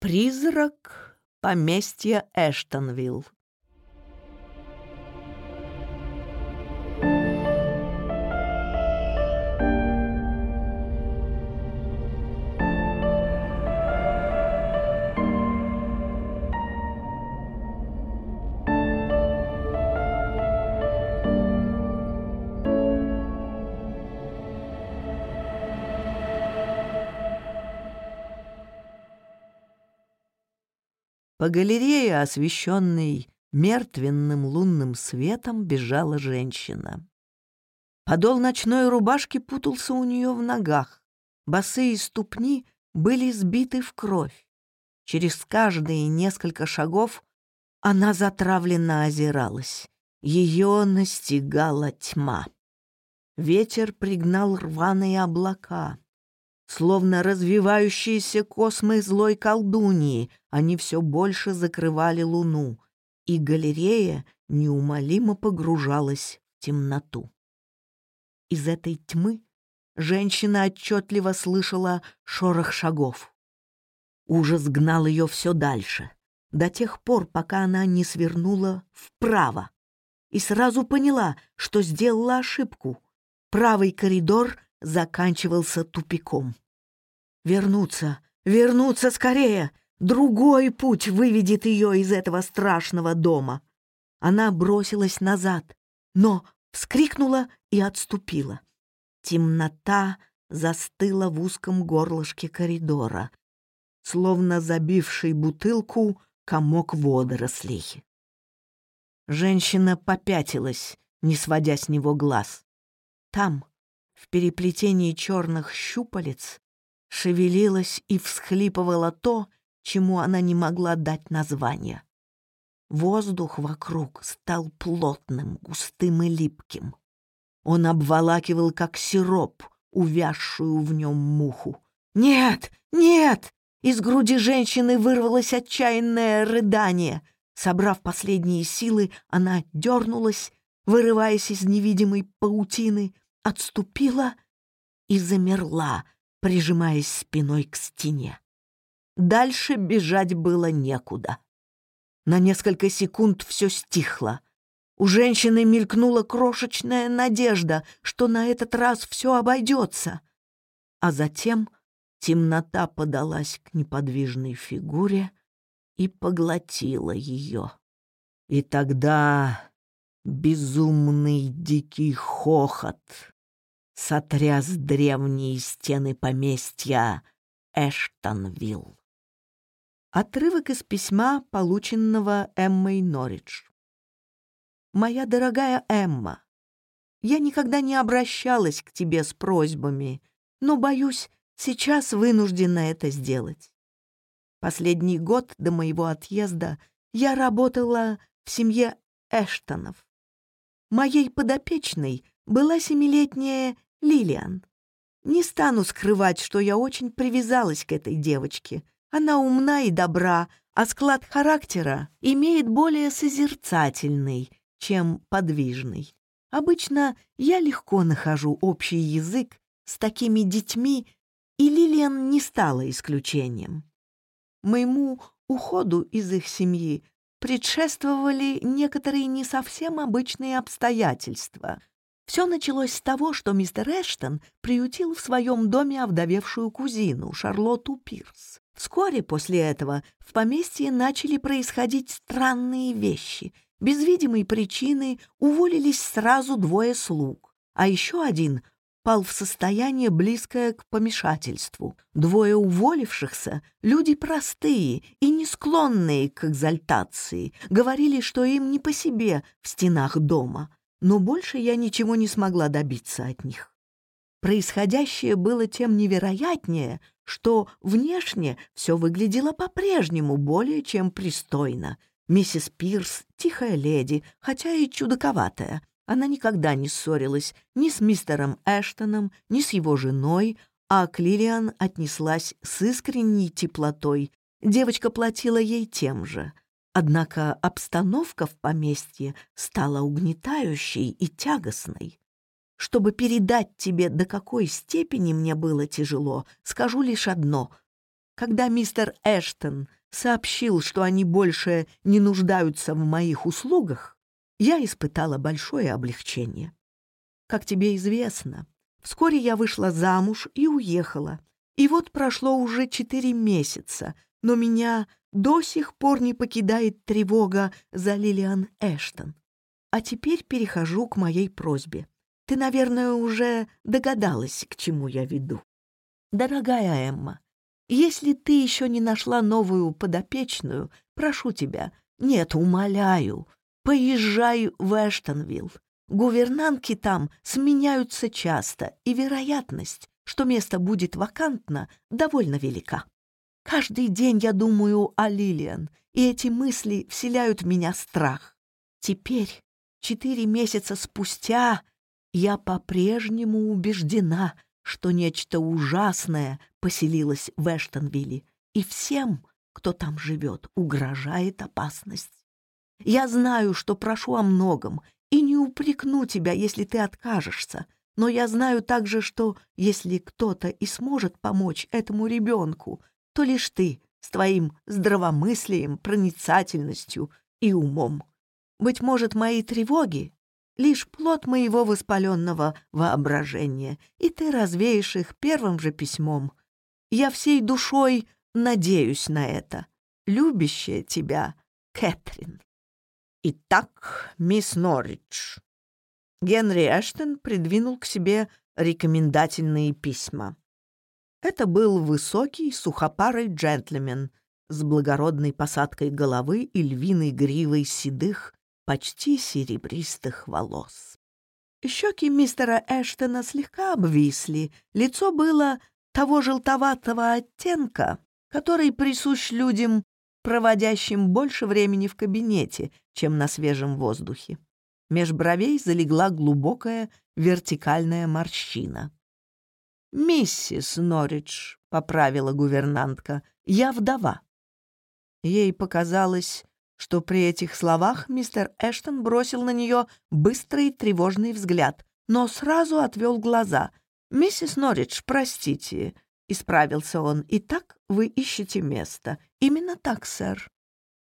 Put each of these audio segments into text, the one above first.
Призрак поместья Эштонвилл. По галерее, освещенной мертвенным лунным светом, бежала женщина. Подол ночной рубашки путался у нее в ногах. Босые ступни были сбиты в кровь. Через каждые несколько шагов она затравленно озиралась. Ее настигала тьма. Ветер пригнал рваные облака. Словно развивающиеся космы злой колдуньи, они все больше закрывали луну, и галерея неумолимо погружалась в темноту. Из этой тьмы женщина отчетливо слышала шорох шагов. Ужас гнал ее все дальше, до тех пор, пока она не свернула вправо, и сразу поняла, что сделала ошибку. Правый коридор заканчивался тупиком. Вернуться, вернуться скорее! Другой путь выведет ее из этого страшного дома. Она бросилась назад, но вскрикнула и отступила. Темнота застыла в узком горлышке коридора, словно забивший бутылку комок водорослей. Женщина попятилась, не сводя с него глаз. Там, в переплетении черных щупалец, шевелилось и всхлипывало то, чему она не могла дать название. Воздух вокруг стал плотным, густым и липким. Он обволакивал, как сироп, увязшую в нем муху. «Нет! Нет!» Из груди женщины вырвалось отчаянное рыдание. Собрав последние силы, она дернулась, вырываясь из невидимой паутины, отступила и замерла, прижимаясь спиной к стене. Дальше бежать было некуда. На несколько секунд все стихло. У женщины мелькнула крошечная надежда, что на этот раз все обойдется. А затем темнота подалась к неподвижной фигуре и поглотила ее. И тогда безумный дикий хохот сотряс древние стены поместья Эштонвилл. Отрывок из письма, полученного Эммой Норридж. «Моя дорогая Эмма, я никогда не обращалась к тебе с просьбами, но, боюсь, сейчас вынуждена это сделать. Последний год до моего отъезда я работала в семье Эштонов. Моей подопечной — была семилетняя Лилиан. Не стану скрывать, что я очень привязалась к этой девочке. Она умна и добра, а склад характера имеет более созерцательный, чем подвижный. Обычно я легко нахожу общий язык с такими детьми, и Лилиан не стала исключением. Моему уходу из их семьи предшествовали некоторые не совсем обычные обстоятельства — Все началось с того, что мистер Эштон приютил в своем доме овдовевшую кузину, Шарлотту Пирс. Вскоре после этого в поместье начали происходить странные вещи. Без видимой причины уволились сразу двое слуг, а еще один пал в состояние, близкое к помешательству. Двое уволившихся — люди простые и не склонные к экзальтации, говорили, что им не по себе в стенах дома — но больше я ничего не смогла добиться от них. Происходящее было тем невероятнее, что внешне все выглядело по-прежнему более чем пристойно. Миссис Пирс — тихая леди, хотя и чудаковатая. Она никогда не ссорилась ни с мистером Эштоном, ни с его женой, а к Лилиан отнеслась с искренней теплотой. Девочка платила ей тем же. Однако обстановка в поместье стала угнетающей и тягостной. Чтобы передать тебе, до какой степени мне было тяжело, скажу лишь одно. Когда мистер Эштон сообщил, что они больше не нуждаются в моих услугах, я испытала большое облегчение. Как тебе известно, вскоре я вышла замуж и уехала. И но меня до сих пор не покидает тревога за Лилиан Эштон. А теперь перехожу к моей просьбе. Ты, наверное, уже догадалась, к чему я веду. Дорогая Эмма, если ты еще не нашла новую подопечную, прошу тебя, нет, умоляю, поезжай в Эштонвилл. Гувернантки там сменяются часто, и вероятность, что место будет вакантно, довольно велика. Каждый день я думаю о Лилиан, и эти мысли вселяют в меня страх. Теперь, четыре месяца спустя, я по-прежнему убеждена, что нечто ужасное поселилось в Эштонвилле, и всем, кто там живет, угрожает опасность. Я знаю, что прошу о многом, и не упрекну тебя, если ты откажешься, но я знаю также, что если кто-то и сможет помочь этому ребенку, то лишь ты с твоим здравомыслием, проницательностью и умом. Быть может, мои тревоги — лишь плод моего воспаленного воображения, и ты развеешь их первым же письмом. Я всей душой надеюсь на это. Любящая тебя, Кэтрин. Итак, мисс Норридж. Генри Эштон придвинул к себе рекомендательные письма. Это был высокий, сухопарый джентльмен с благородной посадкой головы и львиной гривой седых, почти серебристых волос. Щеки мистера Эштона слегка обвисли, лицо было того желтоватого оттенка, который присущ людям, проводящим больше времени в кабинете, чем на свежем воздухе. Меж бровей залегла глубокая вертикальная морщина. «Миссис Норридж», — поправила гувернантка, — «я вдова». Ей показалось, что при этих словах мистер Эштон бросил на нее быстрый тревожный взгляд, но сразу отвел глаза. «Миссис Норридж, простите», — исправился он, — «итак вы ищете место. Именно так, сэр.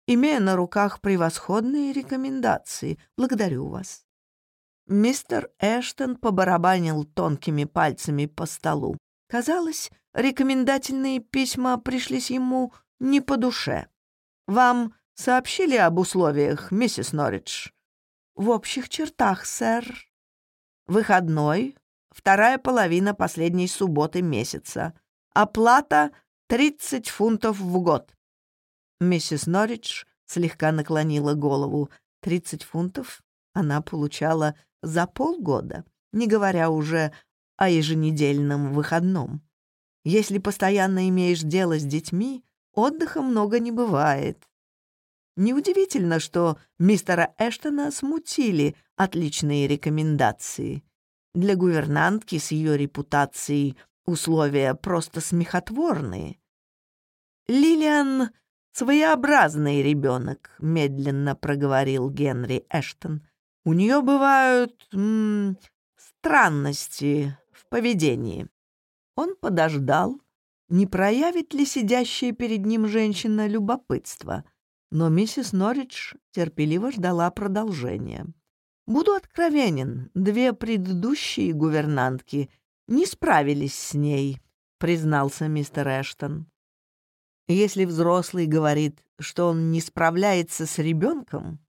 Имея на руках превосходные рекомендации, благодарю вас». Мистер Эштон побарабанил тонкими пальцами по столу. Казалось, рекомендательные письма пришлись ему не по душе. «Вам сообщили об условиях, миссис Норридж?» «В общих чертах, сэр». «Выходной, вторая половина последней субботы месяца. Оплата — 30 фунтов в год». Миссис Норридж слегка наклонила голову. «30 фунтов?» она получала за полгода, не говоря уже о еженедельном выходном. Если постоянно имеешь дело с детьми, отдыха много не бывает. Неудивительно, что мистера Эштона смутили отличные рекомендации. Для гувернантки с ее репутацией условия просто смехотворные. Лилиан — своеобразный ребенок, медленно проговорил Генри Эштон. У нее бывают м -м, странности в поведении. Он подождал, не проявит ли сидящая перед ним женщина любопытство, но миссис Норридж терпеливо ждала продолжения. Буду откровенен, две предыдущие гувернантки не справились с ней, признался мистер Эштон. Если взрослый говорит, что он не справляется с ребенком,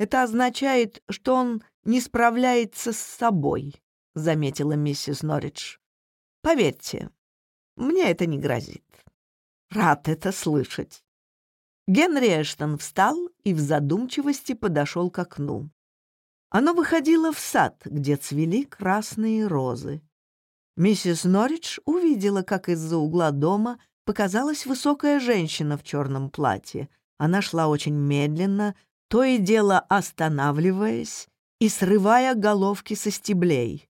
это означает, что он не справляется с собой», — заметила миссис Норридж. «Поверьте, мне это не грозит. Рад это слышать». Генри Эштон встал и в задумчивости подошел к окну. Оно выходило в сад, где цвели красные розы. Миссис Норридж то и дело останавливаясь и срывая головки со стеблей.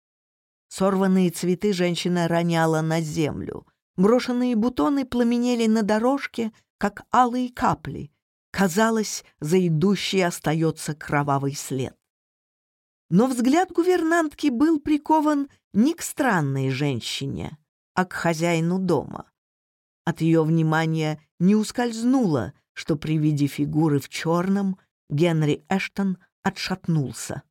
Сорванные цветы женщина роняла на землю. Брошенные бутоны пламенели на дорожке, как алые капли. Казалось, за идущей остается кровавый след. Но взгляд гувернантки был прикован не к странной женщине, а к хозяину дома. От ее внимания не ускользнуло, что при виде фигуры в черном — Генри Эштон отшатнулся.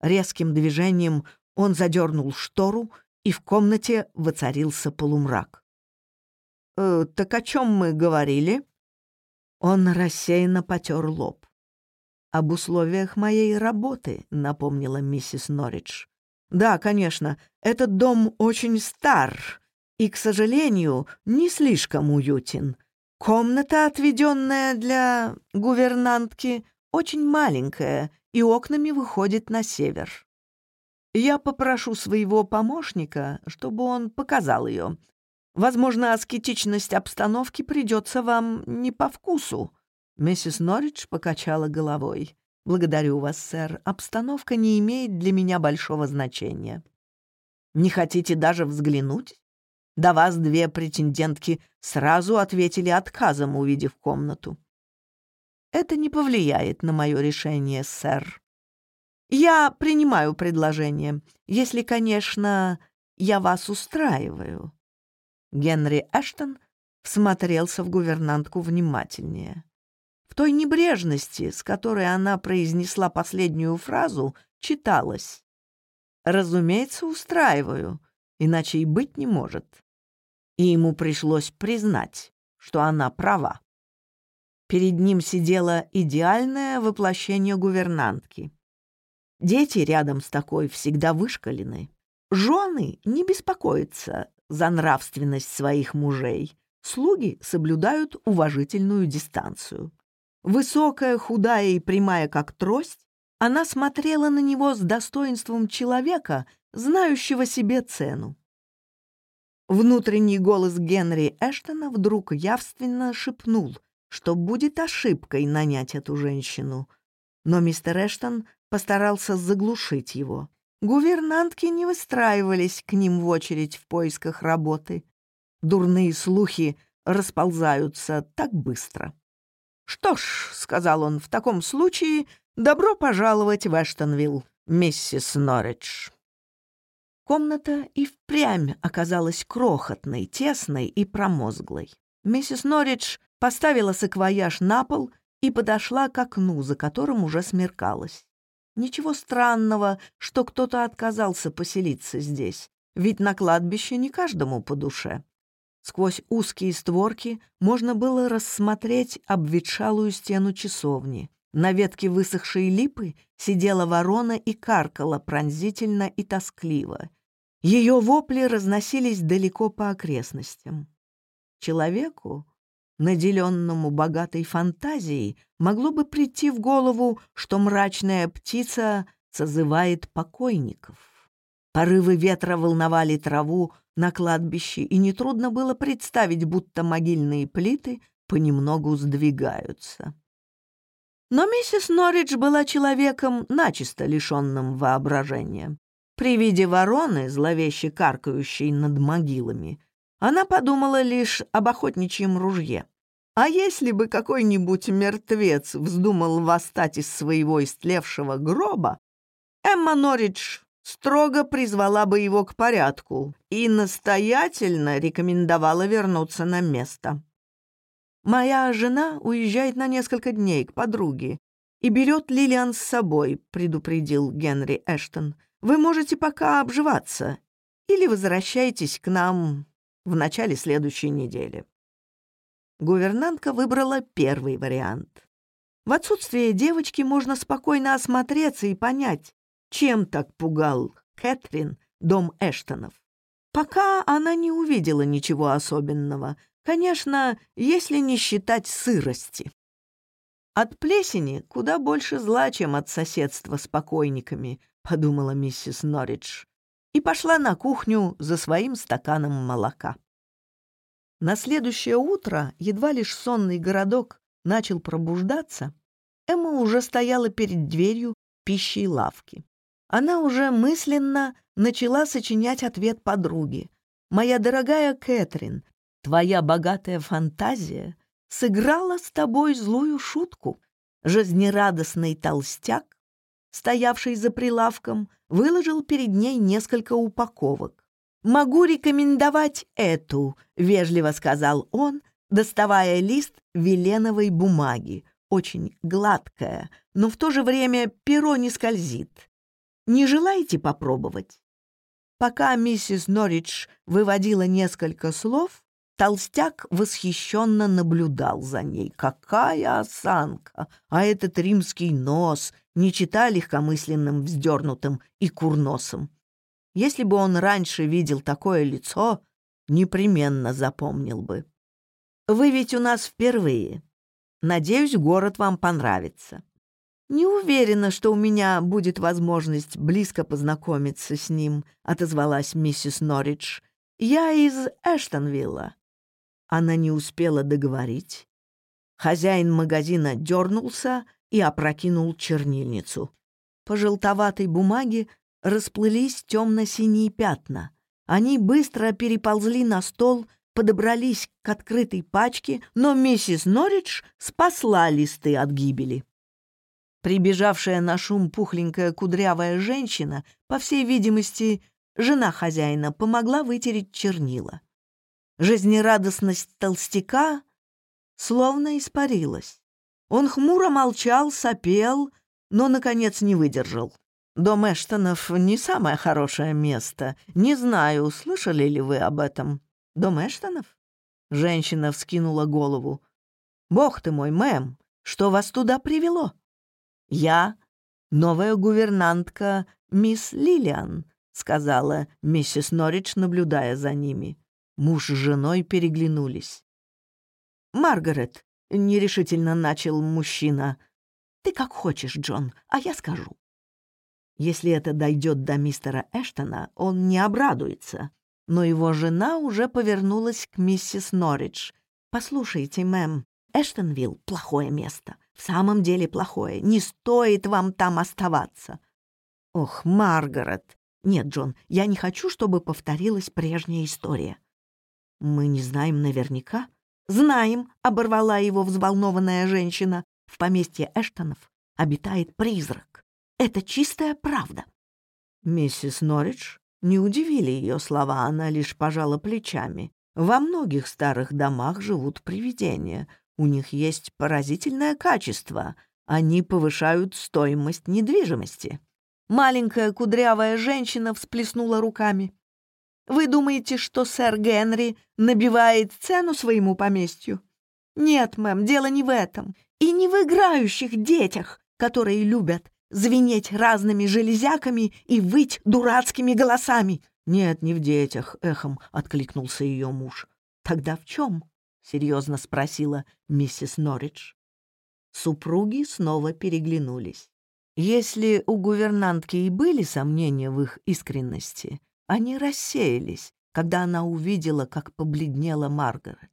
Резким движением он задернул штору, и в комнате воцарился полумрак. «Э, «Так о чем мы говорили?» Он рассеянно потер лоб. «Об условиях моей работы», — напомнила миссис Норридж. «Да, конечно, этот дом очень стар и, к сожалению, не слишком уютен. Комната, отведенная для гувернантки, очень маленькая и окнами выходит на север. Я попрошу своего помощника, чтобы он показал ее. Возможно, аскетичность обстановки придется вам не по вкусу». Миссис Норридж покачала головой. «Благодарю вас, сэр. Обстановка не имеет для меня большого значения». «Не хотите даже взглянуть?» До вас две претендентки сразу ответили отказом, увидев комнату. «Это не повлияет на мое решение, сэр», я принимаю предложение, если, конечно, я вас устраиваю». Генри Эштон всмотрелся в гувернантку внимательнее. В той небрежности, с которой она произнесла последнюю фразу, читалось «Разумеется, устраиваю, иначе и быть не может». и ему пришлось признать, что она права. Перед ним сидело идеальное воплощение гувернантки. Дети рядом с такой всегда вышкалены. Жены не беспокоятся за нравственность своих мужей. Слуги соблюдают уважительную дистанцию. Высокая, худая и прямая, как трость, она смотрела на него с достоинством человека, знающего себе цену внутренний голос Генри Эштона вдруг явственно шепнул, что будет ошибкой нанять эту женщину. Но мистер Эштон постарался заглушить его. Гувернантки не выстраивались к ним в очередь в поисках работы. Дурные слухи расползаются так быстро. «Что ж», — сказал он, — «в таком случае добро пожаловать в Эштонвилл, миссис Норридж». Комната и впрямь оказалась крохотной, тесной и промозглой. Миссис Норридж поставила саквояж на пол и подошла к окну, за которым уже смеркалось. Ничего странного, что кто-то отказался поселиться здесь, ведь на кладбище не каждому по душе. Сквозь узкие створки можно было рассмотреть обветшалую стену часовни, на ветке высохшей липы сидела ворона и каркала пронзительно и тоскливо. Ее вопли разносились далеко по окрестностям. Человеку, наделенному богатой фантазией, могло бы прийти в голову, что мрачная птица созывает покойников. Порывы ветра волновали траву на кладбище, и нетрудно было представить, будто могильные плиты понемногу сдвигаются. Но миссис Норридж была человеком, начисто лишенным воображения. При виде вороны, зловеще каркающей над могилами, она подумала лишь об охотничьем ружье. А если бы какой-нибудь мертвец вздумал восстать из своего истлевшего гроба, Эмма Норридж строго призвала бы его к порядку и настоятельно рекомендовала вернуться на место. «Моя жена уезжает на несколько дней к подруге и берет Лилиан с собой», — предупредил Генри Эштон. «Вы можете пока обживаться или возвращайтесь к нам в начале следующей недели. Гувернантка выбрала первый вариант. В отсутствие девочки можно спокойно осмотреться и понять, чем так пугал Кэтрин дом Эштонов. Пока она не увидела ничего особенного, конечно, если не считать сырости. От плесени куда больше зла, чем от соседства с покойниками, подумала миссис Норридж и пошла на кухню за своим стаканом молока. На следующее утро, едва лишь сонный городок начал пробуждаться, Эмма уже стояла перед дверью пищей лавки. Она уже мысленно начала сочинять ответ подруге. «Моя дорогая Кэтрин, Твоя богатая фантазия сыграла с тобой злую шутку. Жизнерадостный толстяк, стоявший за прилавком, выложил перед ней несколько упаковок. «Могу рекомендовать эту», — вежливо сказал он, доставая лист веленовой бумаги, очень гладкая, но в то же время перо не скользит. «Не желаете попробовать?» Пока миссис Норридж выводила несколько слов, толстяк восхищенно наблюдал за ней. Какая осанка! А этот римский нос, не чита легкомысленным, вздернутым и курносом. Если бы он раньше видел такое лицо, непременно запомнил бы. «Вы ведь у нас впервые. Надеюсь, город вам понравится. Не уверена, что у меня будет возможность близко познакомиться с ним», отозвалась миссис Норридж. «Я из Эштонвилла» она не успела договорить. Хозяин магазина дернулся и опрокинул чернильницу. По желтоватой бумаге расплылись темно-синие пятна. Они быстро переползли на стол, подобрались к открытой пачке, но миссис Норридж спасла листы от гибели. Прибежавшая на шум пухленькая кудрявая женщина, по всей видимости, жена хозяина, помогла вытереть чернила. Жизнерадостность толстяка словно испарилась. Он хмуро молчал, сопел, но, наконец, не выдержал. «Дом Эштонов не самое хорошее место. Не знаю, слышали ли вы об этом». «Дом Эштонов?» Женщина вскинула голову. «Бог ты мой, мэм, что вас туда привело?» «Я новая гувернантка мисс Лилиан», — сказала миссис Норридж, наблюдая за ними. Муж с женой переглянулись. «Маргарет», — нерешительно начал мужчина, — «ты как хочешь, Джон, а я скажу». Если это дойдет до мистера Эштона, он не обрадуется. Но его жена уже повернулась к миссис Норридж. «Послушайте, мэм, Эштонвилл — плохое место. В самом деле плохое. Не стоит вам там оставаться». «Ох, Маргарет!» «Нет, Джон, я не хочу, чтобы повторилась прежняя история. «Мы не знаем наверняка?» «Знаем», — оборвала его взволнованная женщина. «В поместье Эштонов обитает призрак. Это чистая правда». Миссис Норридж не удивили ее слова, она лишь пожала плечами. Во многих старых домах живут привидения. У них есть поразительное качество. Они повышают стоимость недвижимости. Маленькая кудрявая женщина всплеснула руками. Вы думаете, что сэр Генри набивает цену своему поместью? Нет, мэм, дело не в этом. И не в играющих детях, которые любят звенеть разными железяками и выть дурацкими голосами. Нет, не в детях, эхом откликнулся ее муж. Тогда в чем? серьезно спросила миссис Норридж. Супруги снова переглянулись. Если у гувернантки и были сомнения в их искренности, они рассеялись, когда она увидела, как побледнела Маргарет.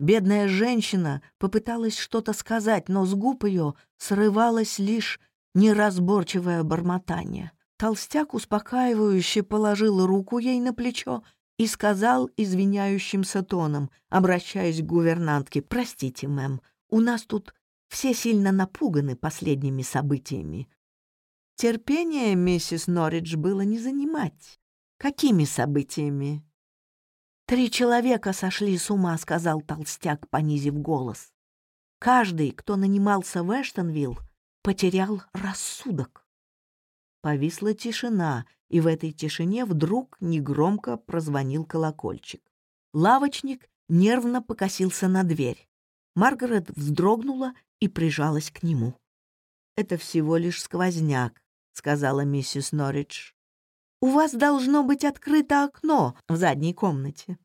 Бедная женщина попыталась что-то сказать, но с губ ее срывалось лишь неразборчивое бормотание. Толстяк успокаивающе положил руку ей на плечо и сказал извиняющимся тоном, обращаясь к гувернантке, «Простите, мэм, у нас тут все сильно напуганы последними событиями». Терпение миссис Норридж было не занимать какими событиями?» Три человека сошли с ума, сказал толстяк, понизив голос. Каждый, кто нанимался в Эштонвилл, потерял рассудок. Повисла тишина, и в этой тишине вдруг негромко прозвонил колокольчик. Лавочник нервно покосился на дверь. Маргарет вздрогнула и прижалась к нему. «Это всего лишь сквозняк», — сказала миссис Норридж. «У вас должно быть открыто окно в задней комнате.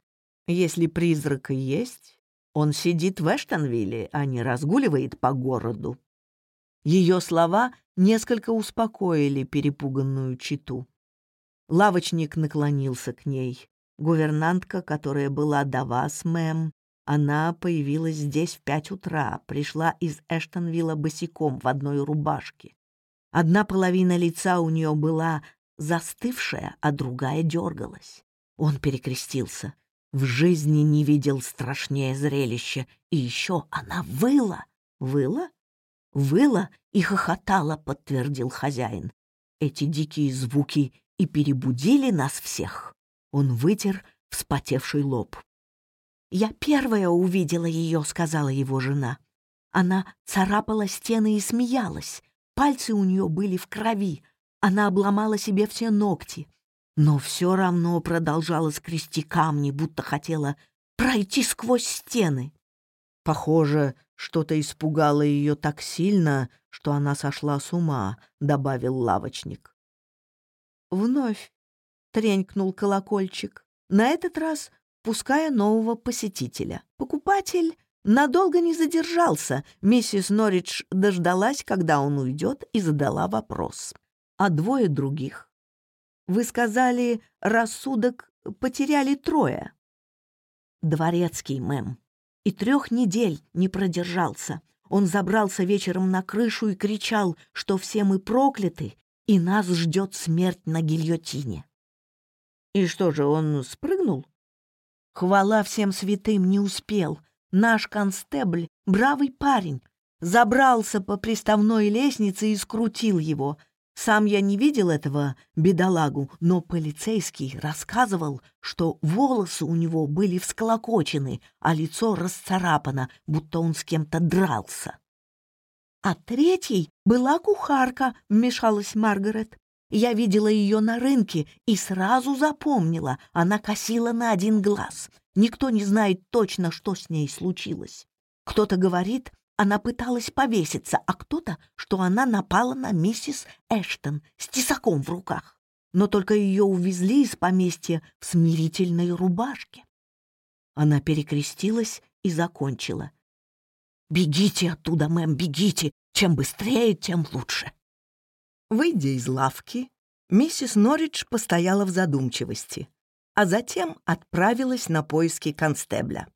Если призрак и есть, он сидит в Эштонвилле, а не разгуливает по городу». Ее слова несколько успокоили перепуганную читу. Лавочник наклонился к ней. Гувернантка, которая была до вас, мэм, она появилась здесь в пять утра, пришла из Эштонвилла босиком в одной рубашке. Одна половина лица у нее была застывшая, а другая дергалась. Он перекрестился. В жизни не видел страшнее зрелище. И еще она выла. Выла? Выла и хохотала, подтвердил хозяин. Эти дикие звуки и перебудили нас всех. Он вытер вспотевший лоб. «Я первая увидела ее», — сказала его жена. Она царапала стены и смеялась. Пальцы у нее были в крови, она обломала себе все ногти, но все равно продолжала скрести камни, будто хотела пройти сквозь стены. Похоже, что-то испугало ее так сильно, что она сошла с ума, добавил лавочник. Вновь тренькнул колокольчик, на этот раз пуская нового посетителя. Покупатель надолго не задержался. Миссис Норридж дождалась, когда он уйдет, и задала вопрос. А двое других? Вы сказали, рассудок потеряли трое. Дворецкий, мэм. И трех недель не продержался. Он забрался вечером на крышу и кричал, что все мы прокляты, и нас ждет смерть на гильотине. И что же, он спрыгнул? Хвала всем святым не успел. Наш констебль, бравый парень, забрался по приставной лестнице и скрутил его. Сам я не видел этого бедолагу, но полицейский рассказывал, что волосы у него были всколокочены, а лицо расцарапано, будто он с кем-то дрался. «А третий была кухарка», — вмешалась Маргарет. «Я видела ее на рынке и сразу запомнила, она косила на один глаз. Никто не знает точно, что с Она пыталась повеситься, а кто-то, что она напала на миссис Эштон с тесаком в руках. Но только ее увезли из поместья в смирительной рубашке. Она перекрестилась и закончила. «Бегите оттуда, мэм, бегите! Чем быстрее, тем лучше!» Выйдя из лавки, миссис Норридж постояла в задумчивости, а затем отправилась на поиски констебля.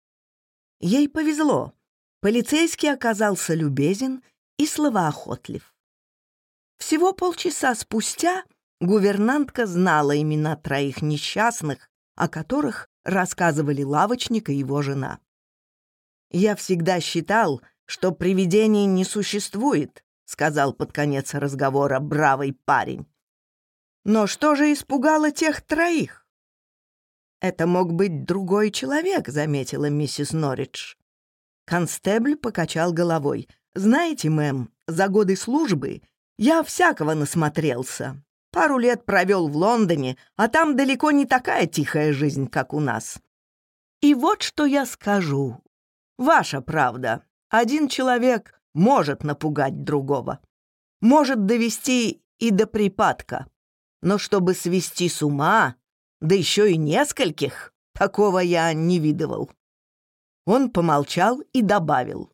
Ей повезло, Полицейский оказался любезен и словоохотлив. Всего полчаса спустя гувернантка знала имена троих несчастных, о которых рассказывали лавочник и его жена. «Я всегда считал, что привидений не существует», сказал под конец разговора бравый парень. «Но что же испугало тех троих?» «Это мог быть другой человек», — заметила миссис Норридж. Констебль покачал головой. «Знаете, мэм, за годы службы я всякого насмотрелся. Пару лет провел в Лондоне, а там далеко не такая тихая жизнь, как у нас. И вот что я скажу. Ваша правда. Один человек может напугать другого. Может довести и до припадка. Но чтобы свести с ума, да еще и нескольких, такого я не видывал. Он помолчал и добавил.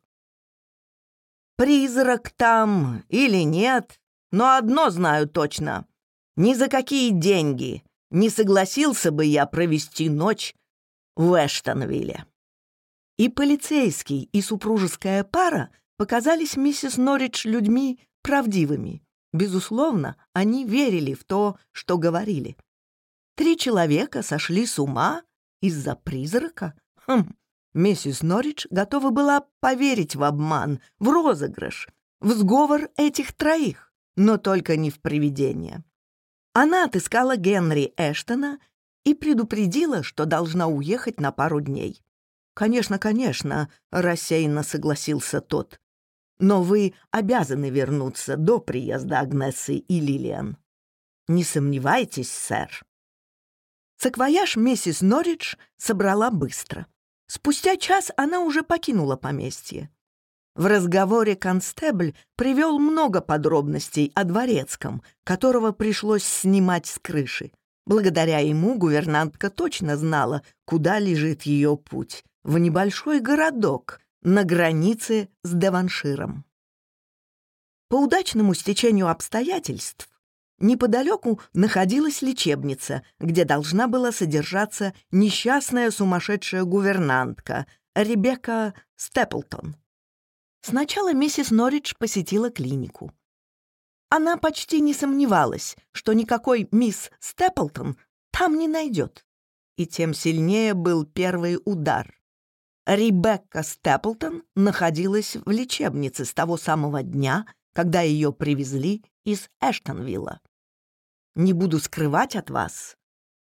«Призрак там или нет, но одно знаю точно. Ни за какие деньги не согласился бы я провести ночь в Эштонвилле». И полицейский, и супружеская пара показались миссис Норридж людьми правдивыми. Безусловно, они верили в то, что говорили. Три человека сошли с ума из-за призрака? Хм, Миссис Норридж готова была поверить в обман, в розыгрыш, в сговор этих троих, но только не в привидение. Она отыскала Генри Эштона и предупредила, что должна уехать на пару дней. «Конечно, конечно», — рассеянно согласился тот. «Но вы обязаны вернуться до приезда Агнессы и Лилиан». «Не сомневайтесь, сэр». Саквояж миссис Норридж собрала быстро — Спустя час она уже покинула поместье. В разговоре констебль привел много подробностей о дворецком, которого пришлось снимать с крыши. Благодаря ему гувернантка точно знала, куда лежит ее путь — в небольшой городок на границе с Деванширом. По удачному стечению обстоятельств Неподалеку находилась лечебница, где должна была содержаться несчастная сумасшедшая гувернантка Ребекка Степлтон. Сначала миссис Норридж посетила клинику. Она почти не сомневалась, что никакой мисс Степлтон там не найдет. И тем сильнее был первый удар. Ребекка Степлтон находилась в лечебнице с того самого дня, когда ее привезли из Эштонвилла не буду скрывать от вас.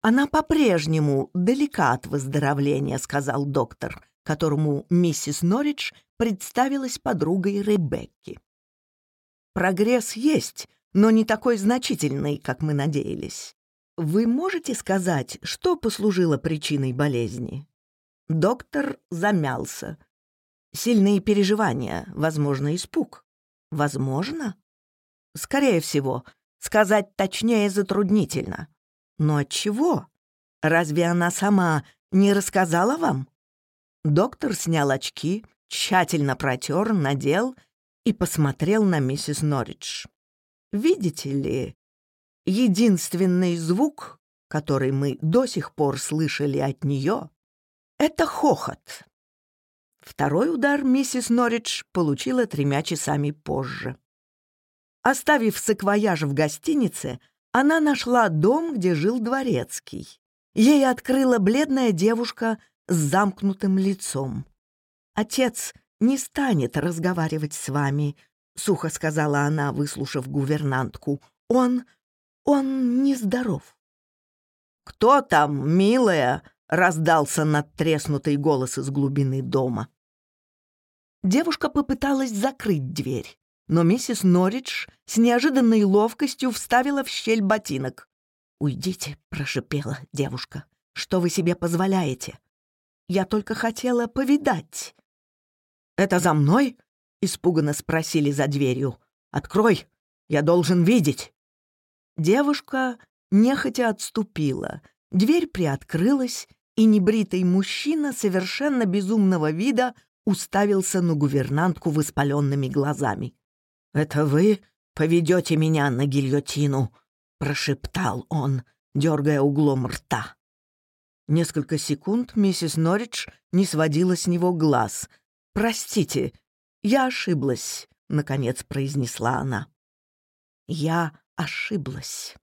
Она по-прежнему далека от выздоровления, сказал доктор, которому миссис Норридж представилась подругой Ребекки. Прогресс есть, но не такой значительный, как мы надеялись. Вы можете сказать, что послужило причиной болезни? Доктор замялся. Сильные переживания, возможно, испуг. Возможно? Скорее всего, Сказать точнее затруднительно. Но от чего? Разве она сама не рассказала вам? Доктор снял очки, тщательно протер, надел и посмотрел на миссис Норридж. Видите ли, единственный звук, который мы до сих пор слышали от нее, это хохот. Второй удар миссис Норридж получила тремя часами позже. Оставив саквояж в гостинице, она нашла дом, где жил дворецкий. Ей открыла бледная девушка с замкнутым лицом. «Отец не станет разговаривать с вами», — сухо сказала она, выслушав гувернантку. «Он... он нездоров». «Кто там, милая?» — раздался надтреснутый голос из глубины дома. Девушка попыталась закрыть дверь но миссис Норридж с неожиданной ловкостью вставила в щель ботинок. «Уйдите», — прошипела девушка. «Что вы себе позволяете? Я только хотела повидать». «Это за мной?» — испуганно спросили за дверью. «Открой! Я должен видеть!» Девушка нехотя отступила. Дверь приоткрылась, и небритый мужчина совершенно безумного вида уставился на гувернантку воспаленными глазами. «Это вы поведете меня на гильотину?» — прошептал он, дергая углом рта. Несколько секунд миссис Норридж не сводила с него глаз. «Простите, я ошиблась», — наконец произнесла она. «Я ошиблась».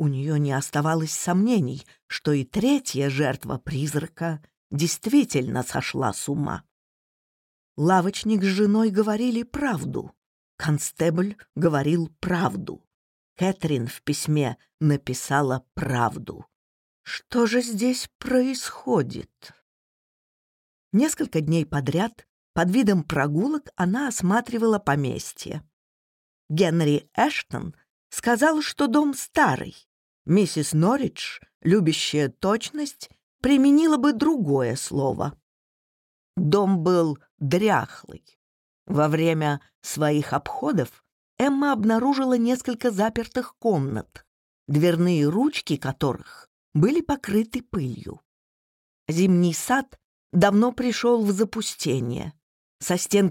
Эти слова она повторяла на следующий день, возвращаясь в дом Эштонов. Эмма Норридж крайне редко ошибалась, но теперь у нее не оставалось сомнений, что и третья жертва призрака действительно сошла с ума. Лавочник с женой говорили правду. Констебль говорил правду. Кэтрин в письме написала правду. Что же здесь происходит? Несколько дней подряд под видом прогулок она осматривала поместье. Генри Эштон сказал, что дом старый, Миссис Норридж, любящая точность, применила бы другое слово. Дом был дряхлый. Во время своих обходов Эмма обнаружила несколько запертых комнат, дверные ручки которых были покрыты пылью. Зимний сад давно пришел в запустение. Со стен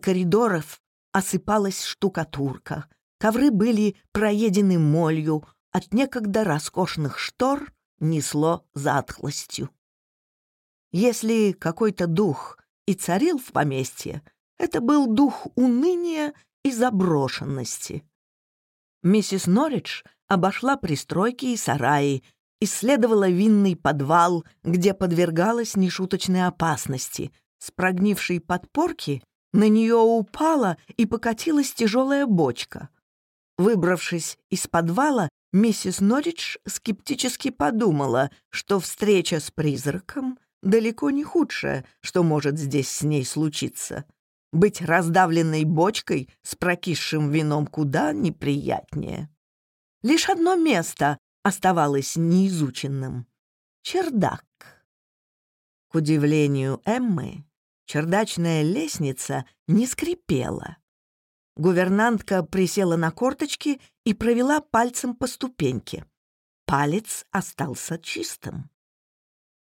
коридоров осыпалась штукатурка, ковры были проедены молью, от некогда роскошных штор несло затхлостью. Если какой-то дух и царил в поместье, это был дух уныния и заброшенности. Миссис Норридж обошла пристройки и сараи, исследовала винный подвал, где подвергалась нешуточной опасности. С прогнившей подпорки на нее упала и покатилась тяжелая бочка. Выбравшись из подвала, Миссис Норридж скептически подумала, что встреча с призраком далеко не худшее, что может здесь с ней случиться. Быть раздавленной бочкой с прокисшим вином куда неприятнее. Лишь одно место оставалось неизученным — чердак. К удивлению Эммы, чердачная лестница не скрипела. Гувернантка присела на корточки и провела пальцем по ступеньке. Палец остался чистым.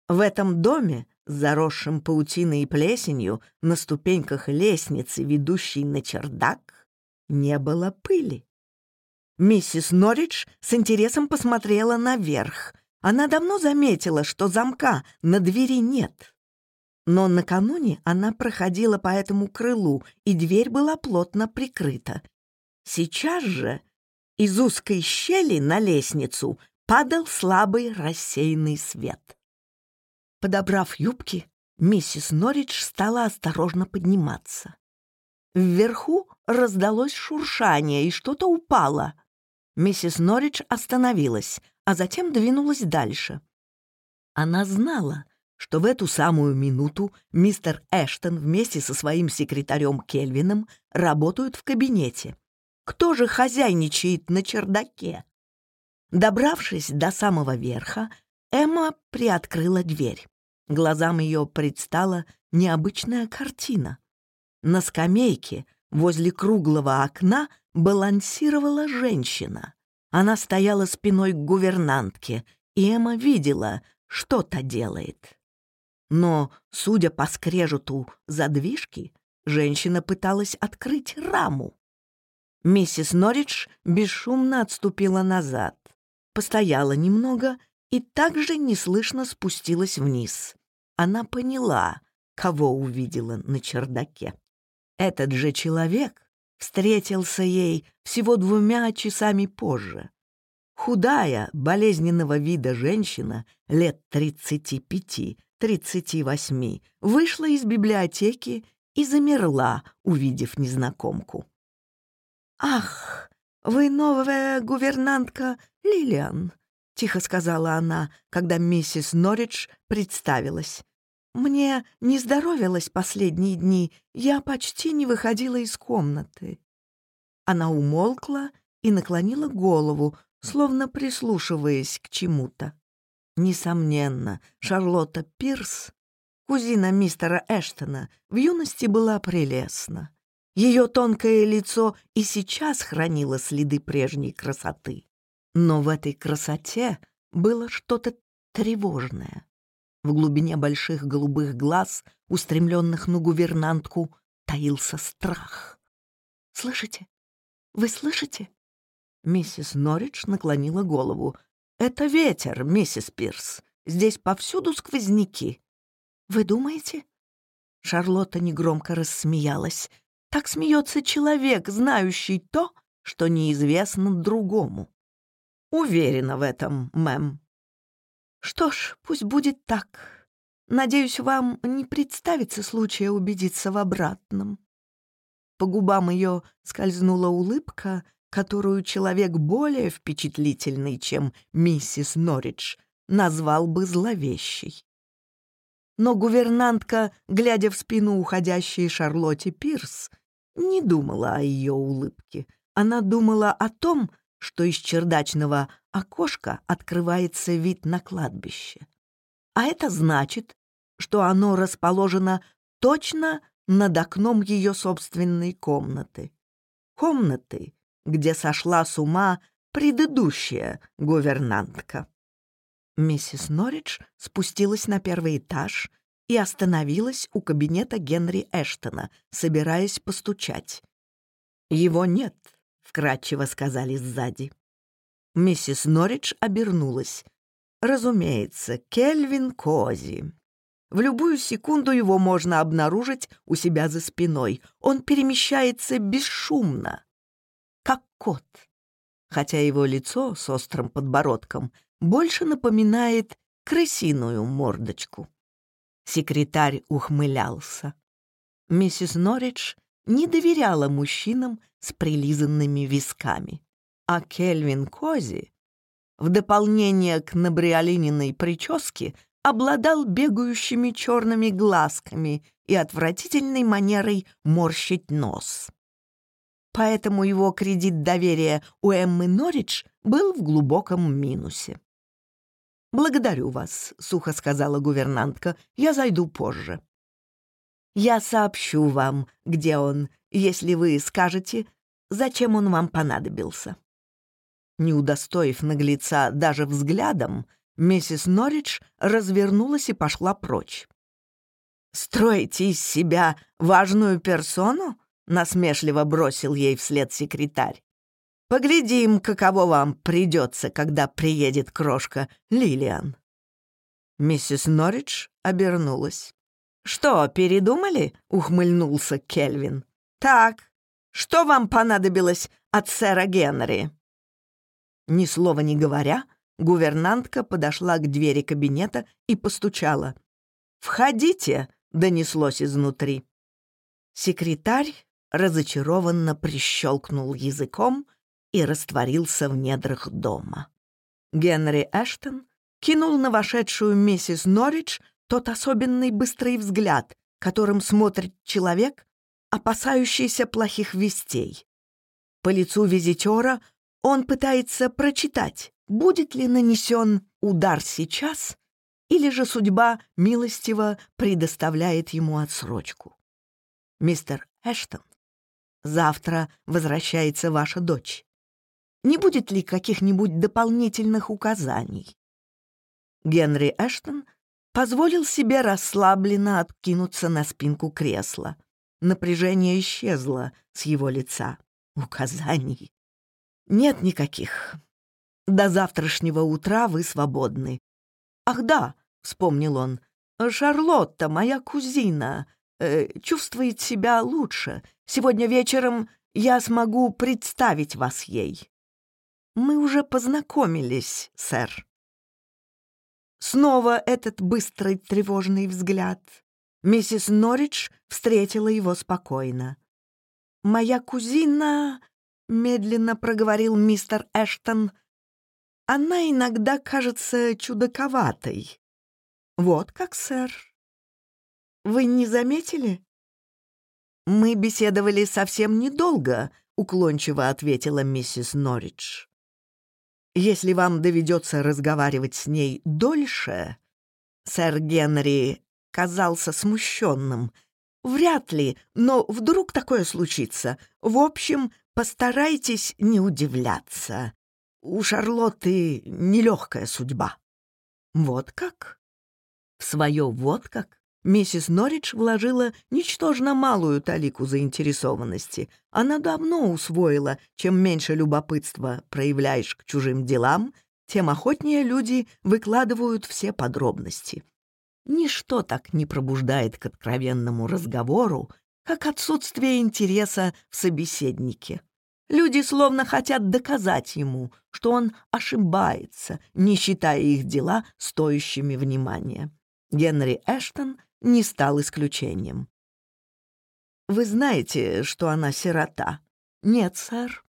В этом доме, заросшим паутиной и плесенью, на ступеньках лестницы, ведущей на чердак, не было пыли. Миссис Норридж с интересом посмотрела наверх. Она давно заметила, что замка на двери нет. но накануне она проходила по этому крылу, и дверь была плотно прикрыта. Сейчас же из узкой щели на лестницу падал слабый рассеянный свет. Подобрав юбки, миссис Норридж стала осторожно подниматься. Вверху раздалось шуршание, и что-то упало. Миссис Норридж остановилась, а затем двинулась дальше. Она знала, что в эту самую минуту мистер Эштон вместе со своим секретарем Кельвином работают в кабинете. Кто же хозяйничает на чердаке? Добравшись до самого верха, Эмма приоткрыла дверь. Глазам ее предстала необычная картина. На скамейке возле круглого окна балансировала женщина. Она стояла спиной к гувернантке, и Эмма видела, что-то делает. Но, судя по скрежету задвижки, женщина пыталась открыть раму. Миссис Норридж бесшумно отступила назад, постояла немного и также неслышно спустилась вниз. Она поняла, кого увидела на чердаке. Этот же человек встретился ей всего двумя часами позже. Худая, болезненного вида женщина лет 35 35-38 вышла из библиотеки и замерла, увидев незнакомку. «Ах, вы новая гувернантка Лилиан», — тихо сказала она, когда миссис Норридж представилась. «Мне не здоровилось последние дни, я почти не выходила из комнаты». Она умолкла и наклонила голову, словно прислушиваясь к чему-то. Несомненно, Шарлотта Пирс, кузина мистера Эштона, в юности была прелестна. Ее тонкое лицо и сейчас хранило следы прежней красоты. Но в этой красоте было что-то тревожное. В глубине больших голубых глаз, устремленных на гувернантку, таился страх. «Слышите? Вы слышите?» Миссис Норридж наклонила голову. «Это ветер, миссис Пирс. Здесь повсюду сквозняки». «Вы думаете?» Шарлотта негромко рассмеялась. «Так смеется человек, знающий то, что неизвестно другому». «Уверена в этом, мэм». «Что ж, пусть будет так. Надеюсь, вам не представится случая убедиться в обратном». По губам ее скользнула улыбка — которую человек более впечатлительный, чем миссис Норридж, назвал бы зловещей. Но гувернантка, глядя в спину уходящей Шарлотте Пирс, не думала о ее улыбке. Она думала о том, что из чердачного окошка открывается вид на кладбище. А это значит, что оно расположено точно над окном ее собственной комнаты. Комнаты, где сошла с ума предыдущая гувернантка. Миссис Норридж спустилась на первый этаж и остановилась у кабинета Генри Эштона, собираясь постучать. «Его нет», — вкратчиво сказали сзади. Миссис Норридж обернулась. «Разумеется, Кельвин Кози. В любую секунду его можно обнаружить у себя за спиной. Он перемещается бесшумно, как кот. Хотя его лицо с острым подбородком больше напоминает крысиную мордочку. Секретарь ухмылялся. Миссис Норридж не доверяла мужчинам с прилизанными висками, а Кельвин Кози, в дополнение к набриолининой прическе, обладал бегающими черными глазками и отвратительной манерой морщить нос поэтому его кредит доверия у Эммы Норридж был в глубоком минусе. «Благодарю вас», — сухо сказала гувернантка, — «я зайду позже». «Я сообщу вам, где он, если вы скажете, зачем он вам понадобился». Не удостоив наглеца даже взглядом, миссис Норридж развернулась и пошла прочь. «Строите из себя важную персону?» насмешливо бросил ей вслед секретарь. «Поглядим, каково вам придется, когда приедет крошка Лилиан». Миссис Норридж обернулась. «Что, передумали?» — ухмыльнулся Кельвин. «Так, что вам понадобилось от сэра Генри?» Ни слова не говоря, гувернантка подошла к двери кабинета и постучала. «Входите!» — донеслось изнутри. Секретарь разочарованно прищелкнул языком и растворился в недрах дома. Генри Эштон кинул на вошедшую миссис Норридж тот особенный быстрый взгляд, которым смотрит человек, опасающийся плохих вестей. По лицу визитера он пытается прочитать, будет ли нанесен удар сейчас, или же судьба милостиво предоставляет ему отсрочку. «Мистер Эштон, Завтра возвращается ваша дочь. Не будет ли каких-нибудь дополнительных указаний?» Генри Эштон позволил себе расслабленно откинуться на спинку кресла. Напряжение исчезло с его лица. «Указаний?» «Нет никаких. До завтрашнего утра вы свободны». «Ах да», — вспомнил он, — «Шарлотта, моя кузина, э, чувствует себя лучше. Сегодня вечером я смогу представить вас ей. Мы уже познакомились, сэр. Снова этот быстрый тревожный взгляд. Миссис Норридж встретила его спокойно. «Моя кузина...» — медленно проговорил мистер Эштон. «Она иногда кажется чудаковатой». «Вот как, сэр». «Вы не заметили?» «Мы беседовали совсем недолго», — уклончиво ответила миссис Норридж. «Если вам доведется разговаривать с ней дольше...» Сэр Генри казался смущенным. «Вряд ли, но вдруг такое случится. В общем, постарайтесь не удивляться. У Шарлотты нелегкая судьба». «Вот как?» В свое «вот как» миссис Норридж вложила ничтожно малую талику заинтересованности. Она давно усвоила, чем меньше любопытства проявляешь к чужим делам, тем охотнее люди выкладывают все подробности. Ничто так не пробуждает к откровенному разговору, как отсутствие интереса в собеседнике. Люди словно хотят доказать ему, что он ошибается, не считая их дела стоящими внимания. Генри Эштон не стал исключением. «Вы знаете, что она сирота?» «Нет, сэр».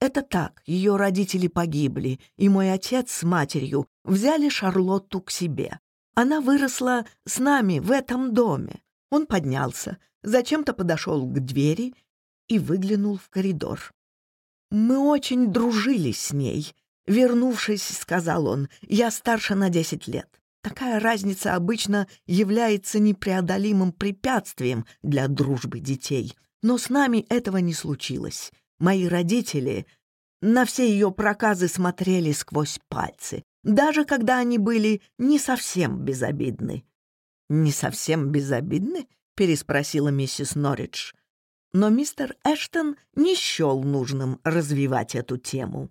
«Это так, ее родители погибли, и мой отец с матерью взяли Шарлотту к себе. Она выросла с нами в этом доме. Он поднялся, зачем-то подошел к двери и выглянул в коридор. Мы очень дружили с ней. Вернувшись, сказал он, я старше на десять лет. Такая разница обычно является непреодолимым препятствием для дружбы детей. Но с нами этого не случилось. Мои родители на все ее проказы смотрели сквозь пальцы, даже когда они были не совсем безобидны. «Не совсем безобидны?» — переспросила миссис Норридж. Но мистер Эштон не счел нужным развивать эту тему.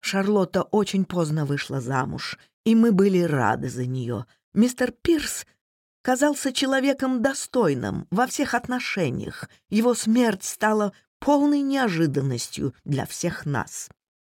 Шарлотта очень поздно вышла замуж — и мы были рады за нее. Мистер Пирс казался человеком достойным во всех отношениях. Его смерть стала полной неожиданностью для всех нас.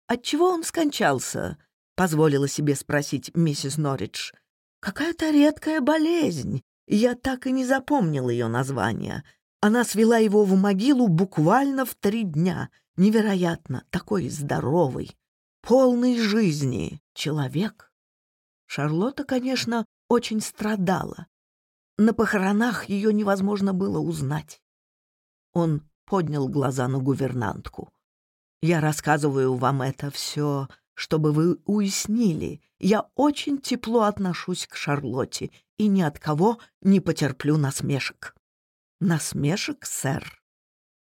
Отчего он скончался? — позволила себе спросить миссис Норридж. «Какая-то редкая болезнь. Я так и не запомнил ее название. Она свела его в могилу буквально в три дня. Невероятно, такой здоровый, полный жизни человек». Шарлотта, конечно, очень страдала. На похоронах ее невозможно было узнать. Он поднял глаза на гувернантку. «Я рассказываю вам это все, чтобы вы уяснили. Я очень тепло отношусь к Шарлотте и ни от кого не потерплю насмешек». «Насмешек, сэр?»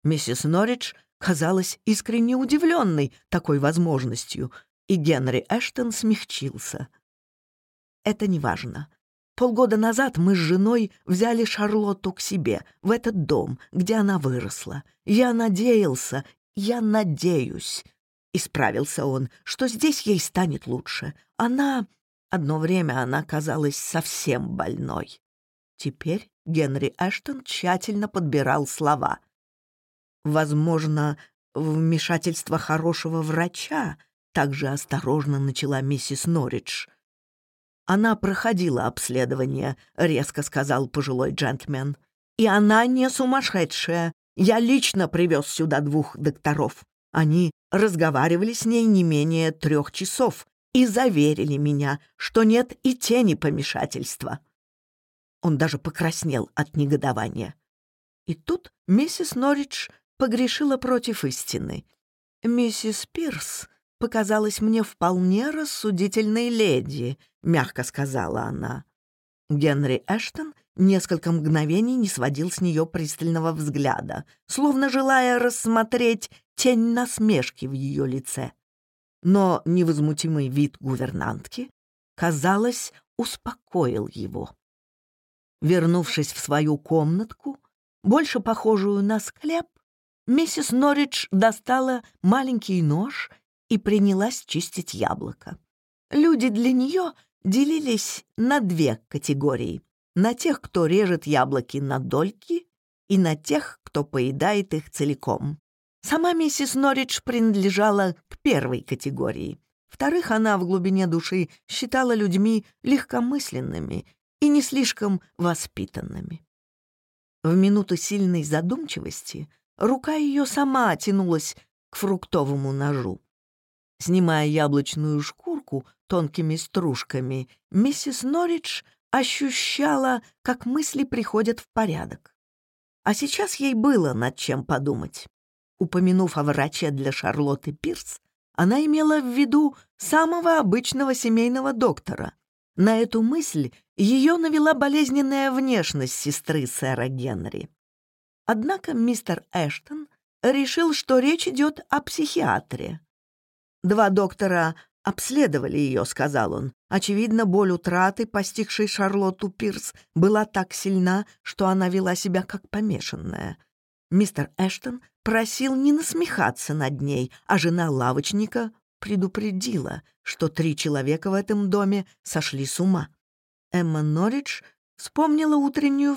Миссис Норридж казалась искренне удивленной такой возможностью, и Генри Эштон смягчился — это не важно. Полгода назад мы с женой взяли Шарлотту к себе, в этот дом, где она выросла. Я надеялся, я надеюсь, — исправился он, — что здесь ей станет лучше. Она... Одно время она казалась совсем больной. Теперь Генри Эштон тщательно подбирал слова. «Возможно, вмешательство хорошего врача», — также осторожно начала миссис Норридж. Она проходила обследование, резко сказал пожилой джентльмен. И она не сумасшедшая. Я лично привез сюда двух докторов. Они разговаривали с ней не менее трех часов и заверили меня, что нет и тени помешательства. Он даже покраснел от негодования. И тут миссис Норридж погрешила против истины. Миссис Пирс показалась мне вполне рассудительной леди», — мягко сказала она. Генри Эштон несколько мгновений не сводил с нее пристального взгляда, словно желая рассмотреть тень насмешки в ее лице. Но невозмутимый вид гувернантки, казалось, успокоил его. Вернувшись в свою комнатку, больше похожую на склеп, миссис Норридж достала маленький нож — и принялась чистить яблоко. Люди для нее делились на две категории. На тех, кто режет яблоки на дольки, и на тех, кто поедает их целиком. Сама миссис Норридж принадлежала к первой категории. Вторых она в глубине души считала людьми легкомысленными и не слишком воспитанными. В минуту сильной задумчивости рука ее сама тянулась к фруктовому ножу. Снимая яблочную шкурку тонкими стружками, миссис Норридж ощущала, как мысли приходят в порядок. А сейчас ей было над чем подумать. Упомянув о враче для Шарлотты Пирс, она имела в виду самого обычного семейного доктора. На эту мысль ее навела болезненная внешность сестры сэра Генри. Однако мистер Эштон решил, что речь идет о психиатре. Два доктора обследовали ее, сказал он. Очевидно, боль утраты, постигшей Шарлотту Пирс, была так сильна, что она вела себя как помешанная. Мистер Эштон просил не насмехаться над ней, а жена лавочника предупредила, что три человека в этом доме сошли с ума. Эмма Норридж вспомнила утреннюю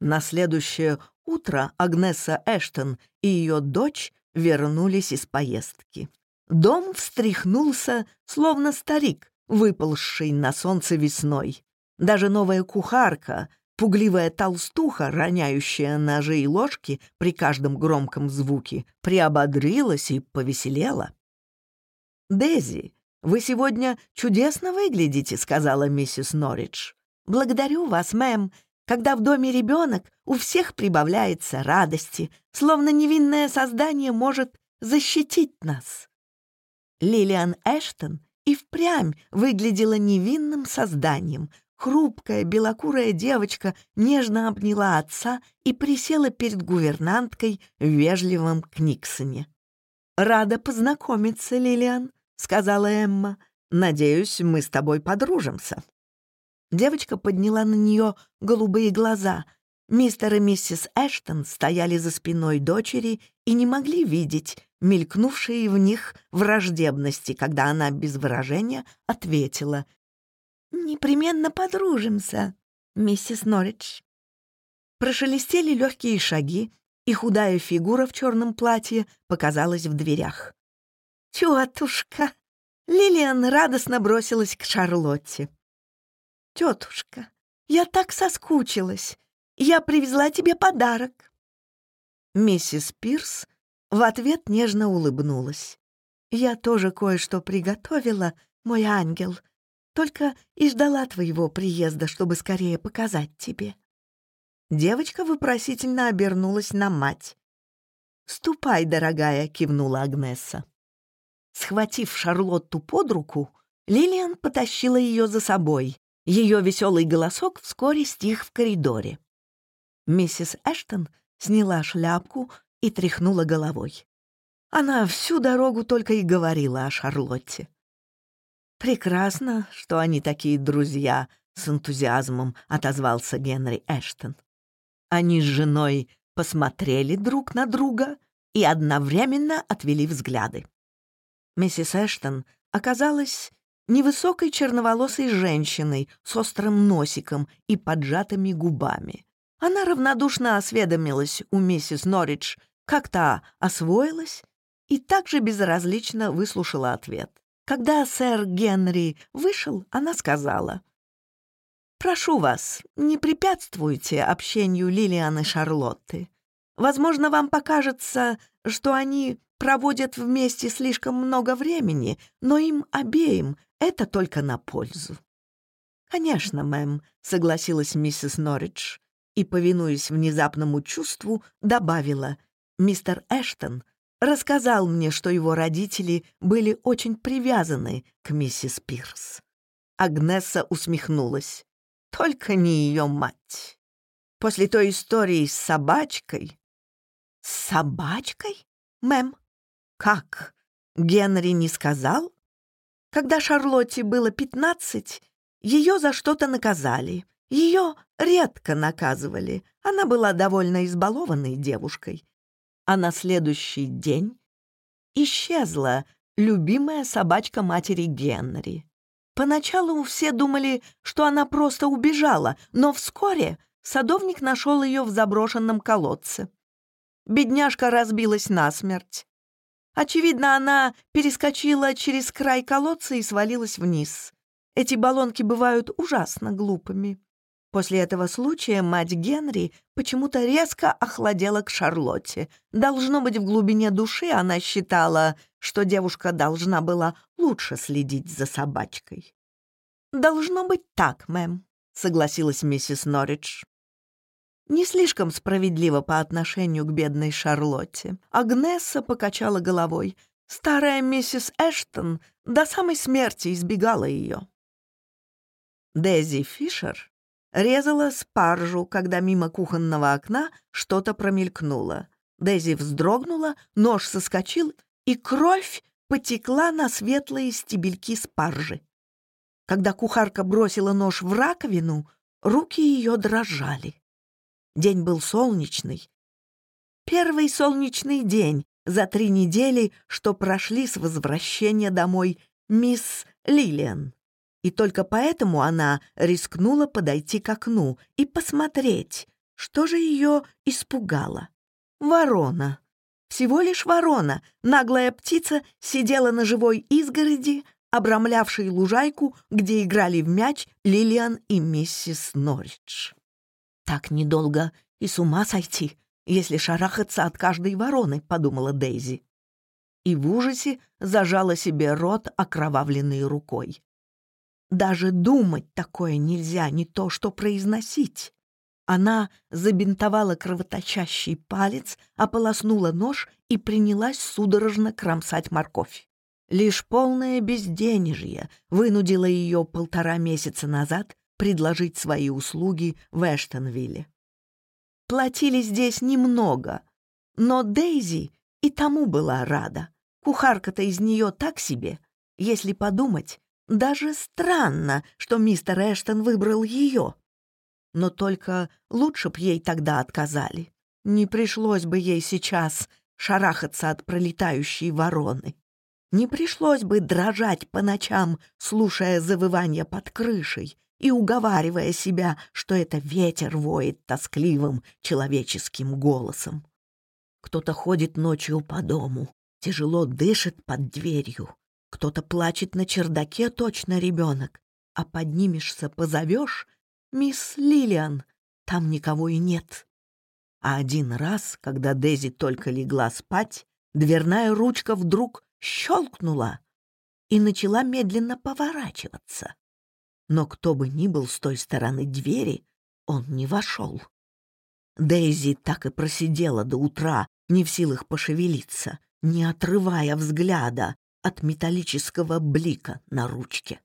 встречу с Шарлоттой и точным ударом ножа разрубила яблоко пополам. На следующее утро Агнеса Эштон и ее дочь вернулись из поездки. Дом встряхнулся, словно старик, выползший на солнце весной. Даже новая кухарка, пугливая толстуха, роняющая ножи и ложки при каждом громком звуке, приободрилась и повеселела. «Дези, вы сегодня чудесно выглядите», — сказала миссис Норридж. «Благодарю вас, мэм. когда в доме ребенок, у всех прибавляется радости, словно невинное создание может защитить нас. Лилиан Эштон и впрямь выглядела невинным созданием. Хрупкая белокурая девочка нежно обняла отца и присела перед гувернанткой в вежливом книксоне. «Рада познакомиться, Лилиан», — сказала Эмма. «Надеюсь, мы с тобой подружимся». Девочка подняла на нее голубые глаза. Мистер и миссис Эштон стояли за спиной дочери и не могли видеть мелькнувшие в них враждебности, когда она без выражения ответила «Непременно подружимся, миссис Норридж». Прошелестели легкие шаги, и худая фигура в черном платье показалась в дверях. «Тетушка!» Лилиан радостно бросилась к Шарлотте. «Тетушка, я так соскучилась. Я привезла тебе подарок». Миссис Пирс в ответ нежно улыбнулась. «Я тоже кое-что приготовила, мой ангел, только и ждала твоего приезда, чтобы скорее показать тебе». Девочка вопросительно обернулась на мать. «Ступай, дорогая», — кивнула Агнесса. Схватив Шарлотту под руку, Лилиан потащила ее за собой. Ее веселый голосок вскоре стих в коридоре. Миссис Эштон сняла шляпку и тряхнула головой. Она всю дорогу только и говорила о Шарлотте. «Прекрасно, что они такие друзья», — с энтузиазмом отозвался Генри Эштон. Они с женой посмотрели друг на друга и одновременно отвели взгляды. Миссис Эштон оказалась невысокой черноволосой женщиной с острым носиком и поджатыми губами. Она равнодушно осведомилась у миссис Норридж, как та освоилась и также безразлично выслушала ответ. Когда сэр Генри вышел, она сказала, «Прошу вас, не препятствуйте общению Лилиан и Шарлотты. Возможно, вам покажется, что они проводят вместе слишком много времени, но им обеим Это только на пользу. «Конечно, мэм», — согласилась миссис Норридж и, повинуясь внезапному чувству, добавила, «Мистер Эштон рассказал мне, что его родители были очень привязаны к миссис Пирс». Агнеса усмехнулась. «Только не ее мать. После той истории с собачкой...» «С собачкой, мэм? Как? Генри не сказал?» Когда Шарлотте было пятнадцать, ее за что-то наказали. Ее редко наказывали. Она была довольно избалованной девушкой. А на следующий день исчезла любимая собачка матери Генри. Поначалу все думали, что она просто убежала, но вскоре садовник нашел ее в заброшенном колодце. Бедняжка разбилась насмерть. Очевидно, она перескочила через край колодца и свалилась вниз. Эти баллонки бывают ужасно глупыми. После этого случая мать Генри почему-то резко охладела к Шарлотте. Должно быть, в глубине души она считала, что девушка должна была лучше следить за собачкой. «Должно быть так, мэм», — согласилась миссис Норридж. Не слишком справедливо по отношению к бедной Шарлотте. Агнесса покачала головой. Старая миссис Эштон до самой смерти избегала ее. Дези Фишер резала спаржу, когда мимо кухонного окна что-то промелькнуло. Дези вздрогнула, нож соскочил, и кровь потекла на светлые стебельки спаржи. Когда кухарка бросила нож в раковину, руки ее дрожали. День был солнечный. Первый солнечный день за три недели, что прошли с возвращения домой мисс Лилиан и только поэтому она рискнула подойти к окну и посмотреть, что же ее испугало. Ворона. Всего лишь ворона, наглая птица, сидела на живой изгороди, обрамлявшей лужайку, где играли в мяч Лилиан и миссис Норридж. «Так недолго и с ума сойти, если шарахаться от каждой вороны», — подумала Дейзи. И в ужасе зажала себе рот окровавленной рукой. Даже думать такое нельзя, не то что произносить. Она забинтовала кровоточащий палец, ополоснула нож и принялась судорожно кромсать морковь. Лишь полное безденежье вынудило ее полтора месяца назад предложить свои услуги в Эштонвилле. Платили здесь немного, но Дейзи и тому была рада. Кухарка-то из нее так себе. Если подумать, даже странно, что мистер Эштон выбрал ее. Но только лучше б ей тогда отказали. Не пришлось бы ей сейчас шарахаться от пролетающей вороны. Не пришлось бы дрожать по ночам, слушая завывание под крышей и уговаривая себя, что это ветер воет тоскливым человеческим голосом. Кто-то ходит ночью по дому, тяжело дышит под дверью, кто-то плачет на чердаке, точно ребенок. А поднимешься, позовешь «Мисс Лилиан», там никого и нет. А один раз, когда Дези только легла спать, дверная ручка вдруг щелкнула и начала медленно поворачиваться. Но кто бы ни был с той стороны двери, он не вошел. Дейзи так и просидела до утра, не в силах пошевелиться, не отрывая взгляда от металлического блика на ручке.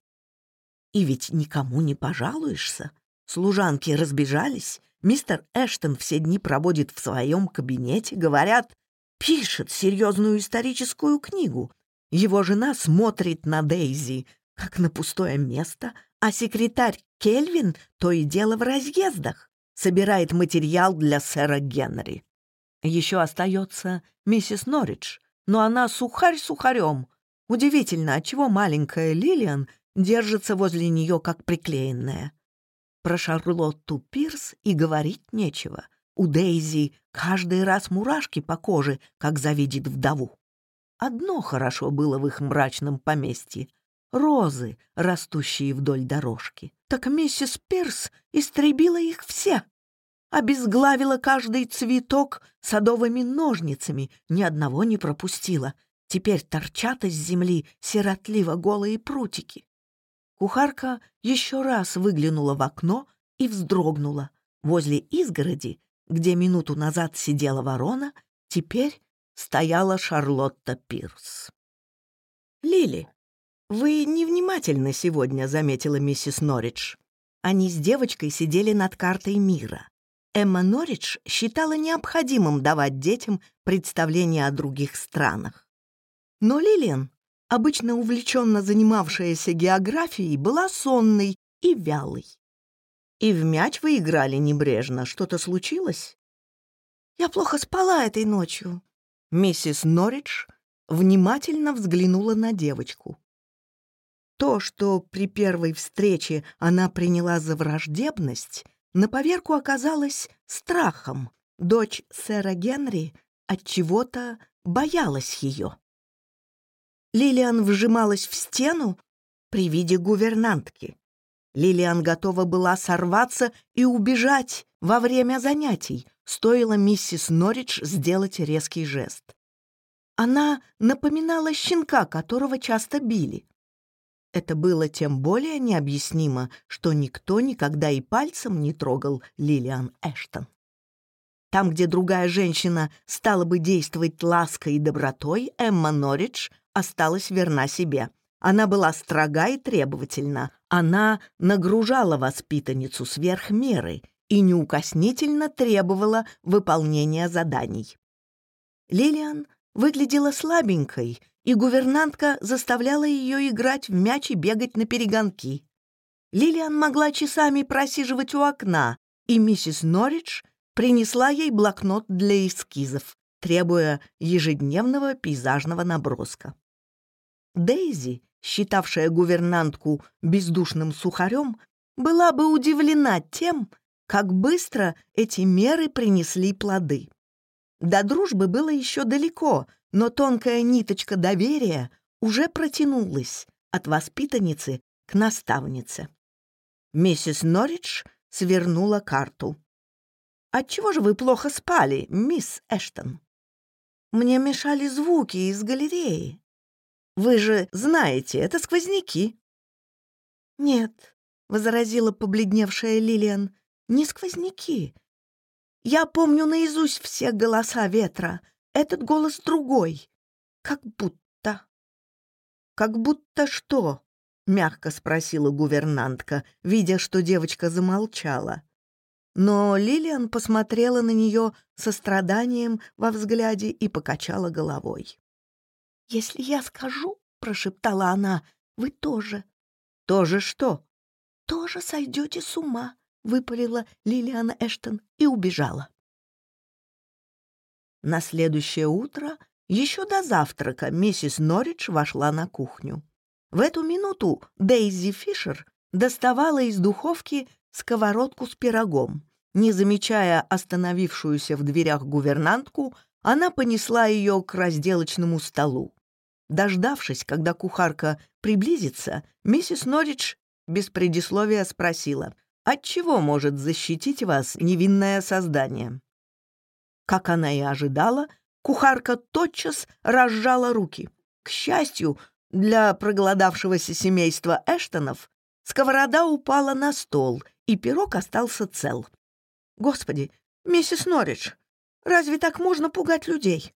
И ведь никому не пожалуешься. Служанки разбежались, мистер Эштон все дни проводит в своем кабинете, говорят, пишет серьезную историческую книгу. Его жена смотрит на Дейзи, как на пустое место, а секретарь Кельвин то и дело в разъездах, собирает материал для сэра Генри. Еще остается миссис Норридж, но она сухарь сухарем, Удивительно, отчего маленькая Лилиан держится возле нее как приклеенная. Про Шарлотту Пирс и говорить нечего. У Дейзи каждый раз мурашки по коже, как завидит вдову. одно хорошо было в их мрачном поместье — розы, растущие вдоль дорожки. Так миссис Пирс истребила их все. Обезглавила каждый цветок садовыми ножницами, ни одного не пропустила. Теперь торчат из земли сиротливо голые прутики. Кухарка еще раз выглянула в окно и вздрогнула. Возле изгороди, где минуту назад сидела ворона, теперь стояла Шарлотта Пирс. «Лили, «Вы невнимательны сегодня», — заметила миссис Норридж. Они с девочкой сидели над картой мира. Эмма Норридж считала необходимым давать детям представления о других странах. Но Лилиан, обычно увлеченно занимавшаяся географией, была сонной и вялой. «И в мяч вы играли небрежно. Что-то случилось?» «Я плохо спала этой ночью». Миссис Норридж внимательно взглянула на девочку то, что при первой встрече она приняла за враждебность, на поверку оказалось страхом. Дочь сэра Генри от чего-то боялась ее. Лилиан вжималась в стену при виде гувернантки. Лилиан готова была сорваться и убежать во время занятий, стоило миссис Норридж сделать резкий жест. Она напоминала щенка, которого часто били. Это было тем более необъяснимо, что никто никогда и пальцем не трогал Лилиан Эштон. Там, где другая женщина стала бы действовать лаской и добротой, Эмма Норридж осталась верна себе. Она была строга и требовательна. Она нагружала воспитанницу сверх меры и неукоснительно требовала выполнения заданий. Лилиан выглядела слабенькой — и гувернантка заставляла ее играть в мяч и бегать на перегонки. Лилиан могла часами просиживать у окна, и миссис Норридж принесла ей блокнот для эскизов, требуя ежедневного пейзажного наброска. Дейзи, считавшая гувернантку бездушным сухарем, была бы удивлена тем, как быстро эти меры принесли плоды. До дружбы было еще далеко — но тонкая ниточка доверия уже протянулась от воспитанницы к наставнице. Миссис Норридж свернула карту. «Отчего же вы плохо спали, мисс Эштон?» «Мне мешали звуки из галереи. Вы же знаете, это сквозняки». «Нет», — возразила побледневшая Лилиан, — «не сквозняки. Я помню Этот голос другой, как будто. «Как будто что?» — мягко спросила гувернантка, видя, что девочка замолчала. Но Лилиан посмотрела на нее со страданием во взгляде и покачала головой. «Если я скажу, — прошептала она, — вы тоже». «Тоже что?» «Тоже сойдете с ума», — выпалила Лилиан Эштон и убежала. На следующее утро, еще до завтрака, миссис Норридж вошла на кухню. В эту минуту Дейзи Фишер доставала из духовки сковородку с пирогом. Не замечая остановившуюся в дверях гувернантку, она понесла ее к разделочному столу. Дождавшись, когда кухарка приблизится, миссис Норридж без предисловия спросила, «От чего может защитить вас невинное создание?» Как она и ожидала, кухарка тотчас разжала руки. К счастью, для проголодавшегося семейства Эштонов сковорода упала на стол, и пирог остался цел. «Господи, миссис Норридж, разве так можно пугать людей?»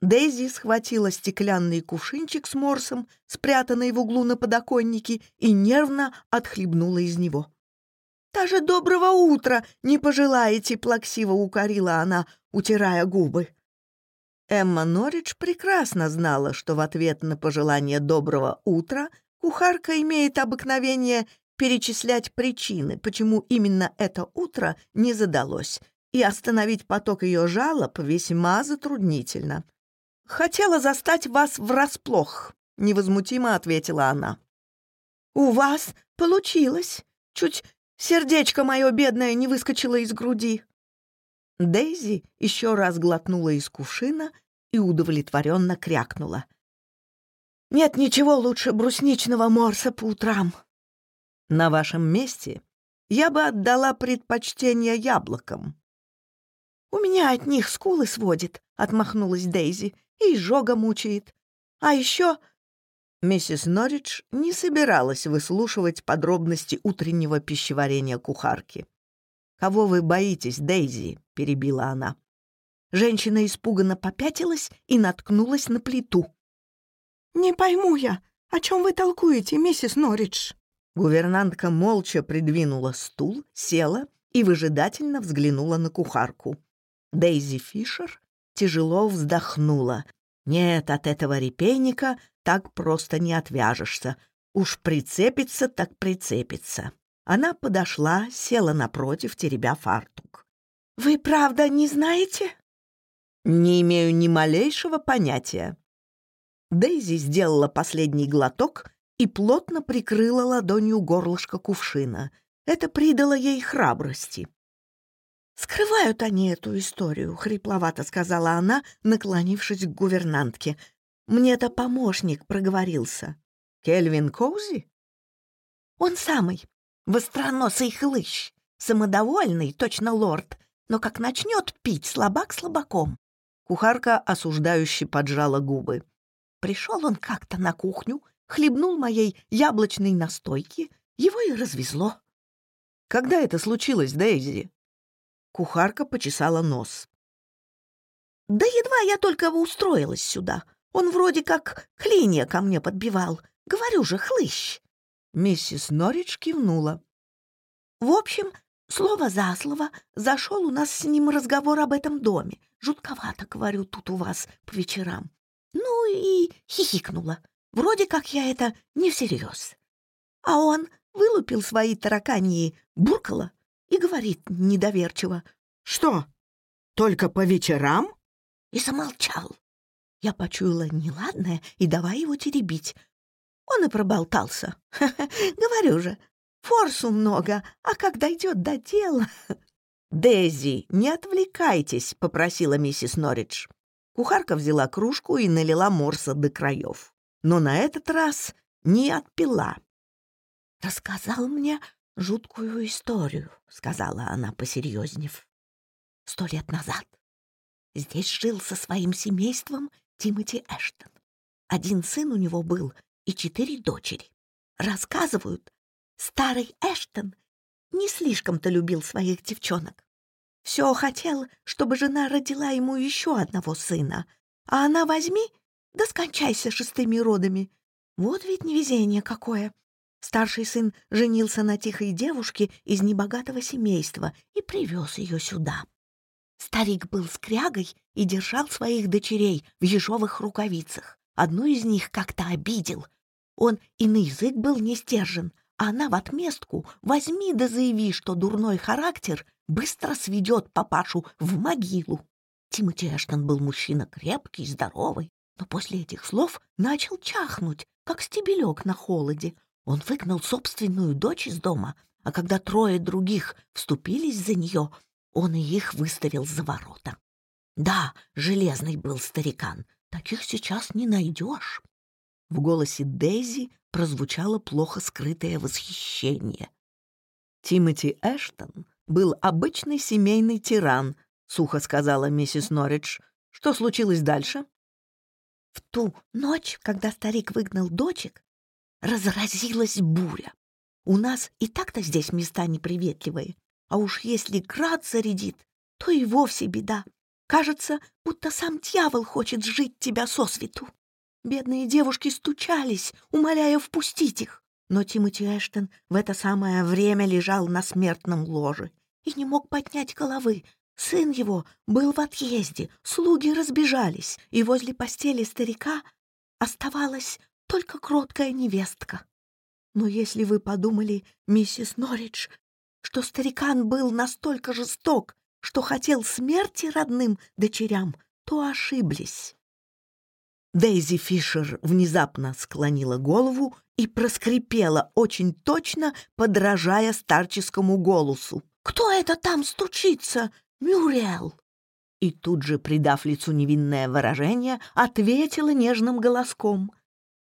Дейзи схватила стеклянный кувшинчик с морсом, спрятанный в углу на подоконнике, и нервно отхлебнула из него. «Даже доброго утра не пожелаете!» — плаксиво укорила она, утирая губы. Эмма Норридж прекрасно знала, что в ответ на пожелание «доброго утра» кухарка имеет обыкновение перечислять причины, почему именно это утро не задалось, и остановить поток ее жалоб весьма затруднительно. «Хотела застать вас врасплох», — невозмутимо ответила она. «У вас получилось. Чуть сердечко мое бедное не выскочило из груди. Дейзи еще раз глотнула из кувшина и удовлетворенно крякнула. «Нет ничего лучше брусничного морса по утрам». «На вашем месте я бы отдала предпочтение яблокам». «У меня от них скулы сводит», — отмахнулась Дейзи, — «и изжога мучает. А еще Миссис Норридж не собиралась выслушивать подробности утреннего пищеварения кухарки. «Кого вы боитесь, Дейзи?» — перебила она. Женщина испуганно попятилась и наткнулась на плиту. «Не пойму я, о чем вы толкуете, миссис Норридж?» Гувернантка молча придвинула стул, села и выжидательно взглянула на так просто не отвяжешься. Уж прицепится, так прицепится. Она подошла, села напротив, теребя фартук. «Вы правда не знаете?» «Не имею ни малейшего понятия». Дейзи сделала последний глоток и плотно прикрыла ладонью горлышко кувшина. Это придало ей храбрости. «Скрывают они эту историю», — хрипловато сказала она, наклонившись к гувернантке. Мне-то помощник проговорился. Кельвин Коузи? Он самый, востроносый хлыщ, самодовольный, точно лорд, но как начнет пить, слабак слабаком. Кухарка осуждающе поджала губы. Пришел он как-то на кухню, хлебнул моей яблочной настойки, его и развезло. Когда это случилось, Дейзи? Кухарка почесала нос. Да едва я только устроилась сюда. Он вроде как клинья ко мне подбивал. Говорю же, хлыщ!» Миссис Норридж кивнула. «В общем, слово за слово, зашел у нас с ним разговор об этом доме. Жутковато, говорю, тут у вас по вечерам. Ну и хихикнула. Вроде как я это не всерьез. А он вылупил свои тараканьи буркала и говорит недоверчиво. «Что, только по вечерам?» И замолчал. Я почуяла неладное и давай его теребить. Он и проболтался. Говорю же, форсу много, а как дойдет до дела... «Дейзи, не отвлекайтесь», — попросила миссис Норридж. Кухарка взяла кружку и налила морса до краев. Но на этот раз не отпила. «Рассказал Тимоти Эштон. Один сын у него был и четыре дочери. Рассказывают, старый Эштон не слишком-то любил своих девчонок. Все хотел, чтобы жена родила ему еще одного сына, а она возьми да скончайся шестыми родами. Вот ведь невезение какое. Старший сын женился на тихой девушке из небогатого семейства и привез ее сюда. Старик был скрягой и держал своих дочерей в ежовых рукавицах. Одну из них как-то обидел. Он и на язык был не стержен, а она в отместку возьми да заяви, что дурной характер быстро сведет папашу в могилу. Тимоти Эштон был мужчина крепкий, здоровый, но после этих слов начал чахнуть, как стебелек на холоде. Он выгнал собственную дочь из дома, а когда трое других вступились за нее, он и их выставил за ворота. Да, железный был старикан, таких сейчас не найдешь. В голосе Дейзи прозвучало плохо скрытое восхищение. Тимоти Эштон был обычный семейный тиран, сухо сказала миссис Норридж. Что случилось дальше? В ту ночь, когда старик выгнал дочек, разразилась буря. У нас и так-то здесь места неприветливые. А уж если град зарядит, то и вовсе беда. Кажется, будто сам дьявол хочет жить тебя сосвету. Бедные девушки стучались, умоляя впустить их. Но Тимоти Эштон в это самое время лежал на смертном ложе и не мог поднять головы. Сын его был в отъезде, слуги разбежались, и возле постели старика оставалась только кроткая невестка. Но если вы подумали, миссис Норридж, что старикан был настолько жесток, что хотел смерти родным дочерям, то ошиблись. Дейзи Фишер внезапно склонила голову и проскрипела очень точно, подражая старческому голосу. «Кто это там стучится? Мюрриэл!» И тут же, придав лицу невинное выражение, ответила нежным голоском.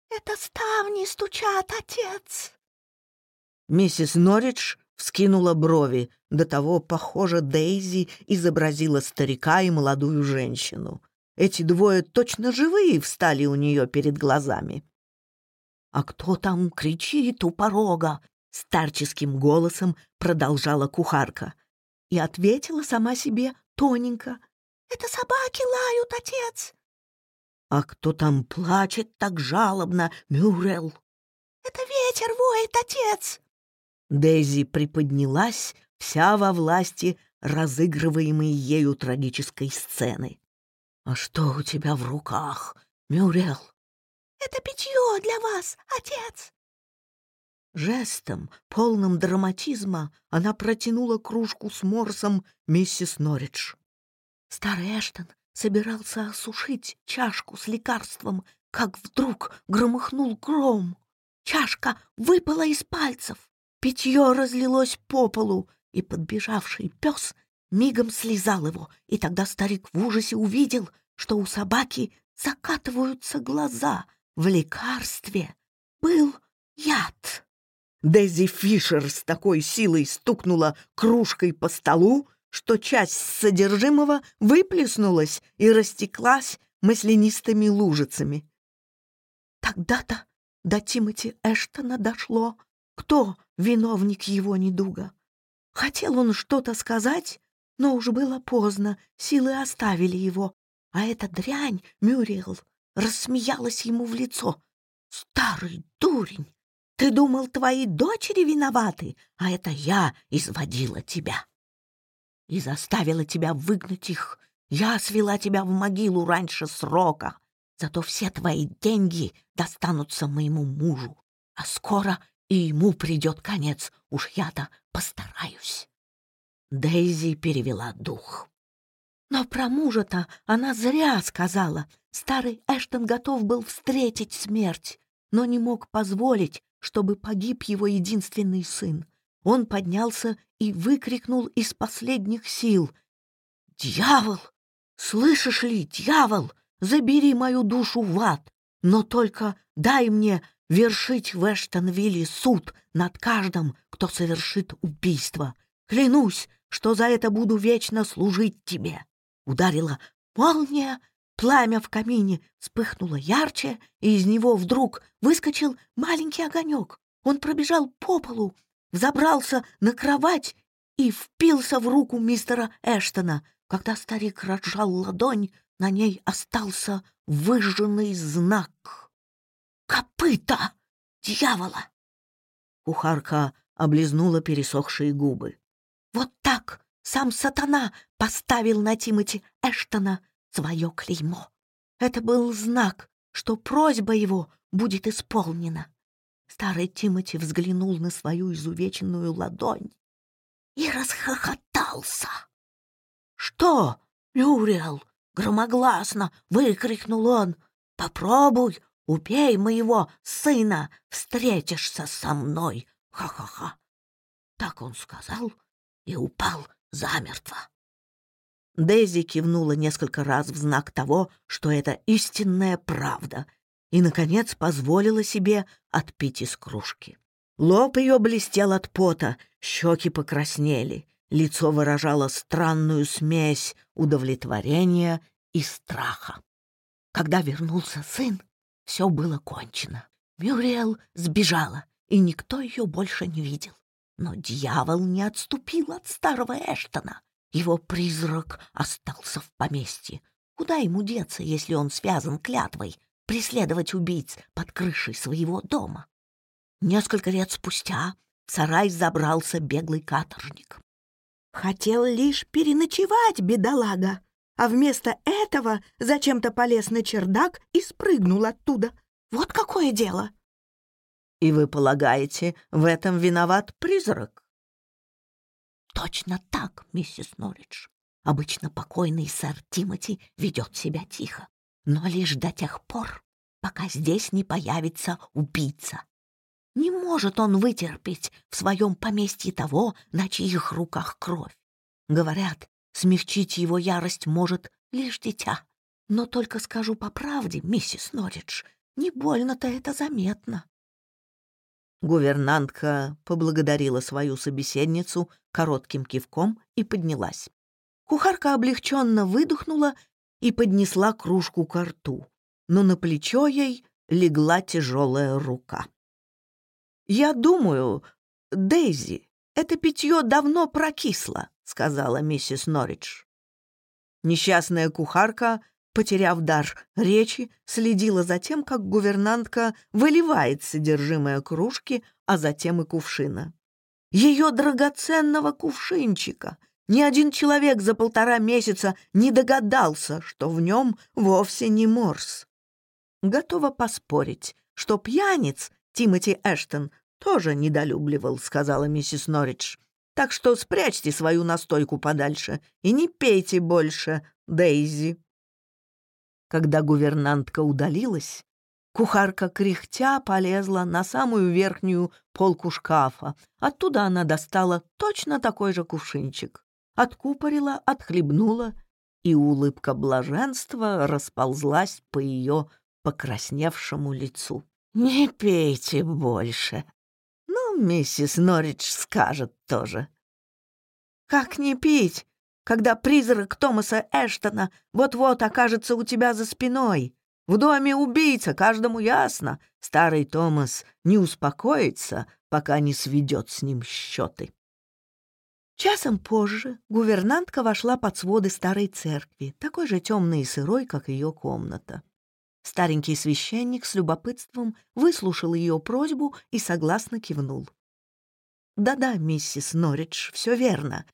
«Это ставни стучат, отец!» Миссис Норридж вскинула брови, до того, похоже, Дейзи изобразила старика и молодую женщину. Эти двое точно живые встали у нее перед глазами. «А кто там кричит у порога?» — старческим голосом продолжала кухарка. И ответила сама себе тоненько. «Это собаки лают, отец!» «А кто там плачет так жалобно, Мюррел?» «Это ветер воет, отец!» Дейзи приподнялась, вся во власти разыгрываемой ею трагической сцены. «А что у тебя в руках, Мюрел?» «Это питье для вас, отец!» Жестом, полным драматизма, она протянула кружку с морсом миссис Норридж. Старый Эштон собирался осушить чашку с лекарством, как вдруг громыхнул гром. Чашка выпала из пальцев. питье разлилось по полу, и подбежавший пес мигом слезал его, и тогда старик в ужасе увидел, что у собаки закатываются глаза. В лекарстве был яд. Дейзи Фишер с такой силой стукнула кружкой по столу, что часть содержимого выплеснулась и растеклась маслянистыми лужицами. Тогда-то до Тимоти Эштона дошло, Кто виновник его недуга? Хотел он что-то сказать, но уж было поздно, силы оставили его. А эта дрянь, Мюрриел, рассмеялась ему в лицо. «Старый дурень! Ты думал, твои дочери виноваты, а это я изводила тебя и заставила тебя выгнать их. Я свела тебя в могилу раньше срока, зато все твои деньги достанутся моему мужу, а скоро и ему придет конец, уж я-то постараюсь. Дейзи перевела дух. Но про мужа-то она зря сказала. Старый Эштон готов был встретить смерть, но не мог позволить, чтобы погиб его единственный сын. Он поднялся и выкрикнул из последних сил. «Дьявол! Слышишь ли, дьявол, забери мою душу в ад, но только дай мне вершить в Эштонвилле суд над каждым, кто совершит убийство. Клянусь, что за это буду вечно служить тебе. Ударила молния, пламя в камине вспыхнуло ярче, и из него вдруг выскочил маленький огонек. Он пробежал по полу, взобрался на кровать и впился в руку мистера Эштона. Когда старик разжал ладонь, на ней остался выжженный знак. «Копыта! Дьявола!» Кухарка облизнула пересохшие губы. Вот так сам сатана поставил на Тимати Эштона свое клеймо. Это был знак, что просьба его будет исполнена. Старый Тимати взглянул на свою изувеченную ладонь и расхохотался. «Что, Мюрриел?» — громогласно выкрикнул он. «Попробуй, убей моего сына, встретишься со мной. Ха-ха-ха. Так он сказал и упал замертво. Дейзи кивнула несколько раз в знак того, что это истинная правда, и, наконец, позволила себе отпить из кружки. Лоб ее блестел от пота, щеки покраснели, лицо выражало странную смесь удовлетворения и страха. Когда вернулся сын, все было кончено. Мюрриел сбежала, и никто ее больше не видел. Но дьявол не отступил от старого Эштона. Его призрак остался в поместье. Куда ему деться, если он связан клятвой преследовать убийц под крышей своего дома? Несколько лет спустя в сарай забрался беглый каторжник. Хотел лишь переночевать, бедолага, а вместо этого зачем-то полез на чердак и спрыгнул оттуда. Вот какое дело! И вы полагаете, в этом виноват призрак? Точно так, миссис Норридж. Обычно покойный сэр Тимоти ведет себя тихо, но лишь до тех пор, пока здесь не появится убийца. Не может он вытерпеть в своем поместье того, на чьих руках кровь. Говорят, Смягчить его ярость может лишь дитя. Но только скажу по правде, миссис Норридж, не больно-то это заметно. Гувернантка поблагодарила свою собеседницу коротким кивком и поднялась. Кухарка облегченно выдохнула и поднесла кружку ко рту, но на плечо ей легла тяжелая рука. «Я думаю, Дейзи, «Это питье давно прокисло», — сказала миссис Норридж. Несчастная кухарка, потеряв дар речи, следила за тем, как гувернантка выливает содержимое кружки, а затем и кувшина. Ее драгоценного кувшинчика! Ни один человек за полтора месяца не догадался, что в нем вовсе не морс. Готова поспорить, что пьяниц Тимоти Эштон тоже недолюбливал, сказала миссис Норридж. Так что спрячьте свою настойку подальше и не пейте больше, Дейзи. Когда гувернантка удалилась, кухарка кряхтя полезла на самую верхнюю полку шкафа. Оттуда она достала точно такой же кувшинчик откупорила, отхлебнула, и улыбка блаженства расползлась по ее покрасневшему лицу. «Не пейте больше. Ну, миссис Норридж скажет тоже». «Как не пить, когда призрак Томаса Эштона вот-вот окажется у тебя за спиной? В доме убийца, каждому ясно. Старый Томас не успокоится, пока не сведет с ним счеты». Часом позже гувернантка вошла под своды старой церкви, такой же темной и сырой, как ее комната. Старенький священник с любопытством выслушал ее просьбу и согласно кивнул. «Да-да, миссис Норридж, все верно.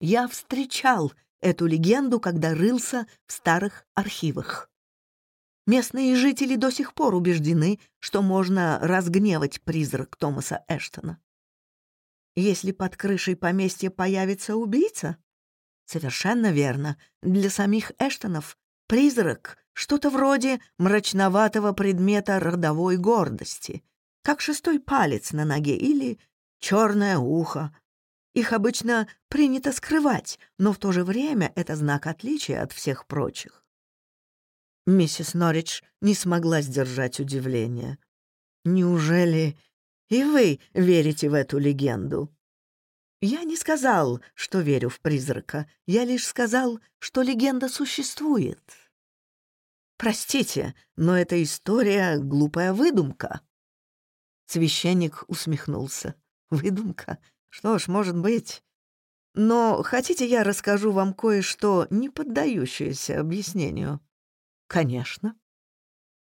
Я встречал эту легенду, когда рылся в старых архивах. Местные жители до сих пор убеждены, что можно разгневать призрак Томаса Эштона. Если под крышей поместья появится убийца? Совершенно верно. Для самих Эштонов призрак что-то вроде мрачноватого предмета родовой гордости, как шестой палец на ноге или черное ухо. Их обычно принято скрывать, но в то же время это знак отличия от всех прочих. Миссис Норридж не смогла сдержать удивление. «Неужели и вы верите в эту легенду?» «Я не сказал, что верю в призрака. Я лишь сказал, что легенда существует». Простите, но эта история — глупая выдумка». Священник усмехнулся. «Выдумка? Что ж, может быть. Но хотите, я расскажу вам кое-что, не поддающееся объяснению?» «Конечно».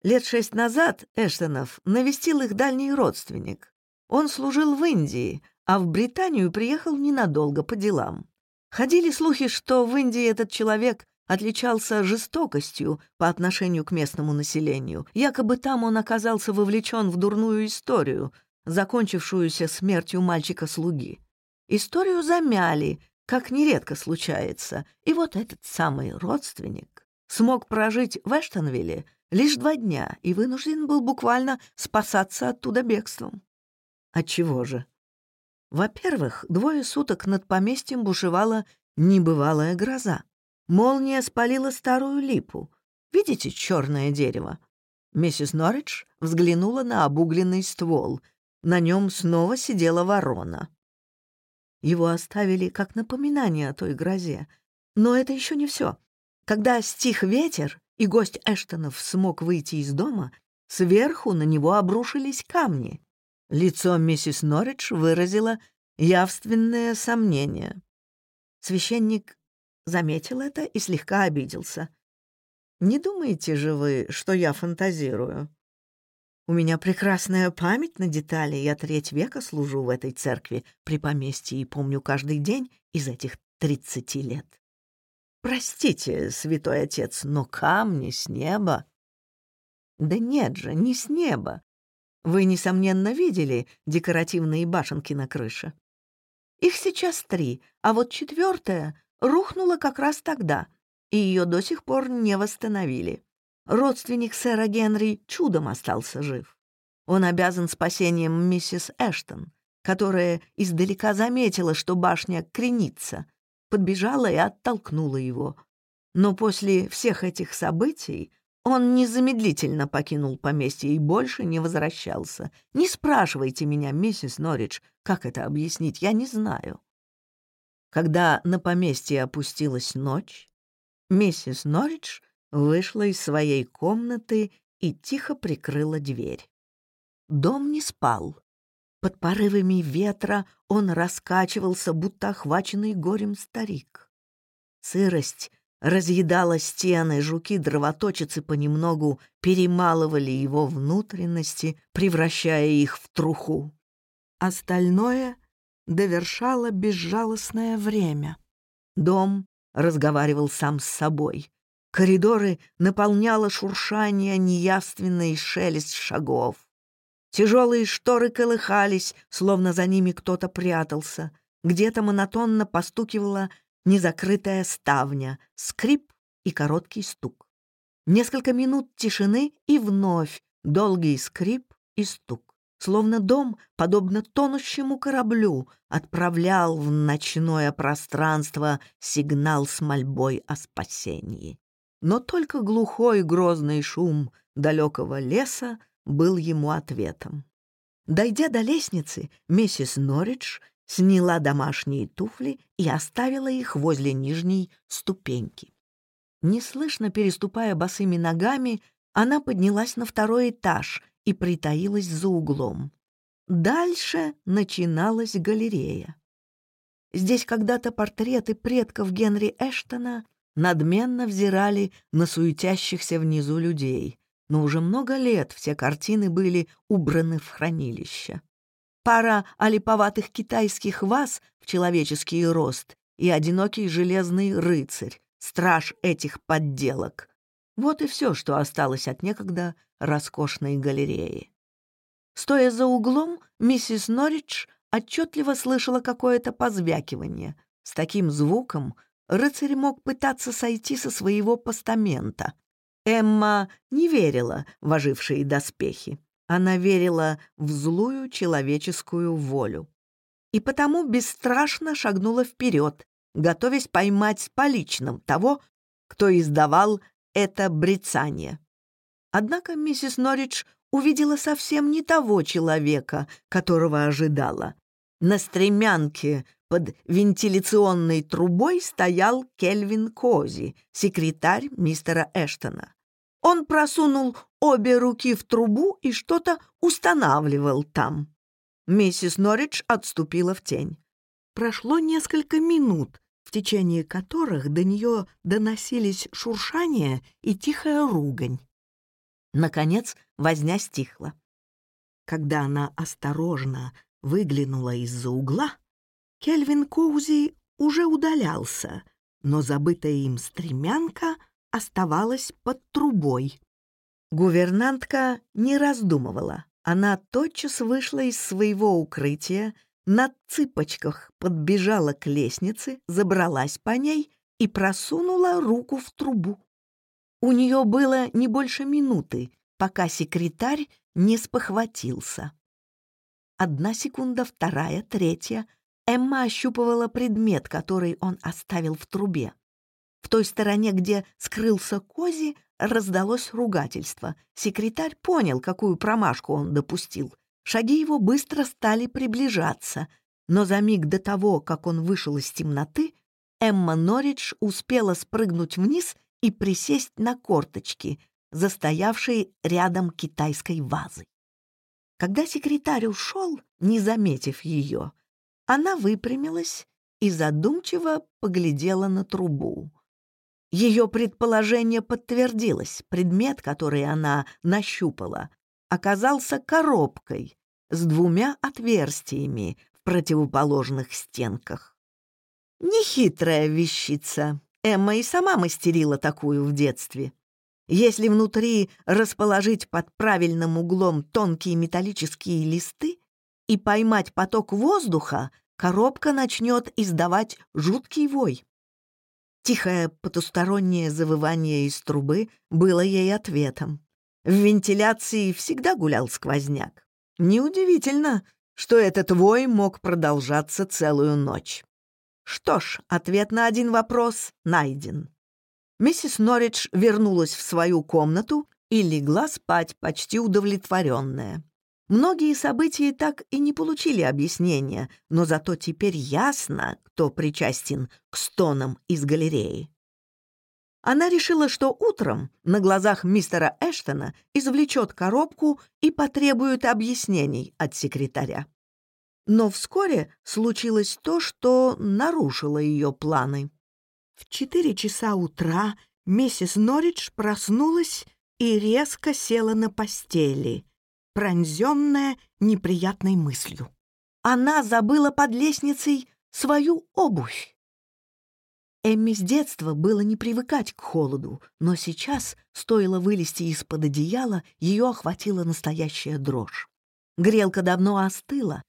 Лет шесть назад Эштонов навестил их дальний родственник. Он служил в Индии, а в Британию приехал ненадолго отличался жестокостью по отношению к местному населению. Якобы там он оказался вовлечен в дурную историю, закончившуюся смертью мальчика-слуги. Историю замяли, как нередко случается, и вот этот самый родственник смог прожить в Эштонвилле лишь два дня и вынужден был буквально спасаться оттуда бегством. Отчего же? Во-первых, двое суток над поместьем бушевала небывалая гроза. Молния спалила старую липу. Видите черное дерево? Миссис Норридж взглянула на обугленный ствол. На нем снова сидела ворона. Его оставили как напоминание о той грозе. Но это еще не все. Когда стих ветер, и гость Эштонов смог выйти из дома, сверху на него обрушились камни. Лицо миссис Норридж выразило явственное сомнение. Священник заметил это и слегка обиделся. «Не думаете же вы, что я фантазирую? У меня прекрасная память на детали, я треть века служу в этой церкви при поместье и помню каждый день из этих тридцати лет. Простите, святой отец, но камни с неба...» «Да нет же, не с неба. Вы, несомненно, видели декоративные башенки на крыше?» Их сейчас три, а вот четвертая рухнула как раз тогда, и ее до сих пор не восстановили. Родственник сэра Генри чудом остался жив. Он обязан спасением миссис Эштон, которая издалека заметила, что башня кренится, подбежала и оттолкнула его. Но после всех этих событий он незамедлительно покинул поместье и больше не возвращался. Не спрашивайте меня, миссис Норридж, как это объяснить, я не знаю. Когда на поместье опустилась ночь, миссис Норридж вышла из своей комнаты и тихо прикрыла дверь. Дом не спал. Под порывами ветра он раскачивался, будто охваченный горем старик. Сырость разъедала стены, жуки-дровоточицы понемногу перемалывали его внутренности, превращая их в труху. Остальное довершало безжалостное время. Дом разговаривал сам с собой. Коридоры наполняло шуршание, неявственный шелест шагов. Тяжелые шторы колыхались, словно за ними кто-то прятался. Где-то монотонно постукивала незакрытая ставня, скрип и короткий стук. Несколько минут тишины и вновь долгий скрип и стук словно дом, подобно тонущему кораблю, отправлял в ночное пространство сигнал с мольбой о спасении. Но только глухой грозный шум далекого леса был ему ответом. Дойдя до лестницы, миссис Норридж сняла домашние туфли и оставила их возле нижней ступеньки. Неслышно переступая босыми ногами, она поднялась на второй этаж — и притаилась за углом. Дальше начиналась галерея. Здесь когда-то портреты предков Генри Эштона надменно взирали на суетящихся внизу людей, но уже много лет все картины были убраны в хранилище. Пара олиповатых китайских ваз в человеческий рост и одинокий железный рыцарь, страж этих подделок, вот и все, что осталось от некогда роскошной галереи. Стоя за углом, миссис Норридж отчетливо слышала какое-то позвякивание. С таким звуком рыцарь мог пытаться сойти со своего постамента. Эмма не верила в ожившие доспехи. Она верила в злую человеческую волю. И потому бесстрашно шагнула вперед, готовясь поймать с поличным того, кто издавал это брецание. Однако миссис Норридж увидела совсем не того человека, которого ожидала. На стремянке под вентиляционной трубой стоял Кельвин Кози, секретарь мистера Эштона. Он просунул обе руки в трубу и что-то устанавливал там. Миссис Норридж отступила в тень. Прошло несколько минут, в течение которых до нее доносились шуршание и тихая ругань. Наконец возня стихла. Когда она осторожно выглянула из-за угла, Кельвин Коузи уже удалялся, но забытая им стремянка — оставалась под трубой. Гувернантка не раздумывала. Она тотчас вышла из своего укрытия, на цыпочках подбежала к лестнице, забралась по ней и просунула руку в трубу. У нее было не больше минуты, пока секретарь не спохватился. Одна секунда, вторая, третья. Эмма ощупывала предмет, который он оставил в трубе. В той стороне, где скрылся Кози, раздалось ругательство. Секретарь понял, какую промашку он допустил. Шаги его быстро стали приближаться, но за миг до того, как он вышел из темноты, Эмма Норридж успела спрыгнуть вниз и присесть на корточки, застоявшие рядом китайской вазы. Когда секретарь ушел, не заметив ее, она выпрямилась и задумчиво поглядела на трубу. Ее предположение подтвердилось. Предмет, который она нащупала, оказался коробкой с двумя отверстиями в противоположных стенках. Нехитрая вещица. Эмма и сама мастерила такую в детстве. Если внутри расположить под правильным углом тонкие металлические листы и поймать поток воздуха, коробка начнет издавать жуткий вой. Тихое потустороннее завывание из трубы было ей ответом. В вентиляции всегда гулял сквозняк. Неудивительно, что этот вой мог продолжаться целую ночь. Что ж, ответ на один вопрос найден. Миссис Норридж вернулась в свою комнату и легла спать, почти удовлетворенная. Многие события так и не получили объяснения, но зато теперь ясно, кто причастен к стонам из галереи. Она решила, что утром на глазах мистера Эштона извлечет коробку и потребует объяснений от секретаря. Но вскоре случилось то, что нарушило ее планы. В четыре часа утра миссис Норридж проснулась и резко села на постели, пронзенная неприятной мыслью. Она забыла под лестницей свою обувь. Эмми с детства было не привыкать к холоду, но сейчас, стоило вылезти из-под одеяла, ее охватила настоящая дрожь. Грелка давно остыла.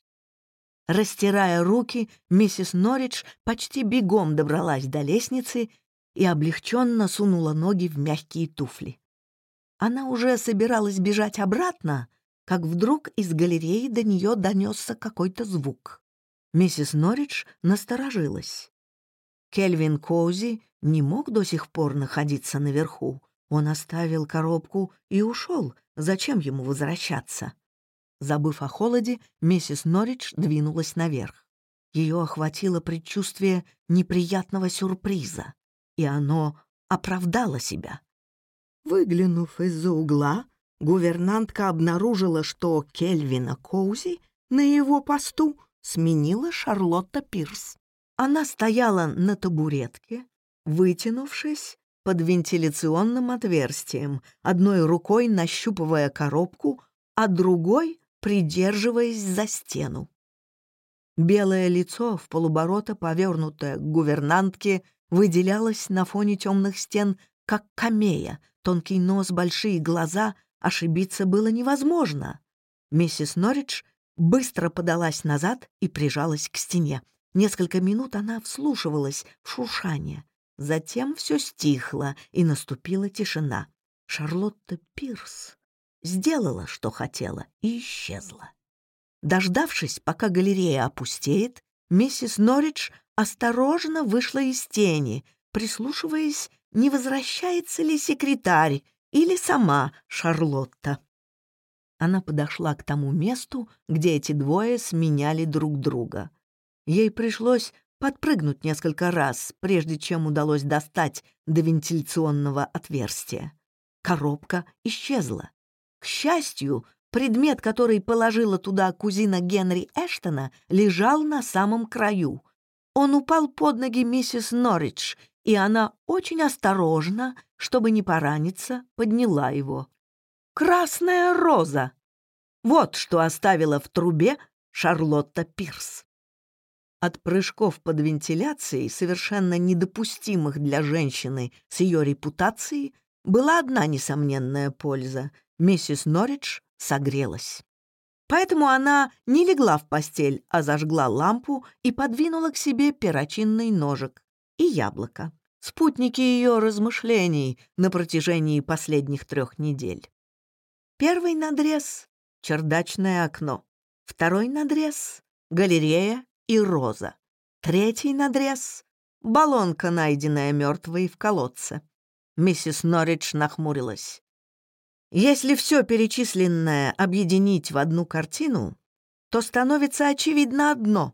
Растирая руки, миссис Норридж почти бегом добралась до лестницы и облегченно сунула ноги в мягкие туфли. Она уже собиралась бежать обратно, как вдруг из галереи до нее донесся какой-то звук. Миссис Норридж насторожилась. Кельвин Коузи не мог до сих пор находиться наверху. Он оставил коробку и ушел. Зачем ему возвращаться? Забыв о холоде, миссис Норридж двинулась наверх. Ее охватило предчувствие неприятного сюрприза, и оно оправдало себя. Выглянув из-за угла, гувернантка обнаружила, что Кельвина Коузи на его посту сменила Шарлотта Пирс. Она стояла на табуретке, вытянувшись под вентиляционным отверстием, одной рукой нащупывая коробку, а другой придерживаясь за стену. Белое лицо в полуборота, повернутое к гувернантке, выделялось на фоне темных стен, как камея, тонкий нос, большие глаза, ошибиться было невозможно. Миссис Норридж быстро подалась назад и прижалась к стене. Несколько минут она вслушивалась в шуршание. Затем все стихло, и наступила тишина. Шарлотта Пирс сделала, что хотела, и исчезла. Дождавшись, пока галерея опустеет, миссис Норридж осторожно вышла из тени, прислушиваясь, не возвращается ли секретарь или сама Шарлотта. Она подошла к тому месту, где эти двое сменяли друг друга — Ей пришлось подпрыгнуть несколько раз, прежде чем удалось достать до вентиляционного отверстия. Коробка исчезла. К счастью, предмет, который положила туда кузина Генри Эштона, лежал на самом краю. Он упал под ноги миссис Норридж, и она очень осторожно, чтобы не пораниться, подняла его. «Красная роза!» Вот что оставила в трубе Шарлотта Пирс. от прыжков под вентиляцией, совершенно недопустимых для женщины с ее репутацией, была одна несомненная польза — миссис Норридж согрелась. Поэтому она не легла в постель, а зажгла лампу и подвинула к себе перочинный ножик и яблоко, спутники ее размышлений на протяжении последних трех недель. Первый надрез — чердачное окно, второй надрез — галерея и роза. Третий надрез — баллонка, найденная мертвой в колодце. Миссис Норридж нахмурилась. Если все перечисленное объединить в одну картину, то становится очевидно одно.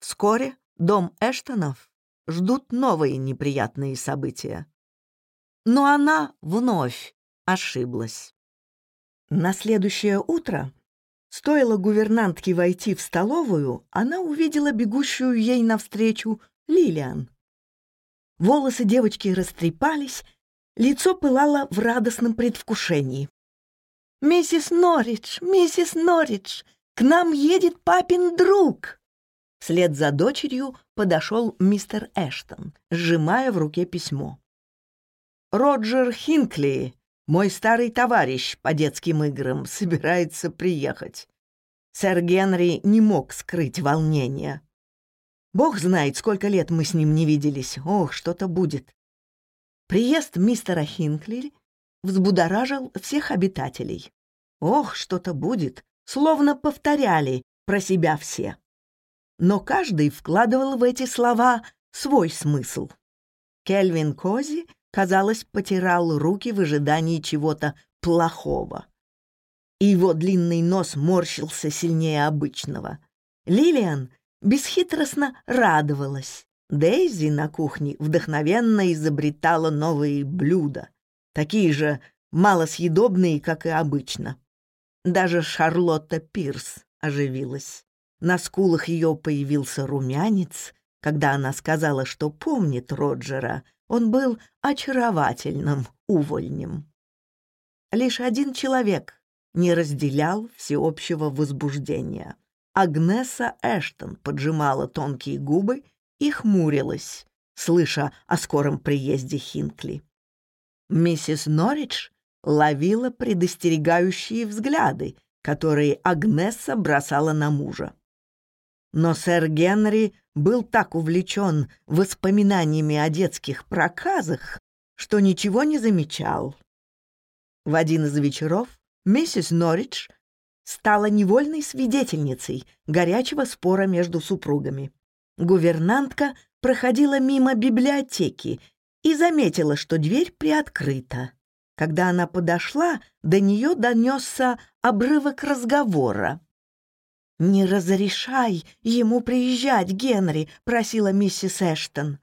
Вскоре дом Эштонов ждут новые неприятные события. Но она вновь ошиблась. На следующее утро Стоило гувернантке войти в столовую, она увидела бегущую ей навстречу Лилиан. Волосы девочки растрепались, лицо пылало в радостном предвкушении. «Миссис Норридж! Миссис Норридж! К нам едет папин друг!» Вслед за дочерью подошел мистер Эштон, сжимая в руке письмо. «Роджер Хинкли мой старый товарищ по детским играм, собирается приехать». Сэр Генри не мог скрыть волнения. Бог знает, сколько лет мы с ним не виделись. Ох, что-то будет. Приезд мистера Хинкли взбудоражил всех обитателей. Ох, что-то будет, словно повторяли про себя все но каждый вкладывал в эти слова свой смысл. Кельвин Кози, казалось, потирал руки в ожидании чего-то плохого. И его длинный нос морщился сильнее обычного. Лилиан бесхитростно радовалась. Дейзи на кухне вдохновенно изобретала новые блюда, такие же малосъедобные, как и обычно. Даже Шарлотта Пирс оживилась. На скулах ее появился румянец, когда она сказала, что помнит Роджера — Он был очаровательным увольнем. Лишь один человек не разделял всеобщего возбуждения. Агнеса Эштон поджимала тонкие губы и хмурилась, слыша о скором приезде Хинкли. Миссис Норридж ловила предостерегающие взгляды, которые Агнеса бросала на мужа. Но сэр Генри был так увлечен воспоминаниями о детских проказах, что ничего не замечал. В один из вечеров миссис Норридж стала невольной свидетельницей горячего спора между супругами. Гувернантка проходила мимо библиотеки и заметила, что дверь приоткрыта. Когда она подошла, до нее донесся обрывок разговора. «Не разрешай ему приезжать, Генри», — просила миссис Эштон.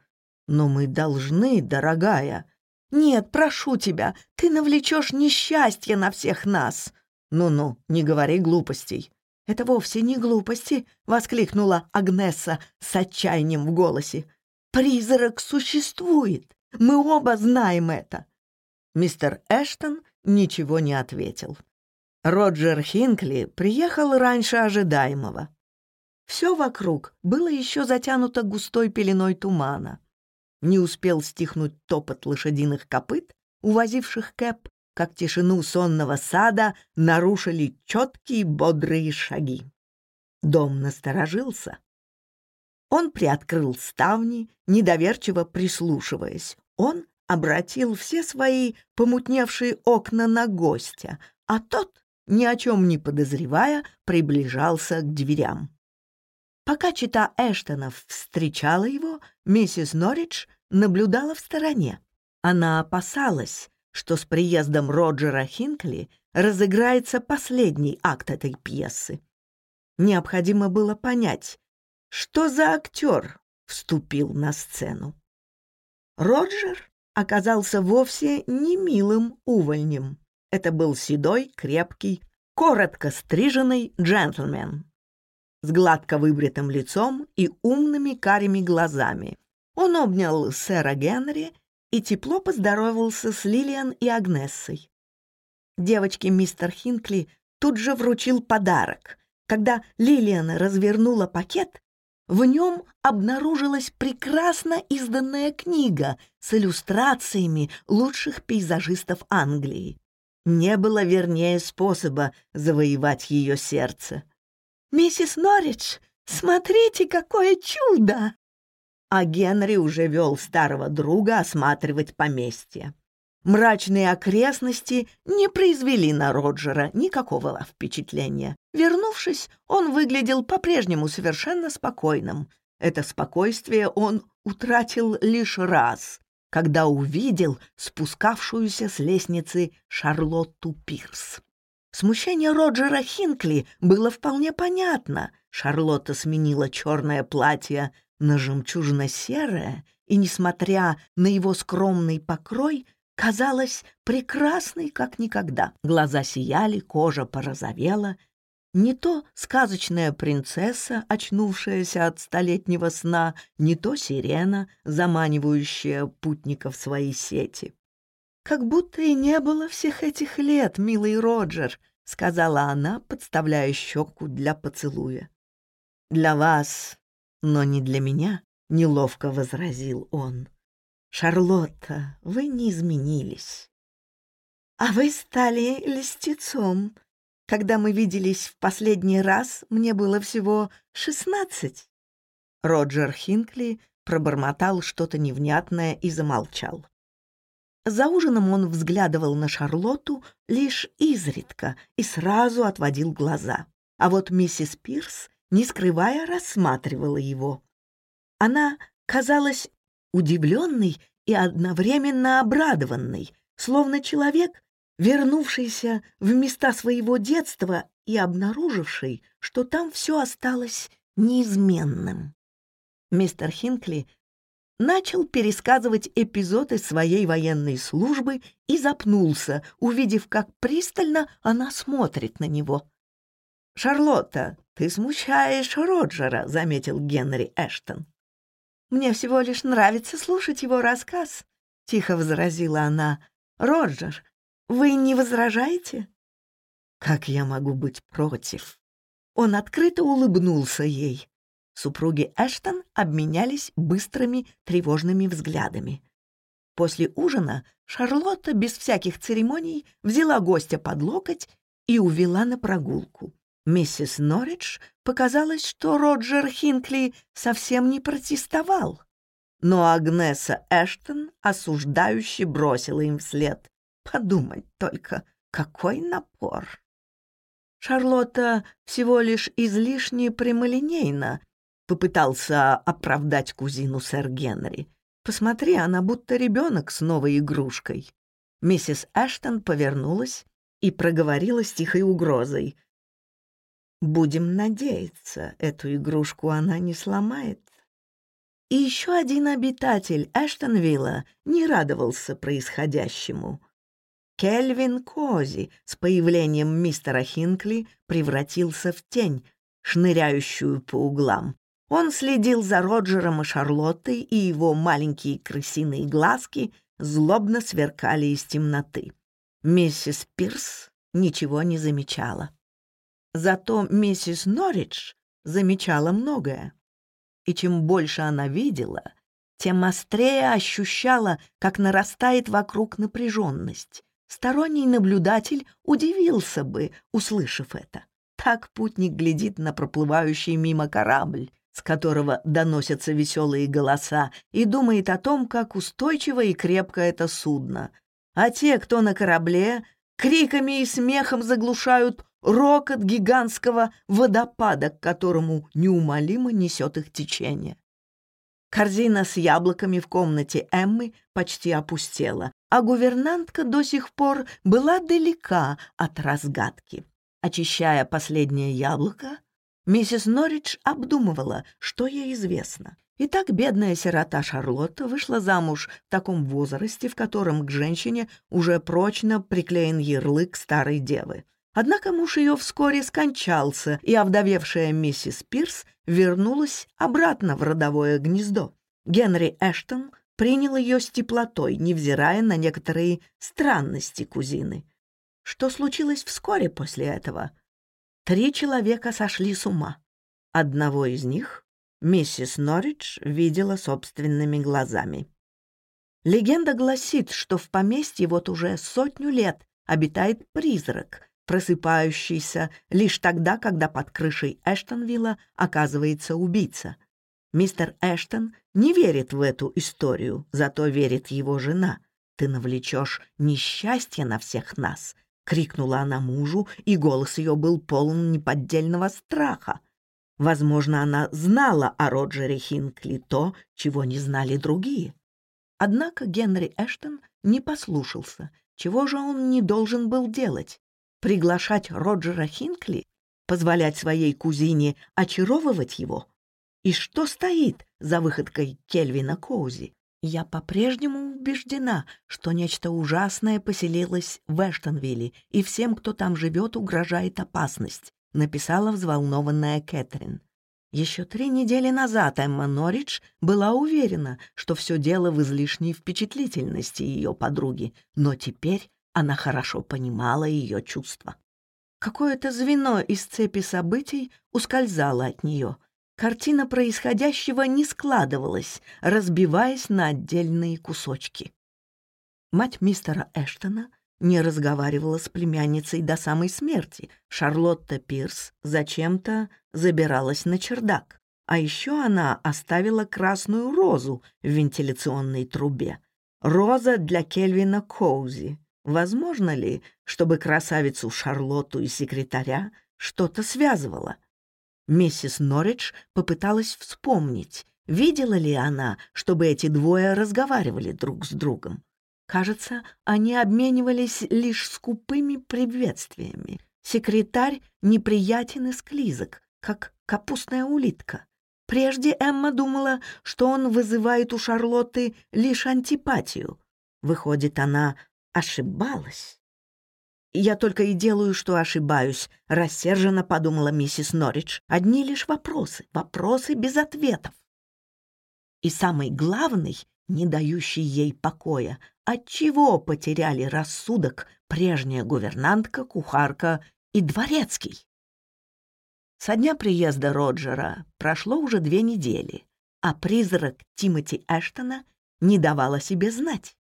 «Но мы должны, дорогая». «Нет, прошу тебя, ты навлечешь несчастье на всех нас». «Ну-ну, не говори глупостей». «Это вовсе не глупости», — воскликнула Агнеса с отчаянием в голосе. «Призрак существует. Мы оба знаем это». Мистер Эштон ничего не ответил. Роджер Хинкли приехал раньше ожидаемого. Все вокруг было еще затянуто густой пеленой тумана. Не успел стихнуть топот лошадиных копыт, увозивших Кэп, как тишину сонного сада нарушили четкие бодрые шаги. Дом насторожился. Он приоткрыл ставни, недоверчиво прислушиваясь. Он обратил все свои помутневшие окна на гостя, а тот ни о чем не подозревая, приближался к дверям. Пока чита Эштонов встречала его, миссис Норридж наблюдала в стороне. Она опасалась, что с приездом Роджера Хинкли разыграется последний акт этой пьесы. Необходимо было понять, что за актер вступил на сцену. Роджер оказался вовсе не милым увольнем. Это был седой, крепкий, коротко стриженный джентльмен с гладко выбритым лицом и умными карими глазами. Он обнял сэра Генри и тепло поздоровался с Лилиан и Агнессой. Девочке мистер Хинкли тут же вручил подарок. Когда Лилиан развернула пакет, в нем обнаружилась прекрасно изданная книга с иллюстрациями лучших пейзажистов Англии. Не было вернее способа завоевать ее сердце. «Миссис Норридж, смотрите, какое чудо!» А Генри уже вел старого друга осматривать поместье. Мрачные окрестности не произвели на Роджера никакого впечатления. Вернувшись, он выглядел по-прежнему совершенно спокойным. Это спокойствие он утратил лишь раз, когда увидел спускавшуюся с лестницы Шарлотту Пирс. Смущение Роджера Хинкли было вполне понятно. Шарлотта сменила черное платье на жемчужно-серое и, несмотря на его скромный покрой, казалась прекрасной как никогда. Глаза сияли, кожа порозовела, не то сказочная принцесса, очнувшаяся от столетнего сна, не то сирена, заманивающая путников в свои сети. «Как будто и не было всех этих лет, милый Роджер», — сказала она, подставляя щеку для поцелуя. «Для вас, но не для меня», — неловко возразил он. «Шарлотта, вы не изменились». «А вы стали льстецом», когда мы виделись в последний раз, мне было всего шестнадцать». Роджер Хинкли пробормотал что-то невнятное и замолчал. За ужином он взглядывал на Шарлотту лишь изредка и сразу отводил глаза. А вот миссис Пирс, не скрывая, рассматривала его. Она казалась удивленной и одновременно обрадованной, словно человек, Вернувшийся места своего детства и обнаруживший, что там все осталось неизменным. Мистер Хинкли начал пересказывать эпизоды своей военной службы и запнулся, увидев, как пристально она смотрит на него. «Шарлотта, ты смущаешь Роджера», — заметил Генри Эштон. «Мне всего лишь нравится слушать его рассказ», — тихо возразила она. «Роджер вы не возражаете?» «Как я могу быть против?» Он открыто улыбнулся ей. Супруги Эштон обменялись быстрыми тревожными взглядами. После ужина Шарлотта без всяких церемоний взяла гостя под локоть и увела на прогулку. Миссис Норридж показалось, что Роджер Хинкли совсем не протестовал. Но Агнеса Эштон осуждающе бросила им вслед. Подумать только, какой напор! Шарлотта всего лишь излишне прямолинейно попытался оправдать кузину сэр Генри. Посмотри, она будто ребенок с новой игрушкой. Миссис Эштон повернулась и проговорила с тихой угрозой. «Будем надеяться, эту игрушку она не сломает». И еще один обитатель Эштонвилла не радовался происходящему. Кельвин Кози с появлением мистера Хинкли превратился в тень, шныряющую по углам. Он следил за Роджером и Шарлоттой, и его маленькие крысиные глазки злобно сверкали из темноты. Миссис Пирс ничего не замечала. Зато миссис Норридж замечала многое. И чем больше она видела, тем острее ощущала, как нарастает вокруг напряженность. Сторонний наблюдатель удивился бы, услышав это. Так путник глядит на проплывающий мимо корабль, с которого доносятся веселые голоса, и думает о том, как устойчиво и крепко это судно. А те, кто на корабле, криками и смехом заглушают рокот гигантского водопада, к которому неумолимо несет их течение. Корзина с яблоками в комнате Эммы почти опустела, а гувернантка до сих пор была далека от разгадки. Очищая последнее яблоко, миссис Норридж обдумывала, что ей известно. Итак, бедная сирота Шарлотта вышла замуж в таком возрасте, в котором к женщине уже прочно приклеен ярлык старой девы. Однако муж ее вскоре скончался, и овдовевшая миссис Пирс вернулась обратно в родовое гнездо. Генри Эштон принял ее с теплотой, невзирая на некоторые странности кузины. Что случилось вскоре после этого? Три человека сошли с ума. Одного из них миссис Норридж видела собственными глазами. Легенда гласит, что в поместье вот уже сотню лет обитает призрак, просыпающийся лишь тогда, когда под крышей Эштонвилла оказывается убийца — Мистер Эштон не верит в эту историю, зато верит его жена. Ты навлечешь несчастье на всех нас, — крикнула она мужу, и голос ее был полон неподдельного страха. Возможно, она знала о Роджере Хинкли то, чего не знали другие. Однако Генри Эштон не послушался. Чего же он не должен был делать? Приглашать Роджера Хинкли? Позволять своей кузине очаровывать его? И что стоит за выходкой Кельвина Коузи? Я по-прежнему убеждена, что нечто ужасное поселилось в Эштонвилле, и всем, кто там живет, угрожает опасность», — написала взволнованная Кэтрин. Еще три недели назад Эмма Норридж была уверена, что все дело в излишней впечатлительности ее подруги, но теперь она хорошо понимала ее чувства. Какое-то звено из цепи событий ускользало от нее, Картина происходящего не складывалась, разбиваясь на отдельные кусочки. Мать мистера Эштона не разговаривала с племянницей до самой смерти. Шарлотта Пирс зачем-то забиралась на чердак. А еще она оставила красную розу в вентиляционной трубе. Роза для Кельвина Коузи. Возможно ли, чтобы красавицу Шарлотту и секретаря что-то связывало? Миссис Норридж попыталась вспомнить, видела ли она, чтобы эти двое разговаривали друг с другом. Кажется, они обменивались лишь скупыми приветствиями. Секретарь неприятен и склизок, как капустная улитка. Прежде Эмма думала, что он вызывает у Шарлотты лишь антипатию. Выходит, она ошибалась. «Я только и делаю, что ошибаюсь», — рассерженно подумала миссис Норридж. «Одни лишь вопросы, вопросы без ответов». И самый главный, не дающий ей покоя, отчего потеряли рассудок прежняя гувернантка, кухарка и дворецкий? Со дня приезда Роджера прошло уже две недели, а призрак Тимоти Эштона не давал о себе знать.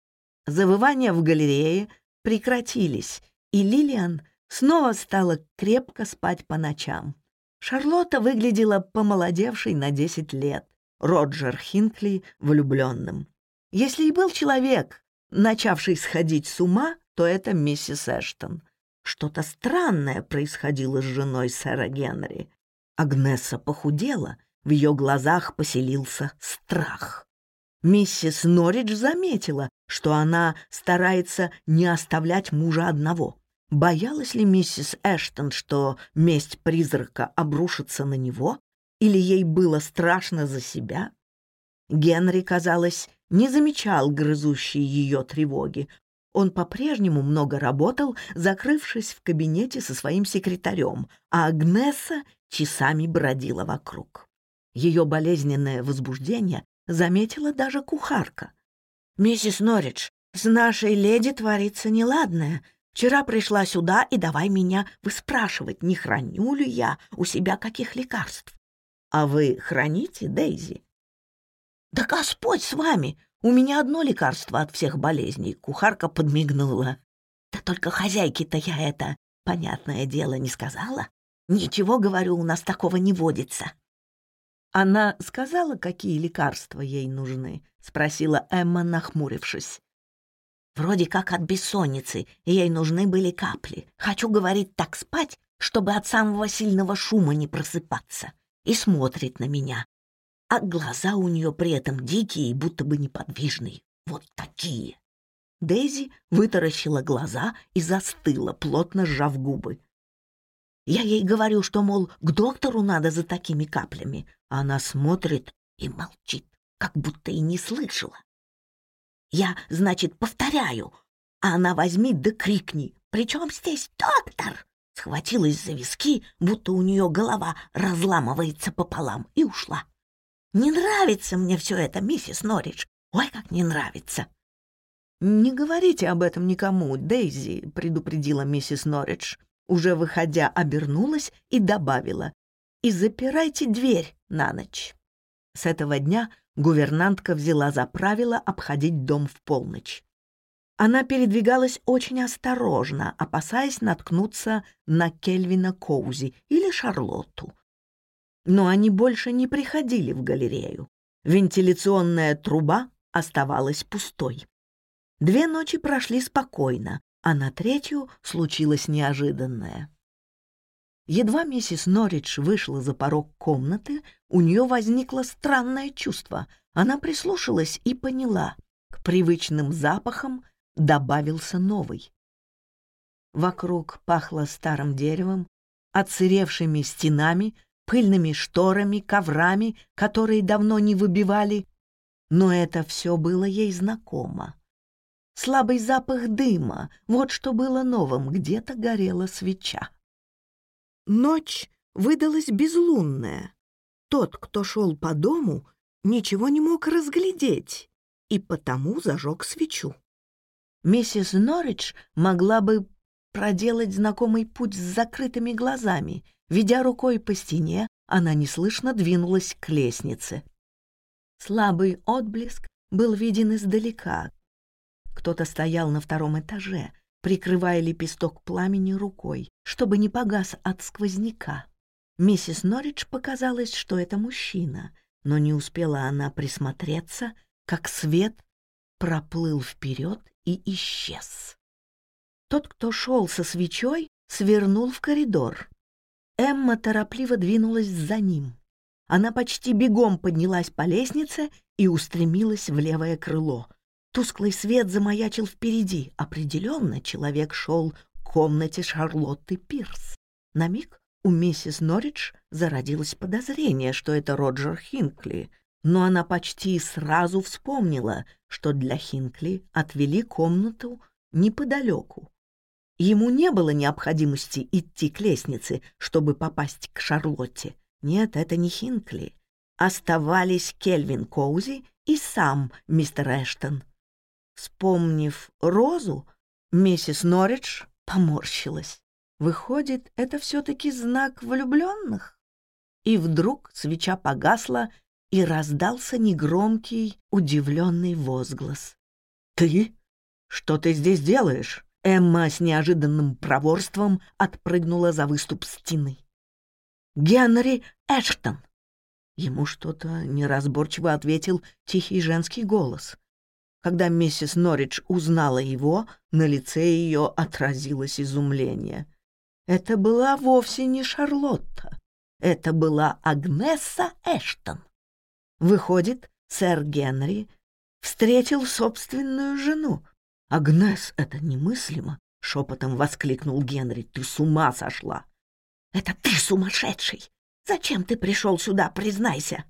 Завывания в галерее прекратились, и Лилиан снова стала крепко спать по ночам. Шарлотта выглядела помолодевшей на 10 лет, Роджер Хинкли — влюбленным. Если и был человек, начавший сходить с ума, то это миссис Эштон. Что-то странное происходило с женой сэра Генри. Агнеса похудела, в ее глазах поселился страх. Миссис Норридж заметила, что она старается не оставлять мужа одного боялась ли миссис Эштон, что месть призрака обрушится на него, или ей было страшно за себя? Генри, казалось, не замечал грызущей ее тревоги. Он по-прежнему много работал, закрывшись в кабинете со своим секретарем, а Агнеса часами бродила вокруг. Ее болезненное возбуждение заметила даже кухарка. «Миссис Норридж, с нашей леди творится неладное», Вчера пришла сюда и давай меня выспрашивать, не храню ли я у себя каких лекарств. А вы храните, Дейзи?» «Да Господь с вами! У меня одно лекарство от всех болезней», — кухарка подмигнула. «Да только хозяйке-то я это, понятное дело, не сказала. Ничего, говорю, у нас такого не водится». «Она сказала, какие лекарства ей нужны?» — спросила Эмма, нахмурившись. «Вроде как от бессонницы, и ей нужны были капли. Хочу, говорить, так спать, чтобы от самого сильного шума не просыпаться. И смотрит на меня, а глаза у нее при этом дикие и будто бы неподвижные. Вот такие. Дейзи вытаращила глаза и застыла, плотно сжав губы. Я ей говорю, что, мол, к доктору надо за такими каплями. А она смотрит и молчит, как будто и не слышала. Я, значит, повторяю, а она возьми да крикни. «Причем здесь доктор?» Схватилась за виски, будто у нее голова разламывается пополам, и ушла. Не нравится мне все это, миссис Норридж. Ой, как не нравится. «Не говорите об этом никому, Дейзи», — предупредила миссис Норридж. Уже выходя, обернулась и добавила. «И запирайте дверь на ночь». С этого дня гувернантка взяла за правило обходить дом в полночь. Она передвигалась очень осторожно, опасаясь едва миссис Норридж вышла за порог комнаты, у нее возникло странное чувство. Она прислушалась и поняла. К привычным запахам добавился новый. Вокруг пахло старым деревом, отсыревшими стенами, пыльными шторами, коврами, которые давно не выбивали, но это все было ей знакомо. Слабый запах дыма — вот что было новым, где-то горела свеча. Ночь выдалась безлунная. Тот, кто шел по дому, ничего не мог разглядеть, и потому зажег свечу. Миссис Норридж могла бы проделать знакомый путь с закрытыми глазами — Ведя рукой по стене, она неслышно двинулась к лестнице. Слабый отблеск был виден издалека. Кто-то стоял на втором этаже, прикрывая лепесток пламени рукой, чтобы не погас от сквозняка. Миссис Норридж показалось, что это мужчина, но не успела она присмотреться, как свет проплыл вперед и исчез. Тот, кто шел со свечой, свернул в коридор. Эмма торопливо двинулась за ним. Она почти бегом поднялась по лестнице и устремилась в левое крыло — Тусклый свет замаячил впереди. Определенно человек шел к комнате Шарлотты Пирс. На миг у миссис Норридж зародилось подозрение, что это Роджер Хинкли, но она почти сразу вспомнила, что для Хинкли отвели комнату неподалеку. Ему не было необходимости идти к лестнице, чтобы попасть к Шарлотте. Нет, это не Хинкли. Оставались Кельвин Коузи и сам мистер Эштон. Вспомнив розу, миссис Норридж поморщилась. Выходит, это все-таки знак влюбленных? И вдруг свеча погасла, и раздался негромкий, удивленный возглас. «Ты? Что ты здесь делаешь?» Эмма с неожиданным проворством отпрыгнула за выступ стены. «Генри Эштон!» Ему что-то неразборчиво ответил тихий женский голос когда миссис Норридж узнала его, на лице ее отразилось изумление. Это была вовсе не Шарлотта. Это была Агнеса Эштон. Выходит, сэр Генри встретил собственную жену. «Агнес, это немыслимо!» — шепотом воскликнул Генри. «Ты с ума сошла!» «Это ты сумасшедший! Зачем ты пришел сюда, признайся?»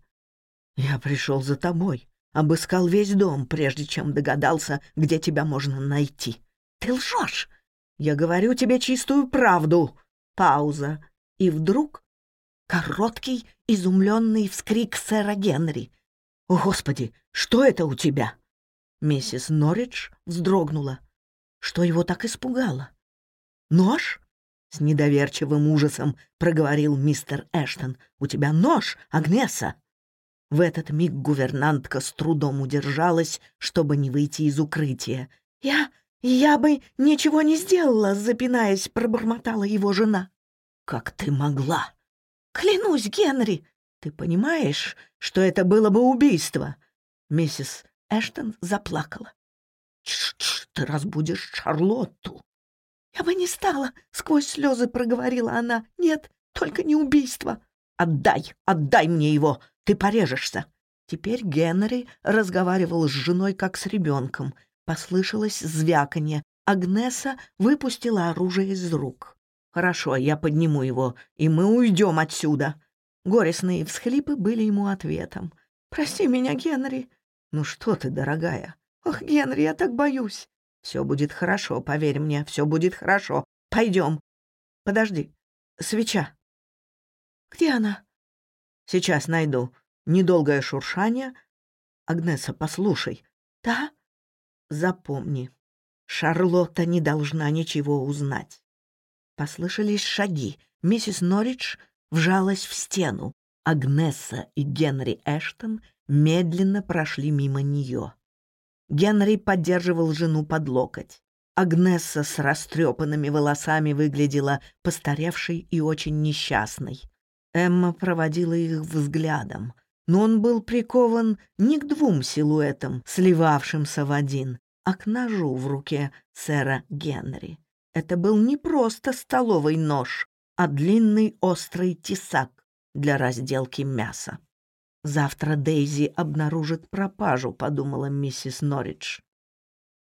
«Я пришел за тобой. Обыскал весь дом, прежде чем догадался, где тебя можно найти. Ты лжешь! Я говорю тебе чистую правду!» Пауза. И вдруг Короткий, изумленный вскрик сэра Генри. «О, Господи, что это у тебя?» Миссис Норридж вздрогнула. Что его так испугало? «Нож?» — с недоверчивым ужасом проговорил мистер Эштон. «У тебя нож, Агнеса!» В этот миг гувернантка с трудом удержалась, чтобы не выйти из укрытия. «Я... я бы ничего не сделала», — запинаясь, пробормотала его жена. «Как ты могла?» Клянусь, Генри, Ты порежешься». Теперь Генри разговаривал с женой как с ребенком. Послышалось звяканье. Агнеса выпустила оружие из рук. «Хорошо, я подниму его, и мы уйдем отсюда». Горестные всхлипы были ему ответом. «Прости меня, Генри». «Ну что ты, дорогая?» «Ох, Генри, я так боюсь». «Все будет хорошо, поверь мне, все будет хорошо. Пойдем». «Подожди. Свеча». «Где она?» «Сейчас найду. Недолгое шуршание. Агнеса, послушай». «Да?» «Запомни, Шарлотта не должна ничего узнать. Послышались шаги. Миссис Норридж вжалась в стену. Агнесса и Генри Эштон медленно прошли мимо нее. Генри поддерживал жену под локоть. Агнесса с растрепанными волосами выглядела постаревшей и очень несчастной. Эмма проводила их взглядом, но он был прикован не к двум силуэтам, сливавшимся в один, а к ножу в руке сэра Генри. Это был не просто столовый нож, а длинный острый тесак для разделки мяса. «Завтра Дейзи обнаружит пропажу», — подумала миссис Норридж.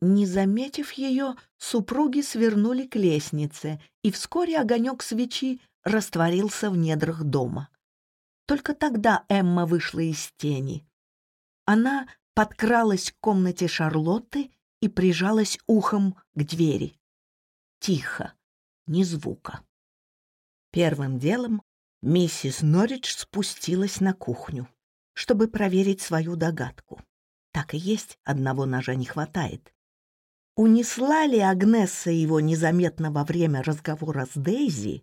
Не заметив ее, супруги свернули к лестнице, и вскоре огонек свечи растворился в недрах дома. Только тогда Эмма вышла из тени. Она подкралась к комнате Шарлотты и прижалась ухом к двери. Тихо, ни звука. Первым делом миссис Норридж спустилась на кухню, чтобы проверить свою догадку. Так и есть, одного ножа не хватает. Унесла ли Агнесса его незаметно во время разговора с Дейзи,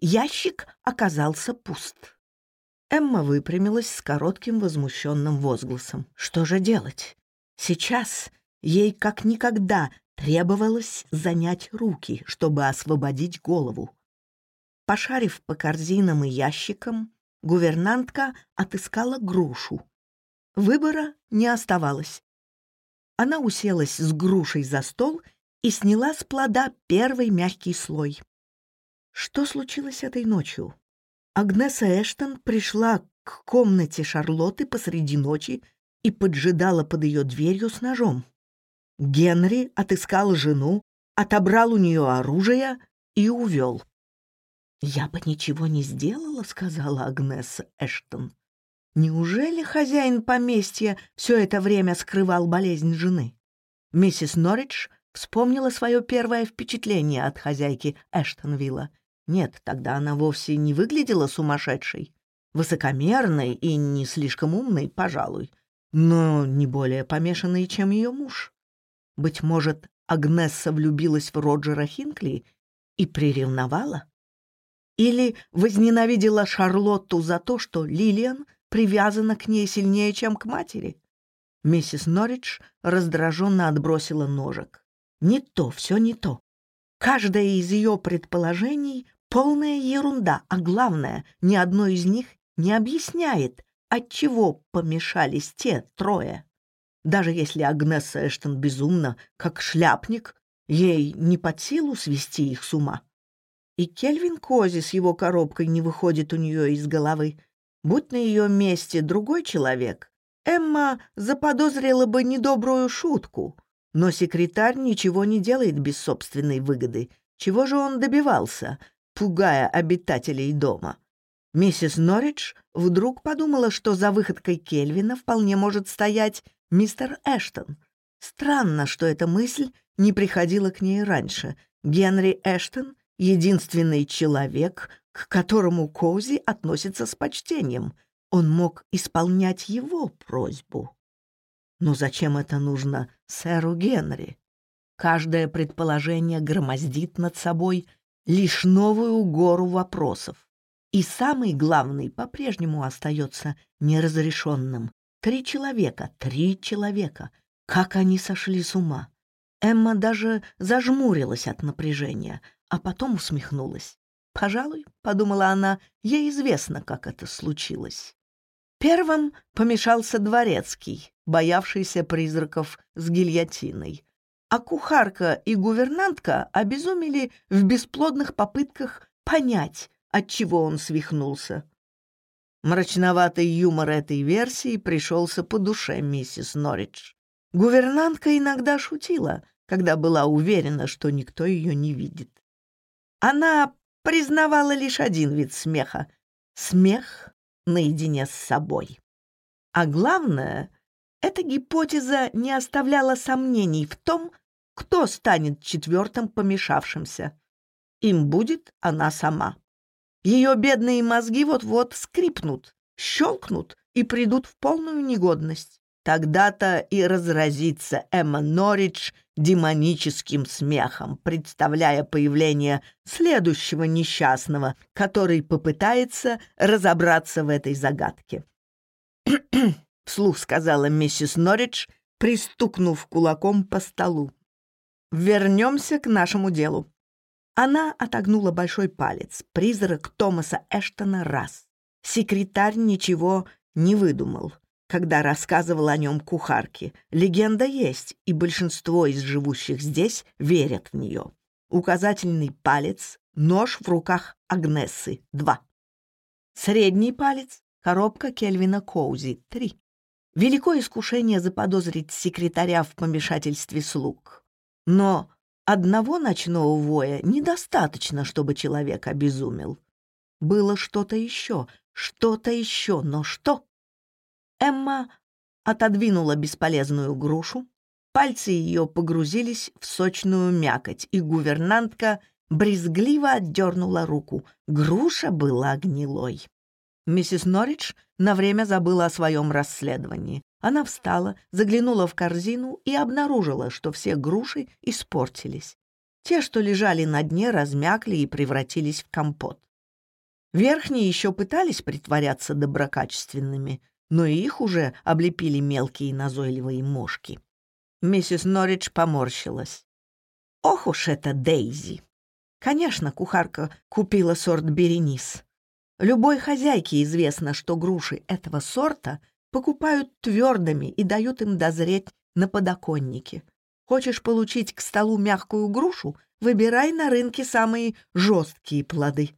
Ящик оказался пуст. Эмма выпрямилась с коротким возмущенным возгласом. Что же делать? Сейчас ей как никогда требовалось занять руки, чтобы освободить голову. Пошарив по корзинам и ящикам, гувернантка отыскала грушу. Выбора не оставалось. Она уселась с грушей за стол и сняла с плода первый мягкий слой. Что случилось этой ночью? Агнеса Эштон пришла к комнате Шарлотты посреди ночи и поджидала под ее дверью с ножом. Генри отыскал жену, отобрал у нее оружие и увел. «Я бы ничего не сделала», — сказала Агнеса Эштон. «Неужели хозяин поместья все это время скрывал болезнь жены?» Миссис Норридж Нет, тогда она вовсе не выглядела сумасшедшей. Высокомерной и не слишком умной, пожалуй, но не более помешанной, чем ее муж. Быть может, Агнесса влюбилась в Роджера Хинкли и приревновала? Или возненавидела Шарлотту за то, что Лилиан привязана к ней сильнее, чем к матери? Миссис Норридж раздраженно отбросила ножек. Не то, все не то. Каждое из ее предположений полная ерунда, а главное, ни одно из них не объясняет, отчего помешались те трое. Даже если Агнесса Эштон безумна, как шляпник, ей не под силу свести их с ума. И Кельвин Кози с его коробкой не выходит у нее из головы. Будь на ее месте другой человек, Эмма заподозрила бы недобрую шутку. Но секретарь ничего не пугая обитателей дома. Миссис Норридж вдруг подумала, что за выходкой Кельвина вполне может стоять мистер Эштон. Странно, что эта мысль не приходила к ней раньше. Генри Эштон — единственный человек, к которому Коузи относится с почтением. Он мог исполнять его просьбу. Но зачем это нужно сэру Генри? Каждое предположение громоздит над собой — лишь новую гору вопросов. И самый главный по-прежнему остается неразрешенным. Три человека, три человека. Как они сошли с ума. Эмма даже зажмурилась от напряжения, а потом усмехнулась. «Пожалуй», — подумала она, — «ей известно, как это случилось». Первым помешался дворецкий, боявшийся призраков с гильотиной а кухарка и гувернантка обезумели в бесплодных попытках понять, от чего он свихнулся. Мрачноватый юмор этой версии пришелся по душе миссис Норридж. Гувернантка иногда шутила, когда была уверена, что никто ее не видит. Она признавала лишь один вид смеха — смех наедине с собой. А главное — эта гипотеза не оставляла сомнений в том, кто станет четвертым помешавшимся. Им будет она сама. Ее бедные мозги вот-вот скрипнут, щелкнут и придут в полную негодность. Тогда-то и разразится Эмма Норридж демоническим смехом, представляя появление следующего несчастного, который попытается разобраться в этой загадке. «Кхе вслух сказала миссис Норридж, пристукнув кулаком по столу. «Вернемся к нашему делу. Она отогнула большой палец. Призрак Томаса Эштона раз. Секретарь ничего не выдумал, когда рассказывал о нем кухарке. Легенда есть, и большинство из живущих здесь верят в нее. Указательный палец, нож в руках Агнессы — два. Средний палец — коробка Кельвина Коузи — три. Великое искушение заподозрить секретаря в помешательстве слуг. Но одного ночного воя недостаточно, чтобы человек обезумел. Было что-то еще, что-то еще, но что? Эмма отодвинула бесполезную грушу, пальцы ее погрузились в сочную мякоть, и гувернантка брезгливо отдернула руку. Груша была гнилой. Миссис Норридж на время забыла о своем расследовании. Она встала, заглянула в корзину и обнаружила, что все груши испортились. Те, что лежали на дне, размякли и превратились в компот. Верхние еще пытались притворяться доброкачественными, но и их уже облепили мелкие назойливые мошки. Миссис Норридж поморщилась. «Ох уж это Дейзи!» Конечно, кухарка купила сорт «Беренис». Любой хозяйке известно, что груши этого сорта покупают твердыми и дают им дозреть на подоконнике. Хочешь получить к столу мягкую грушу, выбирай на рынке самые жесткие плоды.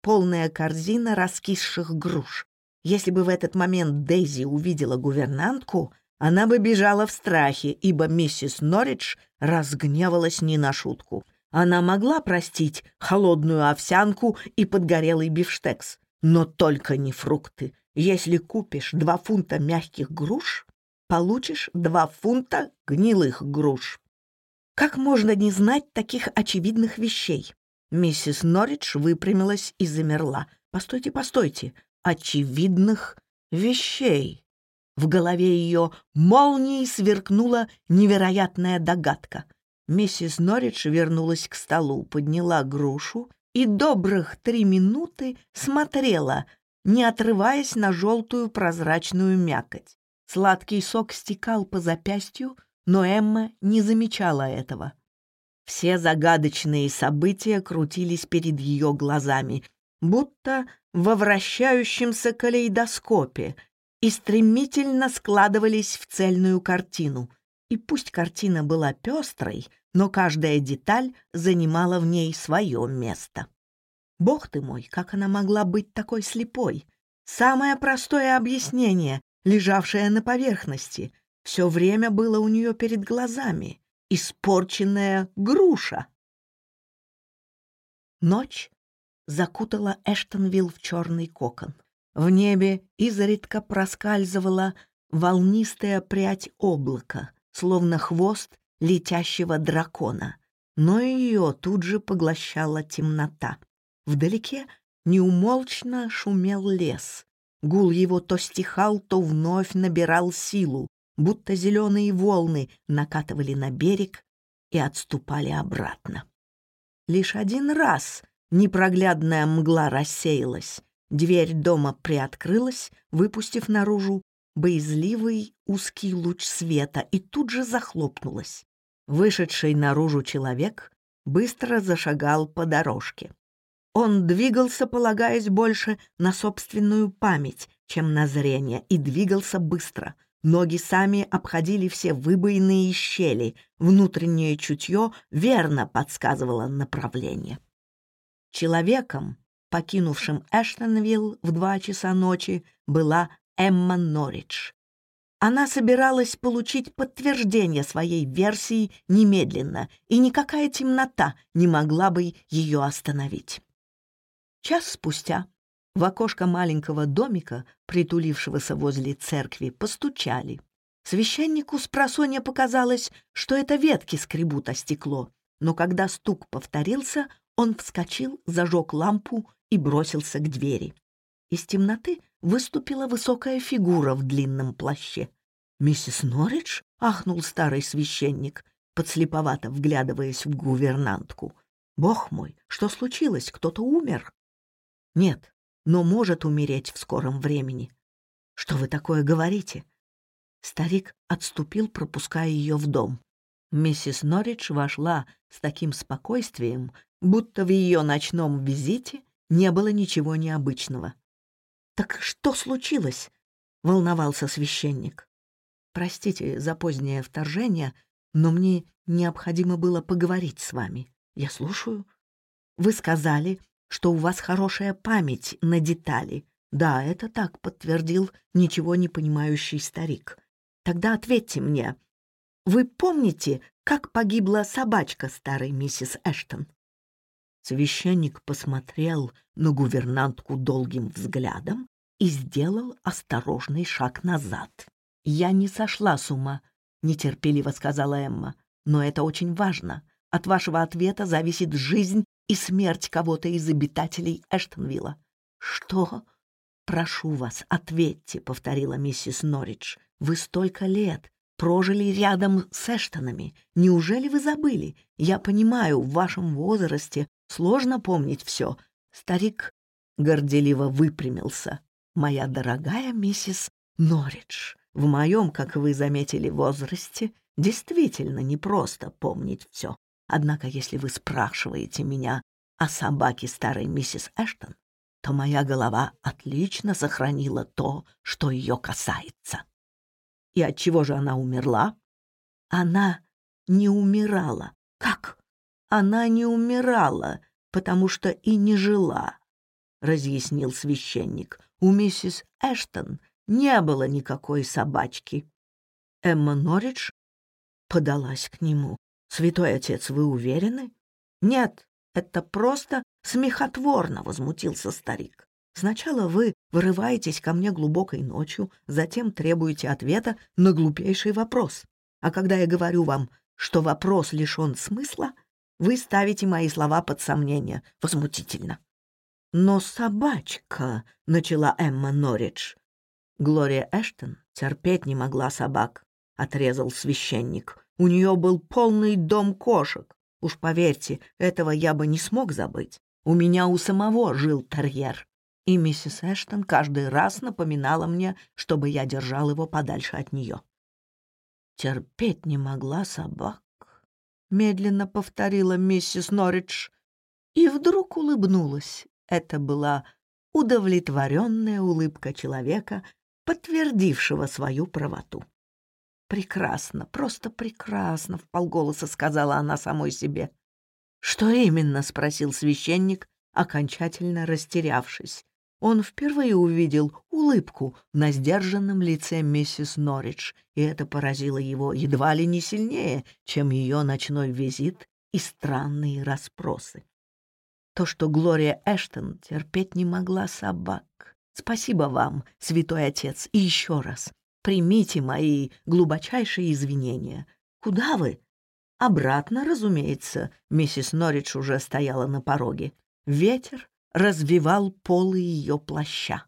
Полная корзина раскисших груш. Если бы в этот момент Дейзи увидела гувернантку, она бы бежала в страхе, ибо миссис Норридж разгневалась не на шутку. Она могла простить холодную овсянку и подгорелый бифштекс, но только не фрукты. Если купишь два фунта мягких груш, получишь два фунта гнилых груш. Как можно не знать таких очевидных вещей? Миссис Норридж выпрямилась и замерла. «Постойте, постойте! Очевидных вещей!» В голове ее молнией сверкнула невероятная догадка. Миссис Норридж вернулась к столу, подняла грушу и добрых три минуты смотрела, не отрываясь на желтую прозрачную мякоть. Сладкий сок стекал по запястью, но Эмма не замечала этого. Все загадочные события крутились перед ее глазами, будто во вращающемся калейдоскопе, и стремительно складывались в цельную картину. И пусть картина была пестрой, но каждая деталь занимала в ней свое место. Бог ты мой, как она могла быть такой слепой? Самое простое объяснение, лежавшее на поверхности, все время было у нее перед глазами. Испорченная груша. Ночь закутала Эштонвилл в черный кокон. В небе изредка проскальзывала волнистая прядь облака, словно хвост летящего дракона, но ее тут же поглощала темнота. вдалеке неумолчно шумел лес. Гул его то стихал, то вновь набирал силу, будто зеленые волны накатывали на берег и отступали обратно. Лишь один раз непроглядная мгла рассеялась, дверь дома приоткрылась, выпустив наружу боязливый узкий луч света и тут же захлопнулась. Вышедший наружу человек быстро зашагал по дорожке. Он двигался, полагаясь больше на собственную память, чем на зрение, и двигался быстро. Ноги сами обходили все выбоины щели, внутреннее чутье верно подсказывало направление. Человеком, покинувшим Эштонвилл в два часа ночи, была Эмма Норридж. Она собиралась получить подтверждение своей версии немедленно, и никакая темнота не могла бы ее остановить. Час спустя в окошко маленького домика, притулившегося возле церкви, постучали. Священнику с просонья показалось, что это ветки скребут о стекло, но когда стук повторился, он вскочил, зажег лампу и бросился к двери. Из темноты выступила высокая фигура в длинном плаще. «Миссис Норридж?» — ахнул старый священник, подслеповато вглядываясь в гувернантку. «Бог мой, что случилось? Кто-то умер?» Нет, но может умереть в скором времени. Что вы такое говорите? Старик отступил, пропуская ее в дом. Миссис Норридж вошла с таким спокойствием, будто в ее ночном визите не было ничего необычного. «Так что случилось?» — волновался священник. «Простите за позднее вторжение, но мне необходимо было поговорить с вами. Я слушаю. Вы сказали, что у вас хорошая память на детали. Да, это так, подтвердил ничего не понимающий старик. Тогда ответьте мне. Вы помните, как погибла собачка старой миссис Эштон? Священник посмотрел на гувернантку долгим взглядом и сделал осторожный шаг назад. «Я не сошла с ума», — нетерпеливо сказала Эмма, — «но это очень важно. От вашего ответа зависит жизнь и смерть кого-то из обитателей Эштонвилла». «Что?» «Прошу вас, ответьте», — повторила миссис Норридж. «Вы столько лет прожили рядом с Эштонами. Неужели вы забыли? Я понимаю, в вашем возрасте Сложно помнить все. Старик горделиво выпрямился. «Моя дорогая миссис Норридж, в моем, как вы заметили, возрасте действительно непросто помнить все. Однако, если вы спрашиваете меня о собаке старой миссис Эштон, то моя голова отлично сохранила то, что ее касается. И от чего же она умерла? Она не умирала. Как? Она не умирала, потому что и не жила, разъяснил священник. У миссис Эштон не было никакой собачки. Святой отец, вы уверены? Нет, это просто смехотворно, возмутился старик. Сначала вы вырываетесь ко мне глубокой ночью, затем требуете ответа на глупейший вопрос. А когда я говорю вам, что вопрос лишен смысла, вы ставите мои слова под сомнение. Возмутительно. «Но собачка», — начала Эмма Норридж. Глория Эштон терпеть не могла собак, — отрезал священник. У нее был полный дом кошек. Уж поверьте, этого я бы не смог забыть. У меня у самого жил терьер. И миссис Эштон каждый раз напоминала мне, чтобы я держал его подальше от нее. «Терпеть не могла собак», — медленно повторила миссис Норридж. И вдруг улыбнулась. Это была удовлетворенная улыбка человека, подтвердившего свою правоту. «Прекрасно, просто прекрасно», — вполголоса сказала она самой себе. «Что именно?» — спросил священник, окончательно растерявшись. Он впервые увидел улыбку на сдержанном лице миссис Норридж, и это поразило его едва ли не сильнее, чем ее ночной визит и странные расспросы. То, что Глория Эштон терпеть не могла собак. Спасибо вам, святой отец, и еще раз. примите мои глубочайшие извинения. Куда вы? Обратно, разумеется, миссис Норридж уже стояла на пороге. Ветер развивал полы ее плаща.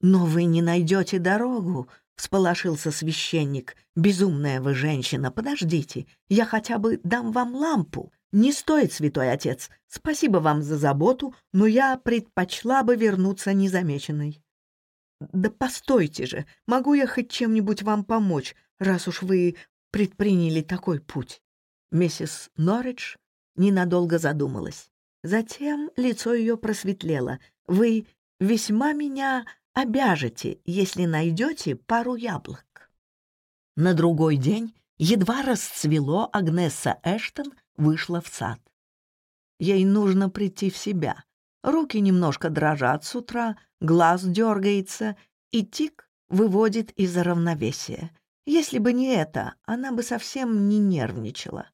«Но вы не найдете дорогу», — всполошился священник. «Безумная вы женщина, подождите, я хотя бы дам вам лампу». «Не стоит, святой отец. Спасибо вам за заботу, но я предпочла бы вернуться незамеченной». «Да постойте же, могу я хоть чем-нибудь вам помочь, раз уж вы предприняли такой путь?» Миссис Норридж ненадолго задумалась. Затем лицо ее просветлело. «Вы весьма меня обяжете, если найдете пару яблок». На другой день едва расцвело, Агнесса Эштон вышла в сад. Ей нужно прийти в себя. руки немножко дрожат с утра, глаз дергается, и тик выводит из равновесия. Если бы не это, она бы совсем не нервничала.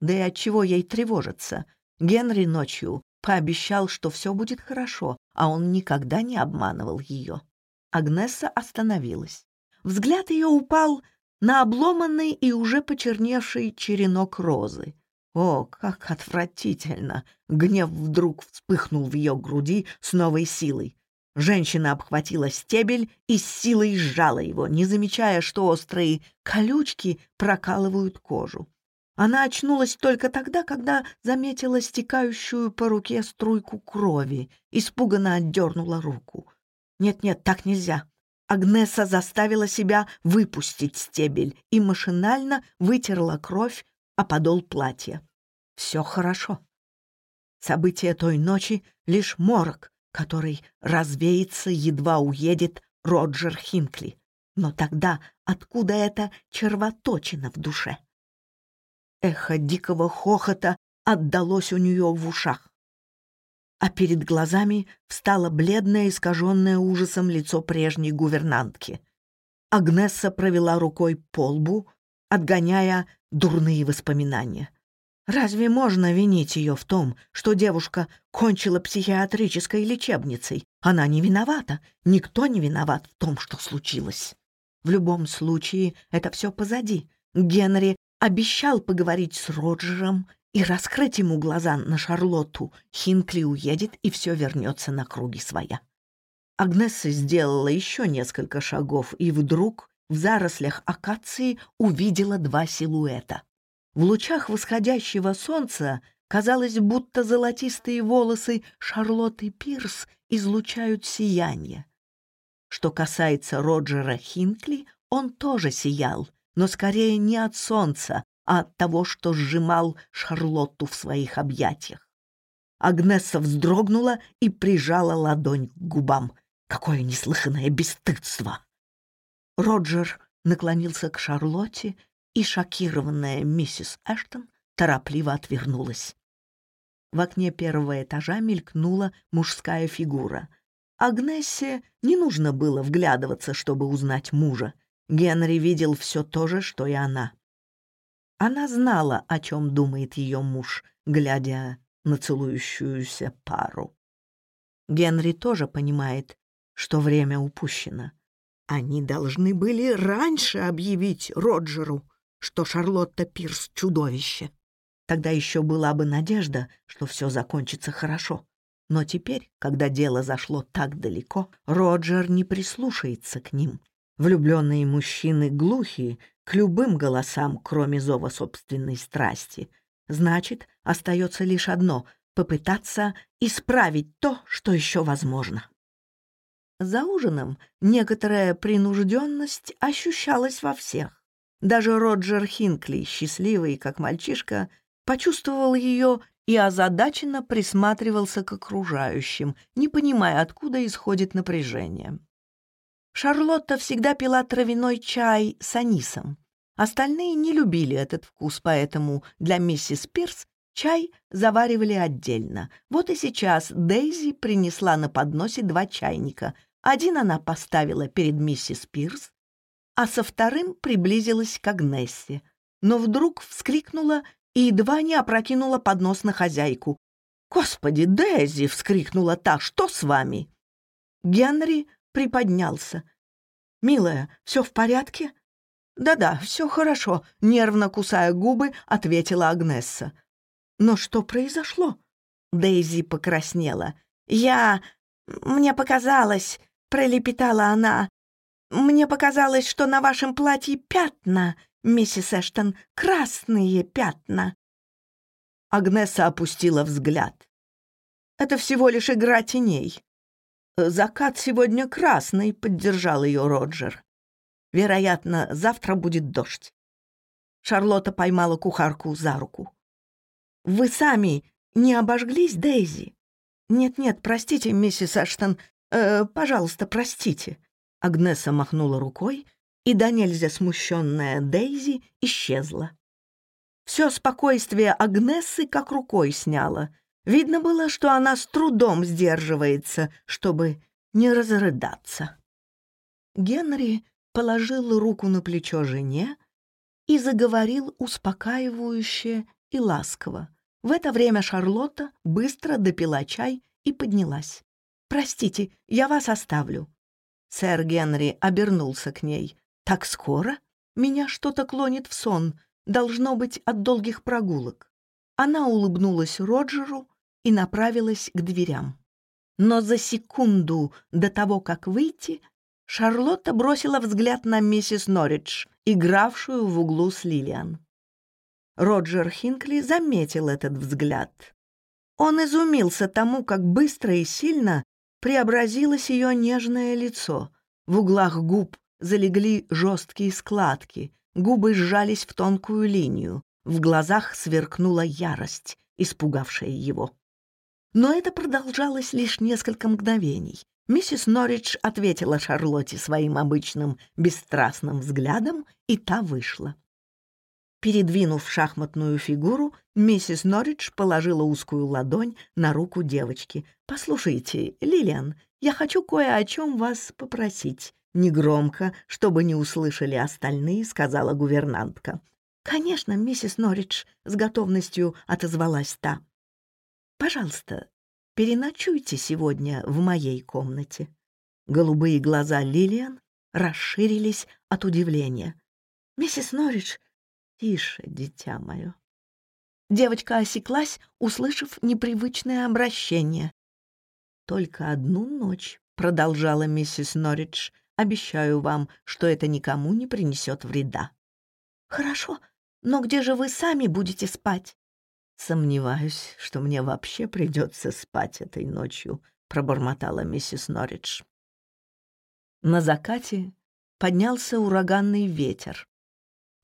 Да и от чего ей тревожиться? Генри ночью пообещал, что все будет хорошо, а он никогда не обманывал ее. Агнеса остановилась. Взгляд ее упал на обломанный и уже почерневший черенок розы. О, как отвратительно! Гнев вдруг вспыхнул в ее груди с новой силой. Женщина обхватила стебель и с силой сжала его, не замечая, что острые колючки прокалывают кожу. Она очнулась только тогда, когда заметила стекающую по руке струйку крови, испуганно отдернула руку. «Нет-нет, так нельзя». Агнеса заставила себя выпустить стебель и машинально вытерла кровь о подол платья. Все хорошо. События той ночи — лишь морок, который развеется, едва уедет Роджер Хинкли. Но тогда откуда эта червоточина в душе? Эхо дикого хохота отдалось у нее в ушах. А перед глазами встало бледное, искаженное ужасом лицо прежней гувернантки. Агнесса провела рукой по лбу, отгоняя дурные воспоминания. Разве можно винить ее в том, что девушка кончила психиатрической лечебницей? Она не виновата, никто не виноват в том, что случилось. В любом случае, это все позади. Генри обещал поговорить с Роджером и раскрыть ему глаза на Шарлотту. Хинкли уедет, и все вернется на круги своя. Агнесса сделала еще несколько шагов и вдруг в зарослях акации увидела два силуэта. В лучах восходящего солнца Казалось, будто золотистые волосы Шарлотты Пирс излучают сияние. Что касается Роджера Хинкли, он тоже сиял, но скорее не от солнца, а от того, что сжимал Шарлотту в своих объятиях. Агнесса вздрогнула и прижала ладонь к губам. Какое неслыханное бесстыдство! Роджер наклонился к Шарлотте, и шокированная миссис Эштон торопливо отвернулась. В окне первого этажа мелькнула мужская фигура. Агнессе не нужно было вглядываться, чтобы узнать мужа. Генри видел все то же, что и она. Она знала, о чем думает ее муж, глядя на целующуюся пару. Генри тоже понимает, что время упущено. Они должны были раньше объявить Роджеру, что Шарлотта Пирс — чудовище. Тогда еще была бы надежда, что все закончится хорошо. Но теперь, когда дело зашло так далеко, Роджер не прислушается к ним. Влюбленные мужчины глухие к любым голосам, кроме зова собственной страсти. Значит, остается лишь одно — попытаться исправить то, что еще возможно. За ужином некоторая принужденность ощущалась во всех. Даже Роджер Хинкли, счастливый как мальчишка, почувствовал ее и озадаченно присматривался к окружающим, не понимая, откуда исходит напряжение. Шарлотта всегда пила травяной чай с анисом. Остальные не любили этот вкус, поэтому для миссис Пирс чай заваривали отдельно. Вот и сейчас Дейзи принесла на подносе два чайника. Один она поставила перед миссис Пирс, а со вторым приблизилась к Агнессе, но вдруг вскрикнула и едва не опрокинула поднос на хозяйку. «Господи, Дейзи!» — вскрикнула та. «Что с вами?» Генри приподнялся. «Милая, все в порядке?» «Да-да, все хорошо», — нервно кусая губы, ответила Агнесса. «Но что произошло?» Дейзи покраснела. «Я... мне показалось, пролепетала она. «Мне показалось, что на вашем платье пятна, миссис Эштон, красные пятна». Агнеса опустила взгляд. «Это всего лишь игра теней». «Закат сегодня красный», — поддержал ее Роджер. «Вероятно, завтра будет дождь». Шарлотта поймала кухарку за руку. «Вы сами не обожглись, Дейзи?» «Нет-нет, простите, миссис Эштон, Э, пожалуйста, простите». Агнеса махнула рукой, и да нельзя смущенная Дейзи исчезла. Все спокойствие Агнесы как рукой сняло. Видно было, что она с трудом сдерживается, чтобы не разрыдаться. Генри положил руку на плечо жене и заговорил успокаивающе и ласково. В это время Шарлотта быстро допила чай и поднялась. «Простите, я вас оставлю». Сэр Генри обернулся к ней. «Так скоро? Меня что-то клонит в сон. Должно быть от долгих прогулок». Она улыбнулась Роджеру, и направилась к дверям. Но за секунду до того, как выйти, Шарлотта бросила взгляд на миссис Норридж, игравшую в углу с Лилиан. Роджер Хинкли заметил этот взгляд. Он изумился тому, как быстро и сильно преобразилось ее нежное лицо. В углах губ залегли жесткие складки, губы сжались в тонкую линию, в глазах сверкнула ярость, испугавшая его. Но это продолжалось лишь несколько мгновений. Миссис Норридж ответила Шарлотте своим обычным бесстрастным взглядом, и та вышла. Передвинув шахматную фигуру, миссис Норридж положила узкую ладонь на руку девочки. «Послушайте, Лилиан, я хочу кое о чем вас попросить». Негромко, чтобы не услышали остальные, сказала гувернантка. «Конечно, миссис Норридж», — с готовностью отозвалась та. Пожалуйста, переночуйте сегодня в моей комнате». Голубые глаза Лилиан расширились от удивления. «Миссис Норридж, тише, дитя мое». Девочка осеклась, услышав непривычное обращение. «Только одну ночь», — продолжала миссис Норридж, «обещаю вам, что это никому не принесет вреда». «Хорошо, но где же вы сами будете спать?» «Сомневаюсь, что мне вообще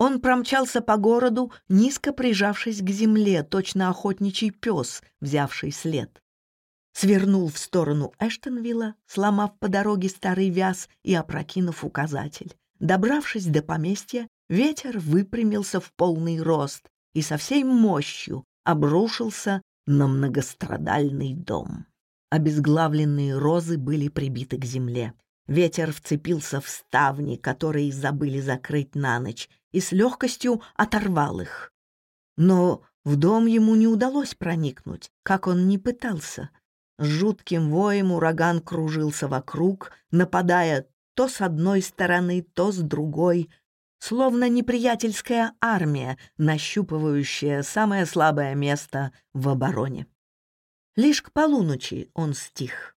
придется спать этой ночью», — пробормотала миссис Норридж. На закате поднялся ураганный ветер. Он промчался по городу, низко прижавшись к земле, точно охотничий пес, взявший след. Свернул в сторону Эштонвилла, сломав по дороге старый вяз и опрокинув указатель. Добравшись до поместья, ветер выпрямился в полный рост и со всей мощью обрушился на многострадальный дом. Обезглавленные розы были прибиты к земле. Ветер вцепился в ставни, которые забыли закрыть на ночь, и с легкостью оторвал их. Но в дом ему не удалось проникнуть, как он ни пытался. С жутким воем ураган кружился вокруг, нападая то с одной стороны, то с другой, словно неприятельская армия, нащупывающая самое слабое место в обороне. Лишь к полуночи он стих.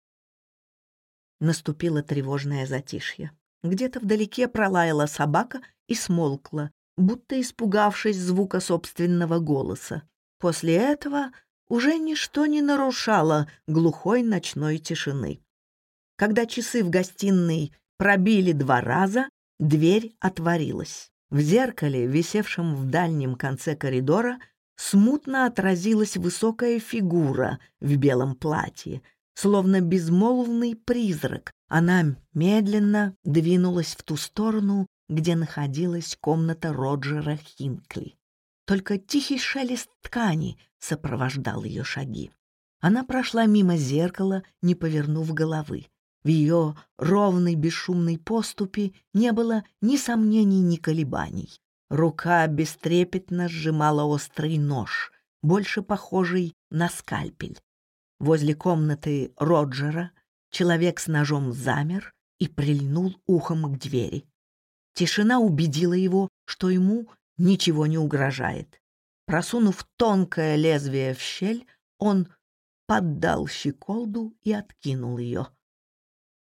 Наступило тревожное затишье. Где-то вдалеке пролаяла собака и смолкла, будто испугавшись звука собственного голоса. После этого уже ничто не нарушало глухой ночной тишины. Когда часы в гостиной пробили два раза, дверь отворилась. В зеркале, висевшем в дальнем конце коридора, смутно отразилась высокая фигура в белом платье, Словно безмолвный призрак, она медленно двинулась в ту сторону, где находилась комната Роджера Хинкли. Только тихий шелест ткани сопровождал ее шаги. Она прошла мимо зеркала, не повернув головы. В ее ровной бесшумной поступе не было ни сомнений, ни колебаний. Рука бестрепетно сжимала острый нож, больше похожий на скальпель. Возле комнаты Роджера человек с ножом замер и прильнул ухом к двери. Тишина убедила его, что ему ничего не угрожает. Просунув тонкое лезвие в щель, он поддал щеколду и откинул ее.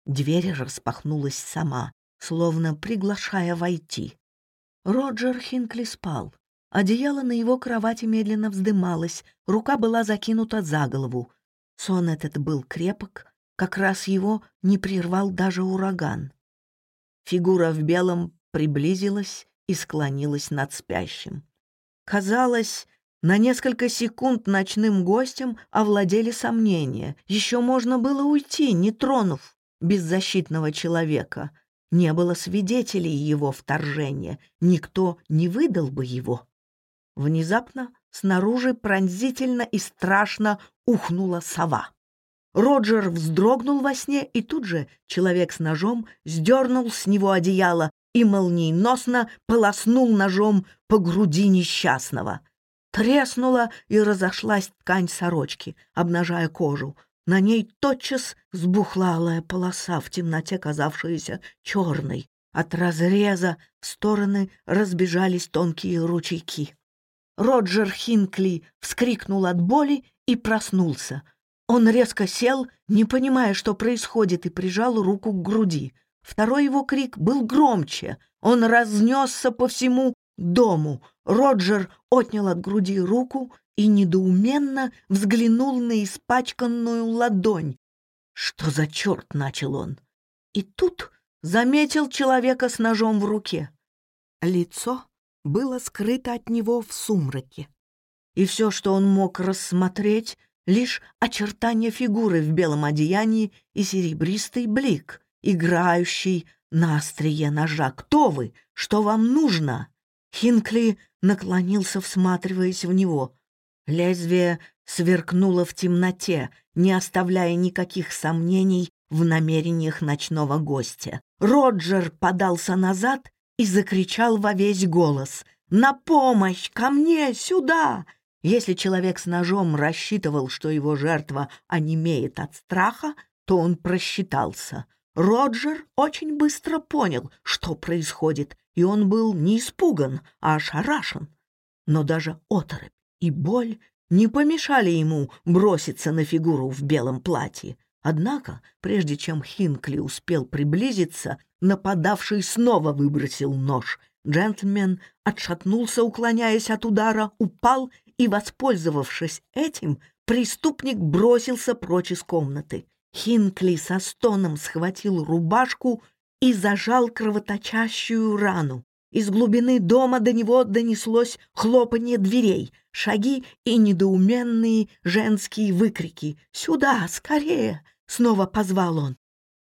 Дверь распахнулась сама, словно приглашая войти. Роджер Хинкли спал. Одеяло на его кровати медленно вздымалось, рука была закинута за голову. Сон этот был крепок, как раз его не прервал даже ураган. Фигура в белом приблизилась и склонилась над спящим. Казалось, на несколько секунд ночным гостем овладели сомнения. Еще можно было уйти, не тронув беззащитного человека. Не было свидетелей его вторжения, никто не выдал бы его. Внезапно снаружи пронзительно и страшно ухнула сова. Роджер вздрогнул во сне, и тут же человек с ножом сдернул с него одеяло и молниеносно полоснул ножом по груди несчастного. Треснула и разошлась ткань сорочки, обнажая кожу. На ней тотчас сбухла алая полоса, в темноте казавшаяся черной. От разреза в стороны разбежались тонкие ручейки. Роджер Хинкли вскрикнул от боли и проснулся. Он резко сел, не понимая, что происходит, и прижал руку к груди. Второй его крик был громче. Он разнесся по всему дому. Роджер отнял от груди руку и недоуменно взглянул на испачканную ладонь. «Что за черт?» — начал он. И тут заметил человека с ножом в руке. Лицо было скрыто от него в сумраке. И все, что он мог рассмотреть, лишь очертания фигуры в белом одеянии и серебристый блик, играющий на острие ножа. «Кто вы? Что вам нужно?» Хинкли наклонился, всматриваясь в него. Лезвие сверкнуло в темноте, не оставляя никаких сомнений в намерениях ночного гостя. Роджер подался назад и закричал во весь голос «На помощь! Ко мне! Сюда!» Если человек с ножом рассчитывал, что его жертва онемеет от страха, то он просчитался. Роджер очень быстро понял, что происходит, и он был не испуган, а ошарашен. Но даже оторопь и боль не помешали ему броситься на фигуру в белом платье. Однако, прежде чем Хинкли успел приблизиться, нападавший снова выбросил нож. Джентльмен отшатнулся, уклоняясь от удара, упал и, воспользовавшись этим, преступник бросился прочь из комнаты. Хинкли со стоном схватил рубашку и зажал кровоточащую рану. Из глубины дома до него донеслось хлопанье дверей, шаги и недоуменные женские выкрики «Сюда! Скорее!» Снова позвал он.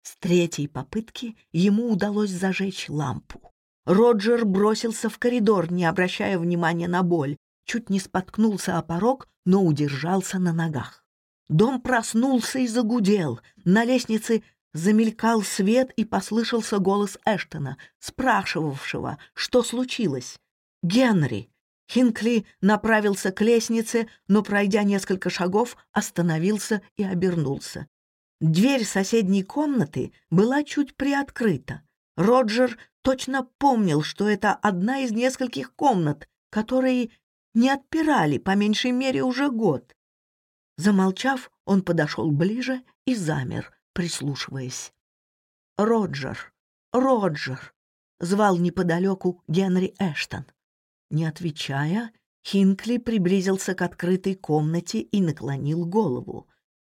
С третьей попытки ему удалось зажечь лампу. Роджер бросился в коридор, не обращая внимания на боль. Чуть не споткнулся о порог, но удержался на ногах. Дом проснулся и загудел. На лестнице замелькал свет и послышался голос Эштона, спрашивавшего, что случилось. «Генри!» Хинкли направился к лестнице, но, пройдя несколько шагов, остановился и обернулся. Дверь соседней комнаты была чуть приоткрыта. Роджер точно помнил, что это одна из нескольких комнат, которые не отпирали, по меньшей мере, уже год. Замолчав, он подошел ближе и замер, прислушиваясь. «Роджер! Роджер!» — звал неподалеку Генри Эштон. Не отвечая, Хинкли приблизился к открытой комнате и наклонил голову.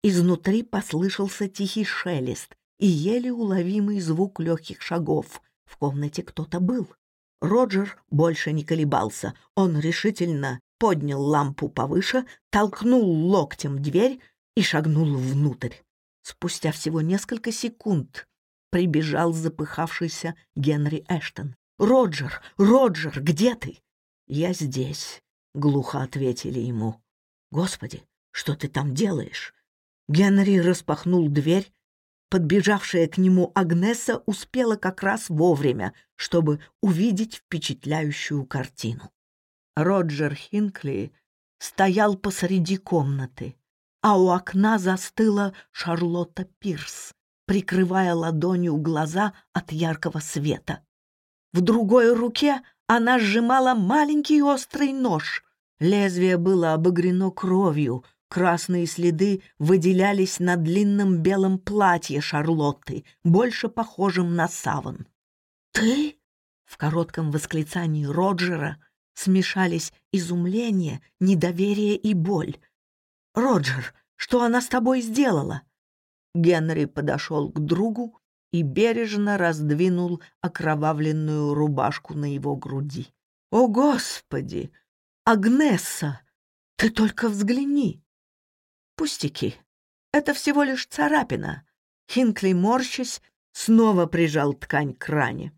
Изнутри послышался тихий шелест и еле уловимый звук легких шагов. В комнате кто-то был. Роджер больше не колебался. Он решительно поднял лампу повыше, толкнул локтем дверь и шагнул внутрь. Спустя всего несколько секунд прибежал запыхавшийся Генри Эштон. «Роджер! Роджер, где ты?» «Я здесь», — глухо ответили ему. «Господи, что ты там делаешь?» Генри распахнул дверь. Подбежавшая к нему Агнеса успела как раз вовремя, чтобы увидеть впечатляющую картину. Роджер Хинкли стоял посреди комнаты, а у окна застыла Шарлотта Пирс, прикрывая ладонью глаза от яркого света. В другой руке она сжимала маленький острый нож. Лезвие было обогрено кровью, Красные следы выделялись на длинном белом платье Шарлотты, больше похожем на саван. «Ты?» — в коротком восклицании Роджера смешались изумление, недоверие и боль. «Роджер, что она с тобой сделала?» Генри подошел к другу и бережно раздвинул окровавленную рубашку на его груди. «О, Господи! Агнесса! Ты только взгляни!» «Пустяки! Это всего лишь царапина!» Хинкли, морщась, снова прижал ткань к ране.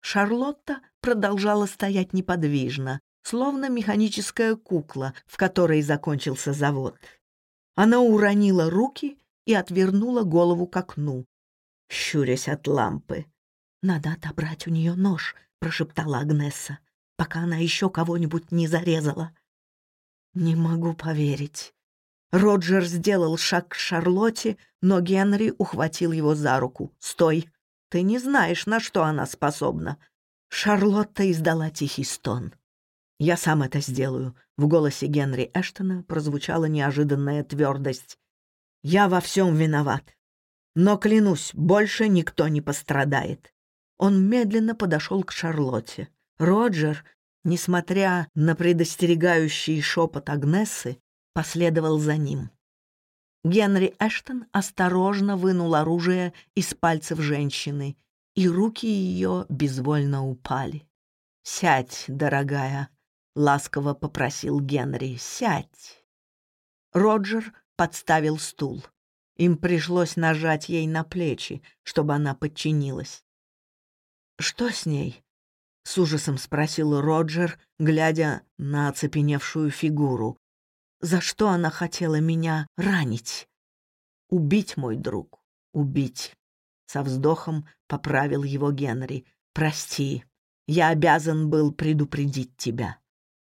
Шарлотта продолжала стоять неподвижно, словно механическая кукла, в которой закончился завод. Она уронила руки и отвернула голову к окну, щурясь от лампы. «Надо отобрать у нее нож», — прошептала Агнеса, «пока она еще кого-нибудь не зарезала». «Не могу поверить». Роджер сделал шаг к Шарлотте, но Генри ухватил его за руку. «Стой! Ты не знаешь, на что она способна». Шарлотта издала тихий стон. «Я сам это сделаю», — в голосе Генри Эштона прозвучала неожиданная твердость. «Я во всем виноват. Но, клянусь, больше никто не пострадает». Он медленно подошел к Шарлотте. Роджер, несмотря на предостерегающий шепот Агнессы, последовал за ним. Генри Эштон осторожно вынул оружие из пальцев женщины, и руки ее безвольно упали. «Сядь, дорогая», — ласково попросил Генри, — «сядь». Роджер подставил стул. Им пришлось нажать ей на плечи, чтобы она подчинилась. «Что с ней?» — с ужасом спросил Роджер, глядя на оцепеневшую фигуру, За что она хотела меня ранить? Убить, мой друг, убить. Со вздохом поправил его Генри. Прости, я обязан был предупредить тебя.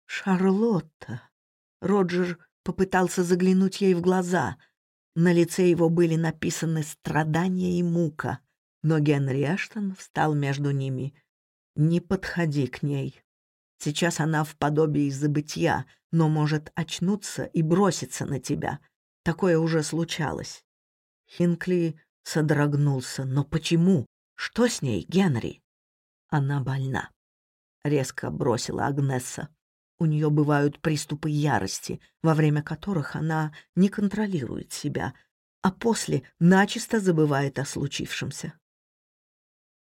Шарлотта. Роджер попытался заглянуть ей в глаза. На лице его были написаны страдания и мука, но Генри Эштон встал между ними. «Не подходи к ней. Сейчас она в подобии забытья, но может очнуться и броситься на тебя. Такое уже случалось. Хинкли содрогнулся. Но почему? Что с ней, Генри? Она больна. Резко бросила Агнесса. У нее бывают приступы ярости, во время которых она не контролирует себя, а после начисто забывает о случившемся.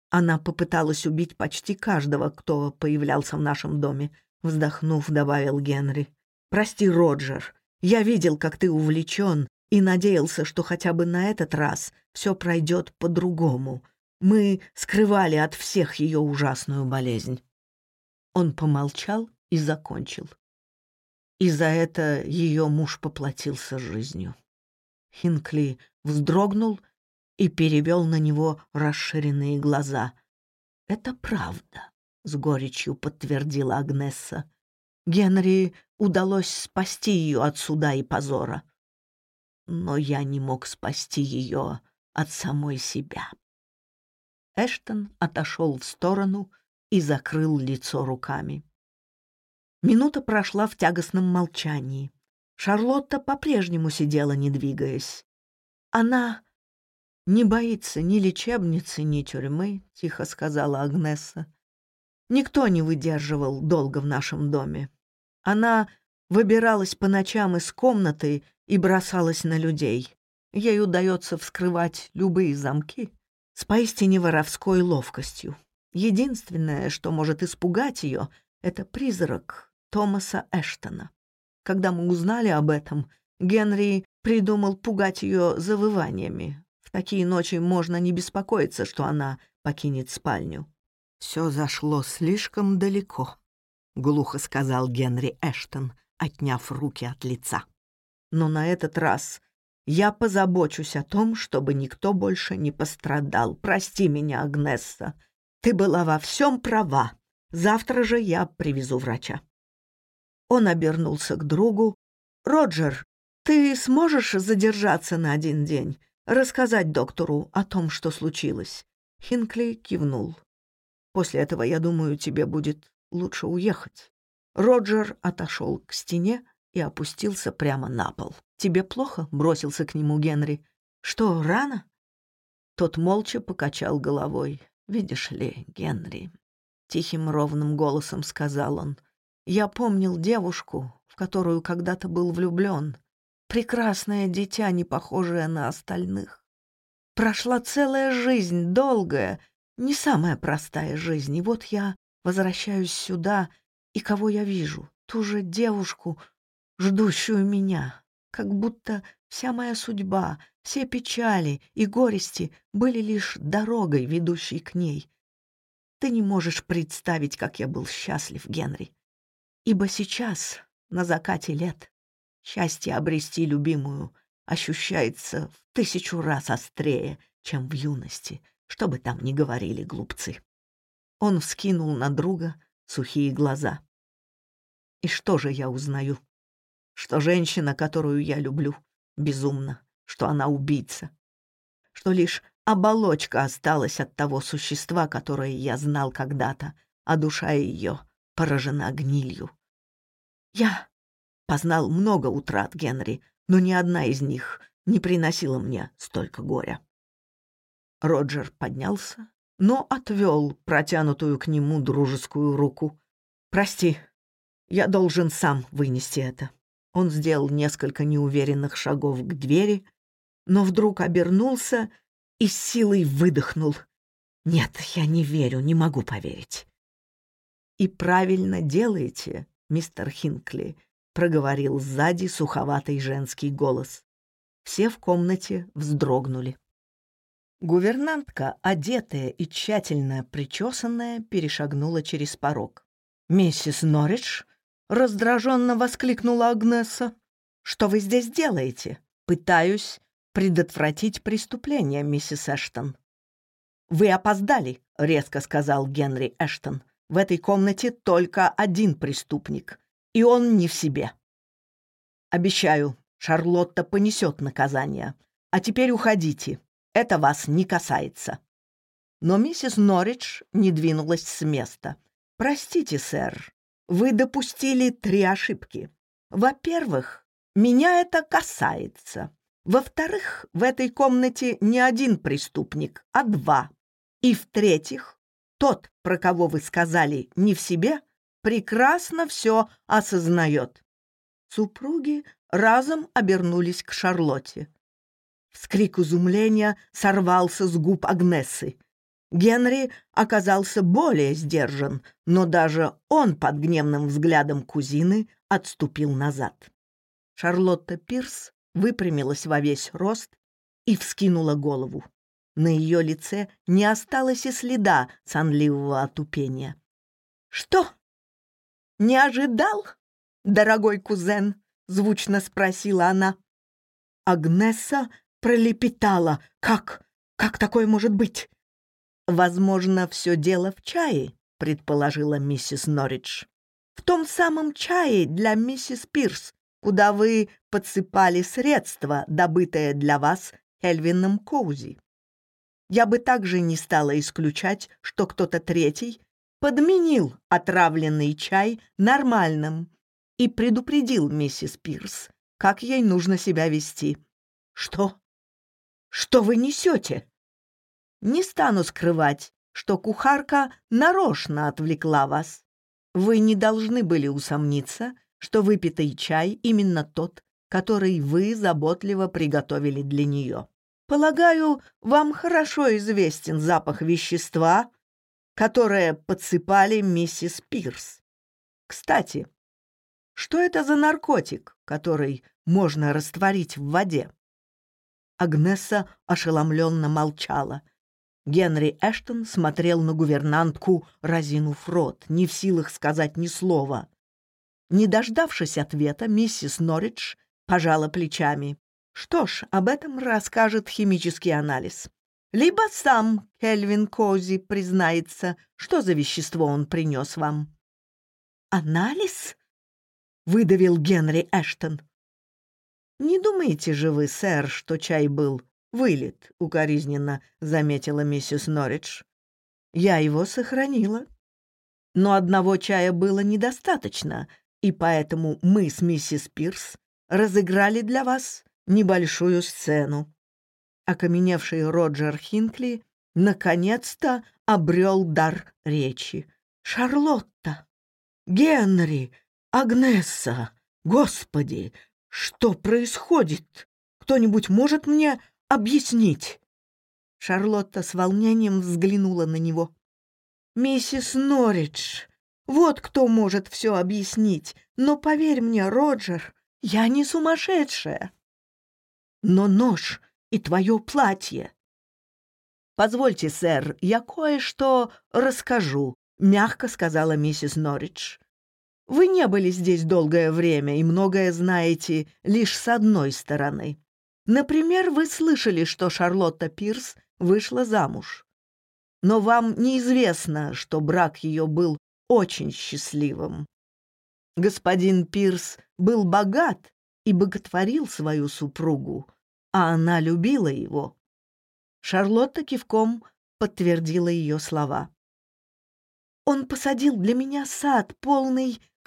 Она попыталась убить почти каждого, кто появлялся в нашем доме, вздохнув, добавил Генри. «Прости, Роджер, я видел, как ты увлечен, и надеялся, что хотя бы на этот раз все пройдет по-другому. Мы скрывали от всех ее ужасную болезнь». Он помолчал и закончил. И за это ее муж поплатился жизнью. Хинкли вздрогнул и перевел на него расширенные глаза. «Это правда», — с горечью подтвердила Агнесса. «Генри удалось спасти ее от суда и позора. Но я не мог спасти ее от самой себя. Эштон отошел в сторону и закрыл лицо руками. Минута прошла в тягостном молчании. Шарлотта по-прежнему сидела, не двигаясь. «Она не боится ни лечебницы, ни тюрьмы», — тихо сказала Агнеса. «Никто не выдерживал долго в нашем доме. Она выбиралась по ночам из комнаты и бросалась на людей. Ей удается вскрывать любые замки с поистине воровской ловкостью. Единственное, что может испугать ее, это призрак Томаса Эштона. Когда мы узнали об этом, Генри придумал пугать ее завываниями. В такие ночи можно не беспокоиться, что она покинет спальню. Все зашло слишком далеко. глухо сказал Генри Эштон, отняв руки от лица. «Но на этот раз я позабочусь о том, чтобы никто больше не пострадал. Прости меня, Агнесса. Ты была во всем права. Завтра же я привезу врача». Он обернулся к другу. «Роджер, ты сможешь задержаться на один день? рассказать доктору о том, что случилось. Хинкли кивнул. После этого, я думаю, тебе будет лучше уехать. Роджер отошел к стене и опустился прямо на пол. «Тебе плохо?» — бросился к нему Генри. «Что, рано?» Тот молча покачал головой. «Видишь ли, Генри...» — тихим ровным голосом сказал он. «Я помнил девушку, в которую когда-то был влюблен. Прекрасное дитя, не похожее на остальных. Прошла целая жизнь, возвращаюсь сюда и кого я вижу? Ту же девушку, ждущую меня. Как будто вся моя судьба, все печали и горести были лишь дорогой, ведущей к ней. Ты не можешь представить, как я был счастлив, Генри. Ибо сейчас, на закате лет, счастье обрести любимую ощущается в тысячу раз острее, чем в юности, что бы там ни говорили глупцы. Он вскинул на друга сухие глаза. И что же я узнаю? Что женщина, которую я люблю, безумна, что она убийца, что лишь оболочка осталась от того существа, которое я знал когда-то, а душа ее поражена гнилью. Я познал много утрат, Генри, но ни одна из них не приносила мне столько горя. Роджер поднялся но отвел протянутую к нему дружескую руку. «Прости, я должен сам вынести это». Он сделал несколько неуверенных шагов к двери, но вдруг обернулся и с силой выдохнул. «Нет, я не верю, не могу поверить». «И правильно делаете, мистер Хинкли», — проговорил сзади суховатый женский голос. Все в комнате вздрогнули. Гувернантка, одетая и тщательно причесанная, перешагнула через порог. «Миссис Норридж!» — раздраженно воскликнула Агнеса. «Что вы здесь делаете?» «Пытаюсь предотвратить преступление, миссис Эштон». «Вы опоздали», — резко сказал Генри Эштон. «В этой комнате только один преступник, и он не в себе». «Обещаю, Шарлотта понесет наказание. А теперь уходите. это вас не касается. Но миссис Норридж не двинулась с места. «Простите, сэр, вы допустили три ошибки. Во-первых, меня это касается. Во-вторых, в этой комнате не один преступник, а два. И в-третьих, тот, про кого вы сказали «не в себе», прекрасно все осознает. Супруги разом обернулись к Шарлотте. Вскрик изумления сорвался с губ Агнессы. Генри оказался более сдержан, но даже он под гневным взглядом кузины отступил назад. Шарлотта Пирс выпрямилась во весь рост и вскинула голову. На ее лице не осталось и следа сонливого отупения. «Что? Не ожидал, дорогой кузен?» — пролепетала. «Как? Как такое может быть?» «Возможно, все дело в чае», — предположила миссис Норридж. «В том самом чае для миссис Пирс, куда вы подсыпали средства, добытое для вас Эльвином Коузи. Я бы также не стала исключать, что кто-то третий подменил отравленный чай нормальным и предупредил миссис Пирс, как ей нужно себя вести. Что? Что вы несете? Не стану скрывать, что кухарка нарочно отвлекла вас. Вы не должны были усомниться, что выпитый чай именно тот, который вы заботливо приготовили для нее. Полагаю, вам хорошо известен запах вещества, которое подсыпали миссис Пирс. Кстати, что это за наркотик, Агнеса ошеломленно молчала. Генри Эштон смотрел на гувернантку, разинув рот, не в силах сказать ни слова. Не дождавшись ответа, миссис Норридж пожала плечами. «Что ж, об этом расскажет химический анализ. Либо сам Кельвин Кози признается, что за вещество он принес вам». «Анализ?» — выдавил Генри Эштон. «Не думаете же вы, сэр, что чай был. Вылет», — укоризненно заметила миссис Норридж. «Я его сохранила. Но одного чая было недостаточно, и поэтому мы с миссис Пирс разыграли для вас небольшую сцену». Окаменевший Роджер Хинкли наконец-то обрел дар речи. «Шарлотта! Генри! Агнеса, Господи! Что происходит? Кто-нибудь может мне объяснить?» Шарлотта с волнением взглянула на него. «Миссис Норридж, вот кто может все объяснить. Но поверь мне, Роджер, я не сумасшедшая но нож и твое платье. «Позвольте, сэр, я кое-что расскажу», — мягко сказала миссис Норридж. «Вы не были здесь долгое время и многое знаете лишь с одной стороны. Например, вы слышали, что Шарлотта Пирс вышла замуж. Но вам неизвестно, что брак ее был очень счастливым. Господин Пирс был богат и боготворил свою супругу, а она любила его. Шарлотта кивком подтвердила ее слова. «Он посадил для меня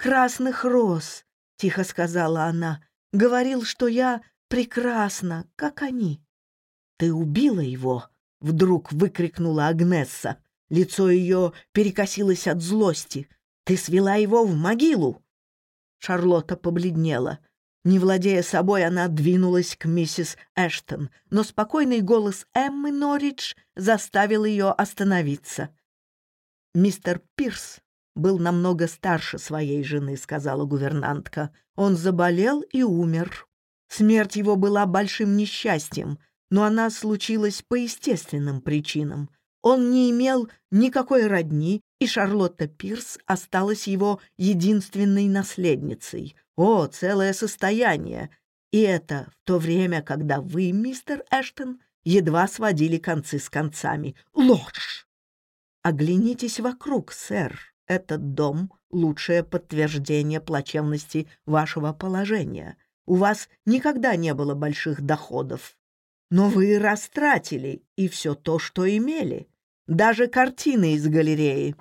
сад, полный красных роз», — тихо сказала она. «Говорил, что я прекрасна, как они». «Ты убила его?» — вдруг выкрикнула Агнесса. Лицо ее перекосилось от злости. «Ты свела его в могилу!» Шарлотта побледнела. Не владея собой, она двинулась к миссис Эштон, но спокойный голос Эммы Норридж заставил ее остановиться. «Мистер Пирс был намного старше своей жены», — сказала гувернантка. «Он заболел и умер. Смерть его была большим несчастьем, но она случилась по естественным причинам. Он не имел никакой родни, и Шарлотта Пирс осталась его единственной наследницей. О, целое состояние! И это в то время, когда вы, мистер Эштон, едва сводили концы с концами. Ложь! Оглянитесь вокруг, сэр. Этот дом — лучшее подтверждение плачевности вашего положения. У вас никогда не было больших доходов. Но вы растратили и все то, что имели. Даже картины из галереи.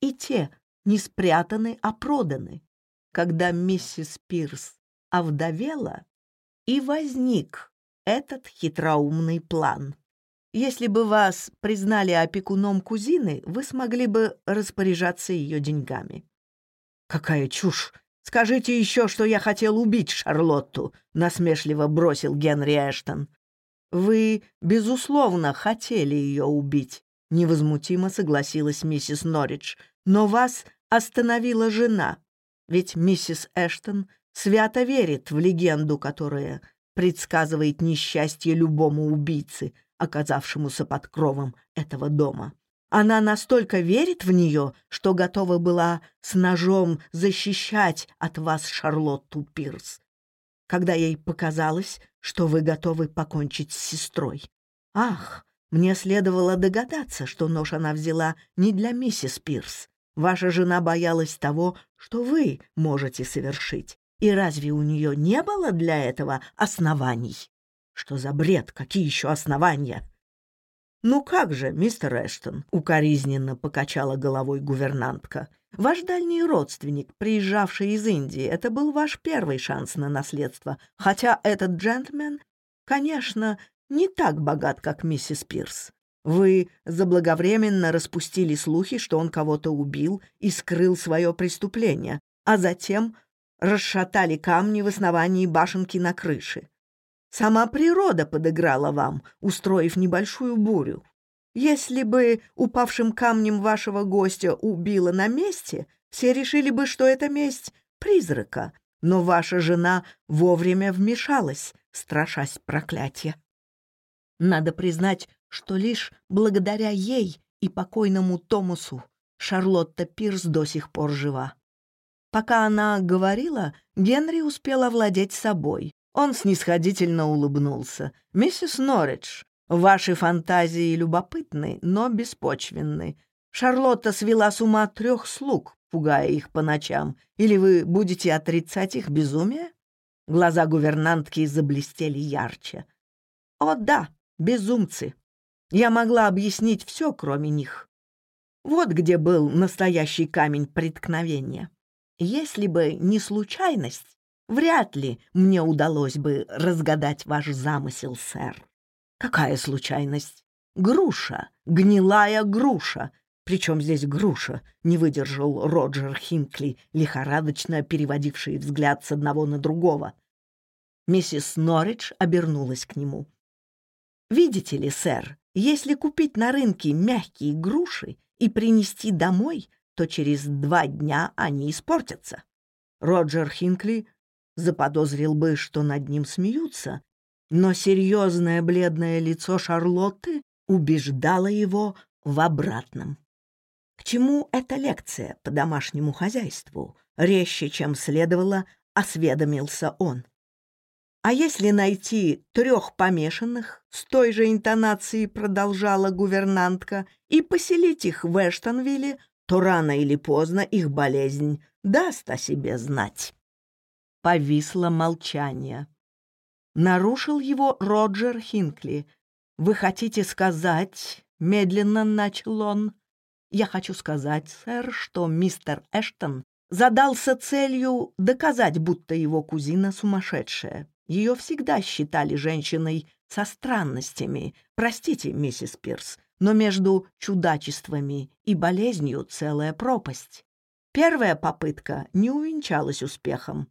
И те не спрятаны, а проданы. Когда миссис Пирс овдовела, и возник этот хитроумный план. Если бы вас признали опекуном кузины, вы смогли бы распоряжаться ее деньгами». «Какая чушь! Скажите еще, что я хотел убить Шарлотту!» — насмешливо бросил Генри Эштон. «Вы, безусловно, хотели ее убить», — невозмутимо согласилась миссис Норридж. «Но вас остановила жена, ведь миссис Эштон свято верит в легенду, которая предсказывает несчастье любому убийце — оказавшемуся под кровом этого дома. Она настолько верит в нее, что готова была с ножом защищать от вас Шарлотту Пирс, когда ей показалось, что вы готовы покончить с сестрой. Ах, мне следовало догадаться, что нож она взяла не для миссис Пирс. Ваша жена боялась того, что вы можете совершить. И разве у нее не было для этого оснований? Что за бред? Какие еще основания? «Ну как же, мистер Эштон», — укоризненно покачала головой гувернантка. «Ваш дальний родственник, приезжавший из Индии, это был ваш первый шанс на наследство, хотя этот джентльмен, конечно, не так богат, как миссис Пирс. Вы заблаговременно распустили слухи, что он кого-то убил и скрыл свое преступление, а затем расшатали камни в основании башенки на крыше. Сама природа подыграла вам, устроив небольшую бурю. Если бы упавшим камнем вашего гостя убило на месте, все решили бы, что это месть призрака, но ваша жена вовремя вмешалась, страшась проклятия. Надо признать, что лишь благодаря ей и покойному Томасу Шарлотта Пирс до сих пор жива. Пока она говорила, Генри успел овладеть собой. Он снисходительно улыбнулся. «Миссис Норридж, ваши фантазии любопытны, но беспочвенны. Шарлотта свела с ума трех слуг, пугая их по ночам. Или вы будете отрицать их безумие?» Глаза гувернантки заблестели ярче. «О да, безумцы. Я могла объяснить все, кроме них. Вот где был настоящий камень преткновения. Если бы не случайность, Вряд ли мне удалось бы разгадать ваш замысел, сэр. Какая случайность? Груша, гнилая груша. Причем здесь груша, не выдержал Роджер Хинкли, лихорадочно переводивший взгляд с одного на другого. Миссис Норридж обернулась к нему. «Видите ли, сэр, если купить на рынке мягкие груши и принести домой, то через два дня они испортятся». Роджер Хинкли заподозрил бы, что над ним смеются, но серьезное бледное лицо Шарлотты убеждало его в обратном. К чему эта лекция по домашнему хозяйству? Резче, чем следовало, осведомился он. А если найти трех помешанных, с той же интонацией продолжала гувернантка, и поселить их в Эштонвилле, то рано или поздно их болезнь даст о себе знать. Повисло молчание. Нарушил его Роджер Хинкли. «Вы хотите сказать...» — медленно начал он. «Я хочу сказать, сэр, что мистер Эштон задался целью доказать, будто его кузина сумасшедшая. Ее всегда считали женщиной со странностями. Простите, миссис Пирс, но между чудачествами и болезнью целая пропасть. Первая попытка не увенчалась успехом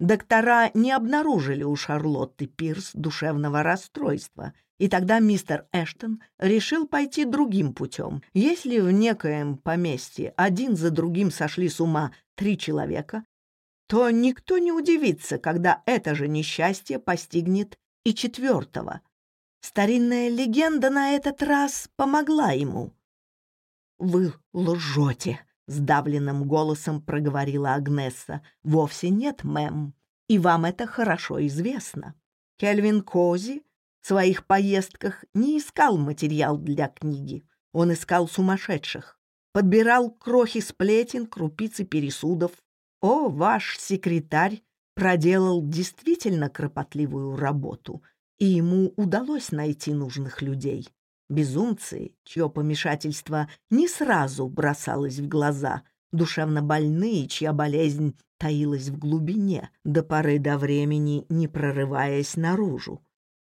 доктора не обнаружили у Шарлотты Пирс душевного расстройства, и тогда мистер Эштон решил пойти другим путем. Если в некоем поместье один за другим сошли с ума три человека, то никто не удивится, когда это же несчастье постигнет и четвертого. Старинная легенда на этот раз помогла ему. «Вы лжете!» сдавленным голосом проговорила Агнесса. «Вовсе нет, мэм, и вам это хорошо известно. Кельвин Кози в своих поездках не искал материал для книги, он искал сумасшедших, подбирал крохи сплетен, крупицы пересудов. О, ваш секретарь проделал действительно кропотливую работу, и ему удалось найти нужных людей. безумцы, чье помешательство не сразу бросалось в глаза, душевно больные, чья болезнь таилась в глубине, до поры до времени не прорываясь наружу.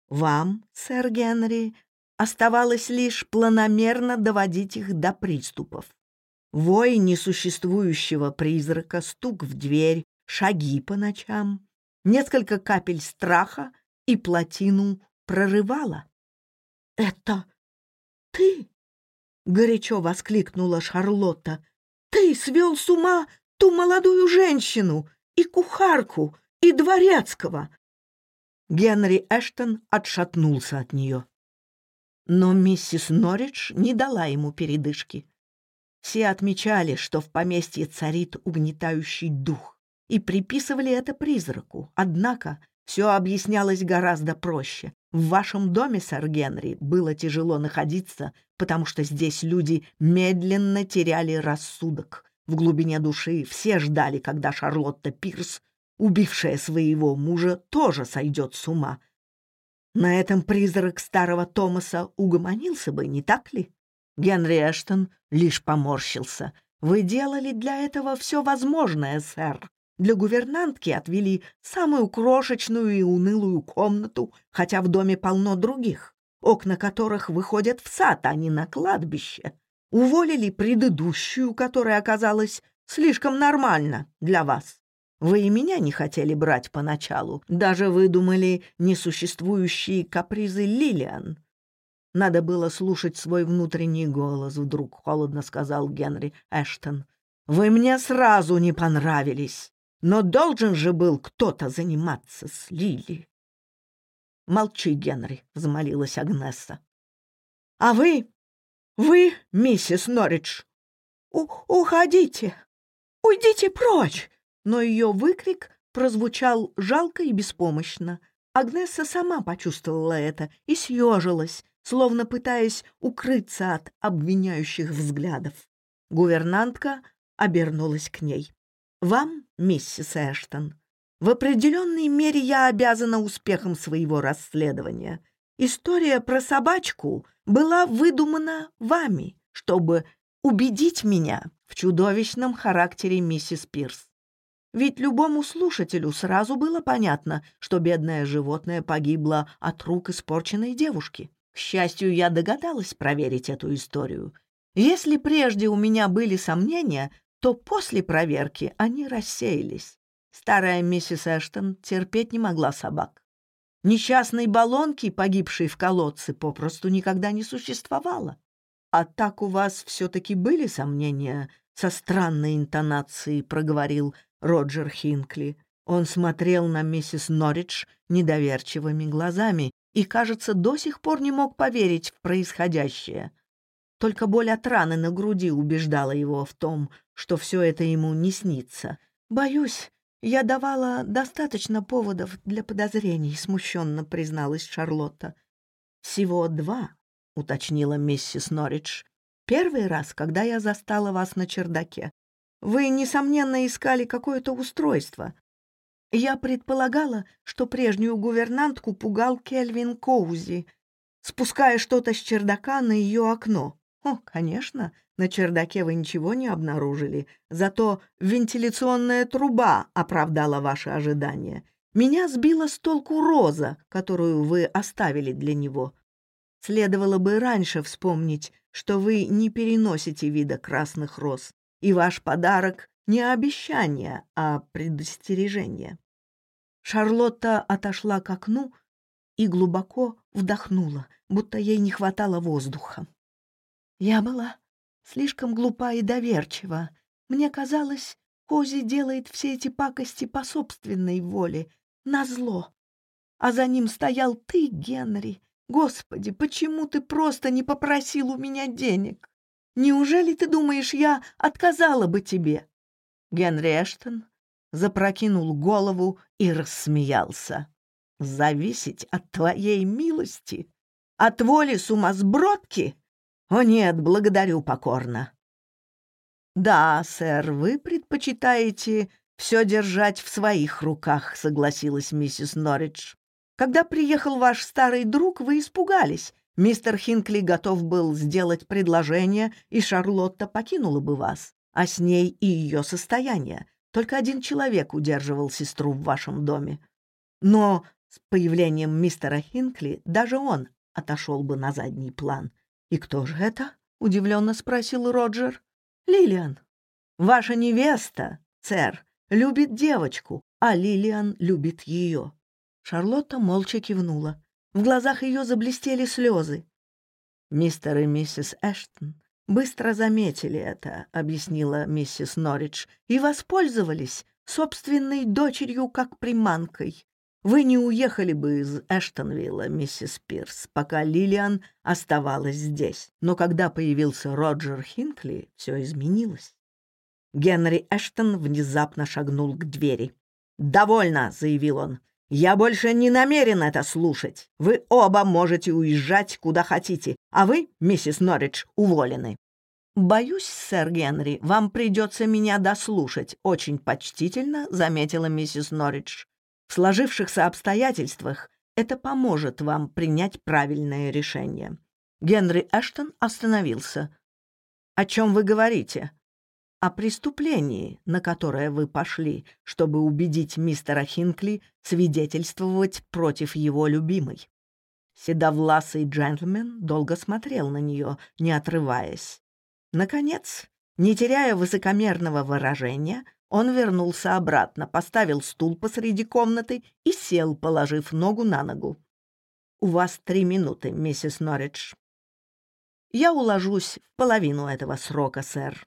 Вам, сэр Генри, оставалось лишь планомерно доводить их до приступов. Вой несуществующего призрака, стук в дверь, шаги по ночам, несколько капель страха и плотину прорывало. «Это ты?» — горячо воскликнула Шарлотта. «Ты свел с ума ту молодую женщину и кухарку, и дворецкого!» Генри Эштон отшатнулся от нее. Но миссис Норридж не дала ему передышки. Все отмечали, что в поместье царит угнетающий дух, и приписывали это призраку. Однако все объяснялось гораздо проще. В вашем доме, сэр Генри, было тяжело находиться, потому что здесь люди медленно теряли рассудок. В глубине души все ждали, когда Шарлотта Пирс, убившая своего мужа, тоже сойдет с ума. На этом призрак старого Томаса угомонился бы, не так ли? Генри Эштон лишь поморщился. «Вы делали для этого все возможное, сэр. Для гувернантки отвели самую крошечную и унылую комнату, хотя в доме полно других, окна которых выходят в сад, а не на кладбище. Уволили предыдущую, которая оказалась слишком нормальна для вас. Вы и меня не хотели брать поначалу, даже выдумали несуществующие капризы Лилиан. Надо было слушать свой внутренний голос, вдруг холодно сказал Генри Эштон. Вы мне сразу не понравились, но должен же был кто-то заниматься с Лили. Молчи, Генри, взмолилась Агнесса. А вы, вы, миссис Норридж, у уходите, уйдите прочь. Но ее выкрик прозвучал жалко и беспомощно. Агнесса сама почувствовала это и съежилась, словно пытаясь укрыться от обвиняющих взглядов. Гувернантка обернулась к ней. «Вам, миссис Эштон, в определенной мере я обязана успехом своего расследования. История про собачку была выдумана вами, чтобы убедить меня в чудовищном характере миссис Пирс. Ведь любому слушателю сразу было понятно, что бедное животное погибло от рук испорченной девушки. К счастью, я догадалась проверить эту историю. Если прежде у меня были сомнения, то после проверки они рассеялись. Старая миссис Эштон терпеть не могла собак. Несчастной баллонки, погибшей в колодце, попросту никогда не существовало. А так у вас все-таки были сомнения? Со странной интонацией проговорил Роджер Хинкли. Он смотрел на миссис Норридж недоверчивыми глазами, и, кажется, до сих пор не мог поверить в происходящее. Только боль от раны на груди убеждала его в том, что все это ему не снится. «Боюсь, я давала достаточно поводов для подозрений», — смущенно призналась Шарлотта. «Всего два», — уточнила миссис Норридж. «Первый раз, когда я застала вас на чердаке, вы, несомненно, искали какое-то устройство. Я предполагала, что прежнюю гувернантку пугал Кельвин Коузи, спуская что-то с чердака на ее окно. О, конечно, на чердаке вы ничего не обнаружили, зато вентиляционная труба оправдала ваши ожидания. Меня сбила с толку роза, которую вы оставили для него. Следовало бы раньше вспомнить, что вы не переносите вида красных роз, и ваш подарок не обещание, а предостережение. Шарлотта отошла к окну и глубоко вдохнула, будто ей не хватало воздуха. Я была слишком глупа и доверчива. Мне казалось, Кози делает все эти пакости по собственной воле, назло. А за ним стоял ты, Генри. Господи, почему ты просто не попросил у меня денег? Неужели ты думаешь, я отказала бы тебе?» Генри Эштон запрокинул голову и рассмеялся. «Зависеть от твоей милости? От воли сумасбродки? О нет, благодарю покорно». «Да, сэр, вы предпочитаете все держать в своих руках», — согласилась миссис Норридж. «Когда приехал ваш старый друг, вы испугались. Мистер Хинкли готов был сделать предложение, и Шарлотта покинула бы вас, а с ней и ее состояние. Только один человек удерживал сестру в вашем «И кто же это?» — удивленно спросил Роджер. «Лилиан». «Ваша невеста, сэр, любит девочку, а Лилиан любит ее». Шарлотта молча кивнула. В глазах ее заблестели слезы. «Мистер и миссис Эштон быстро заметили это», — объяснила миссис Норридж, «и воспользовались собственной дочерью как приманкой. Вы не уехали бы из Эштонвилла, миссис Пирс, пока Лилиан оставалась здесь. Но когда появился Роджер Хинкли, все изменилось. Генри Эштон внезапно шагнул к двери. «Довольно», — заявил он. «Я больше не намерен это слушать. Вы оба можете уезжать куда хотите, а вы, миссис Норридж, уволены». «Боюсь, сэр Генри, вам придется меня дослушать», — очень почтительно заметила миссис Норридж. В сложившихся обстоятельствах это поможет вам принять правильное решение». Генри Эштон остановился. «О чем вы говорите?» «О преступлении, на которое вы пошли, чтобы убедить мистера Хинкли свидетельствовать против его любимой». Седовласый джентльмен долго смотрел на нее, не отрываясь. Наконец, не теряя высокомерного выражения, он вернулся обратно, поставил стул посреди комнаты и сел, положив ногу на ногу. «У вас три минуты, миссис Норридж». «Я уложусь в половину этого срока, сэр.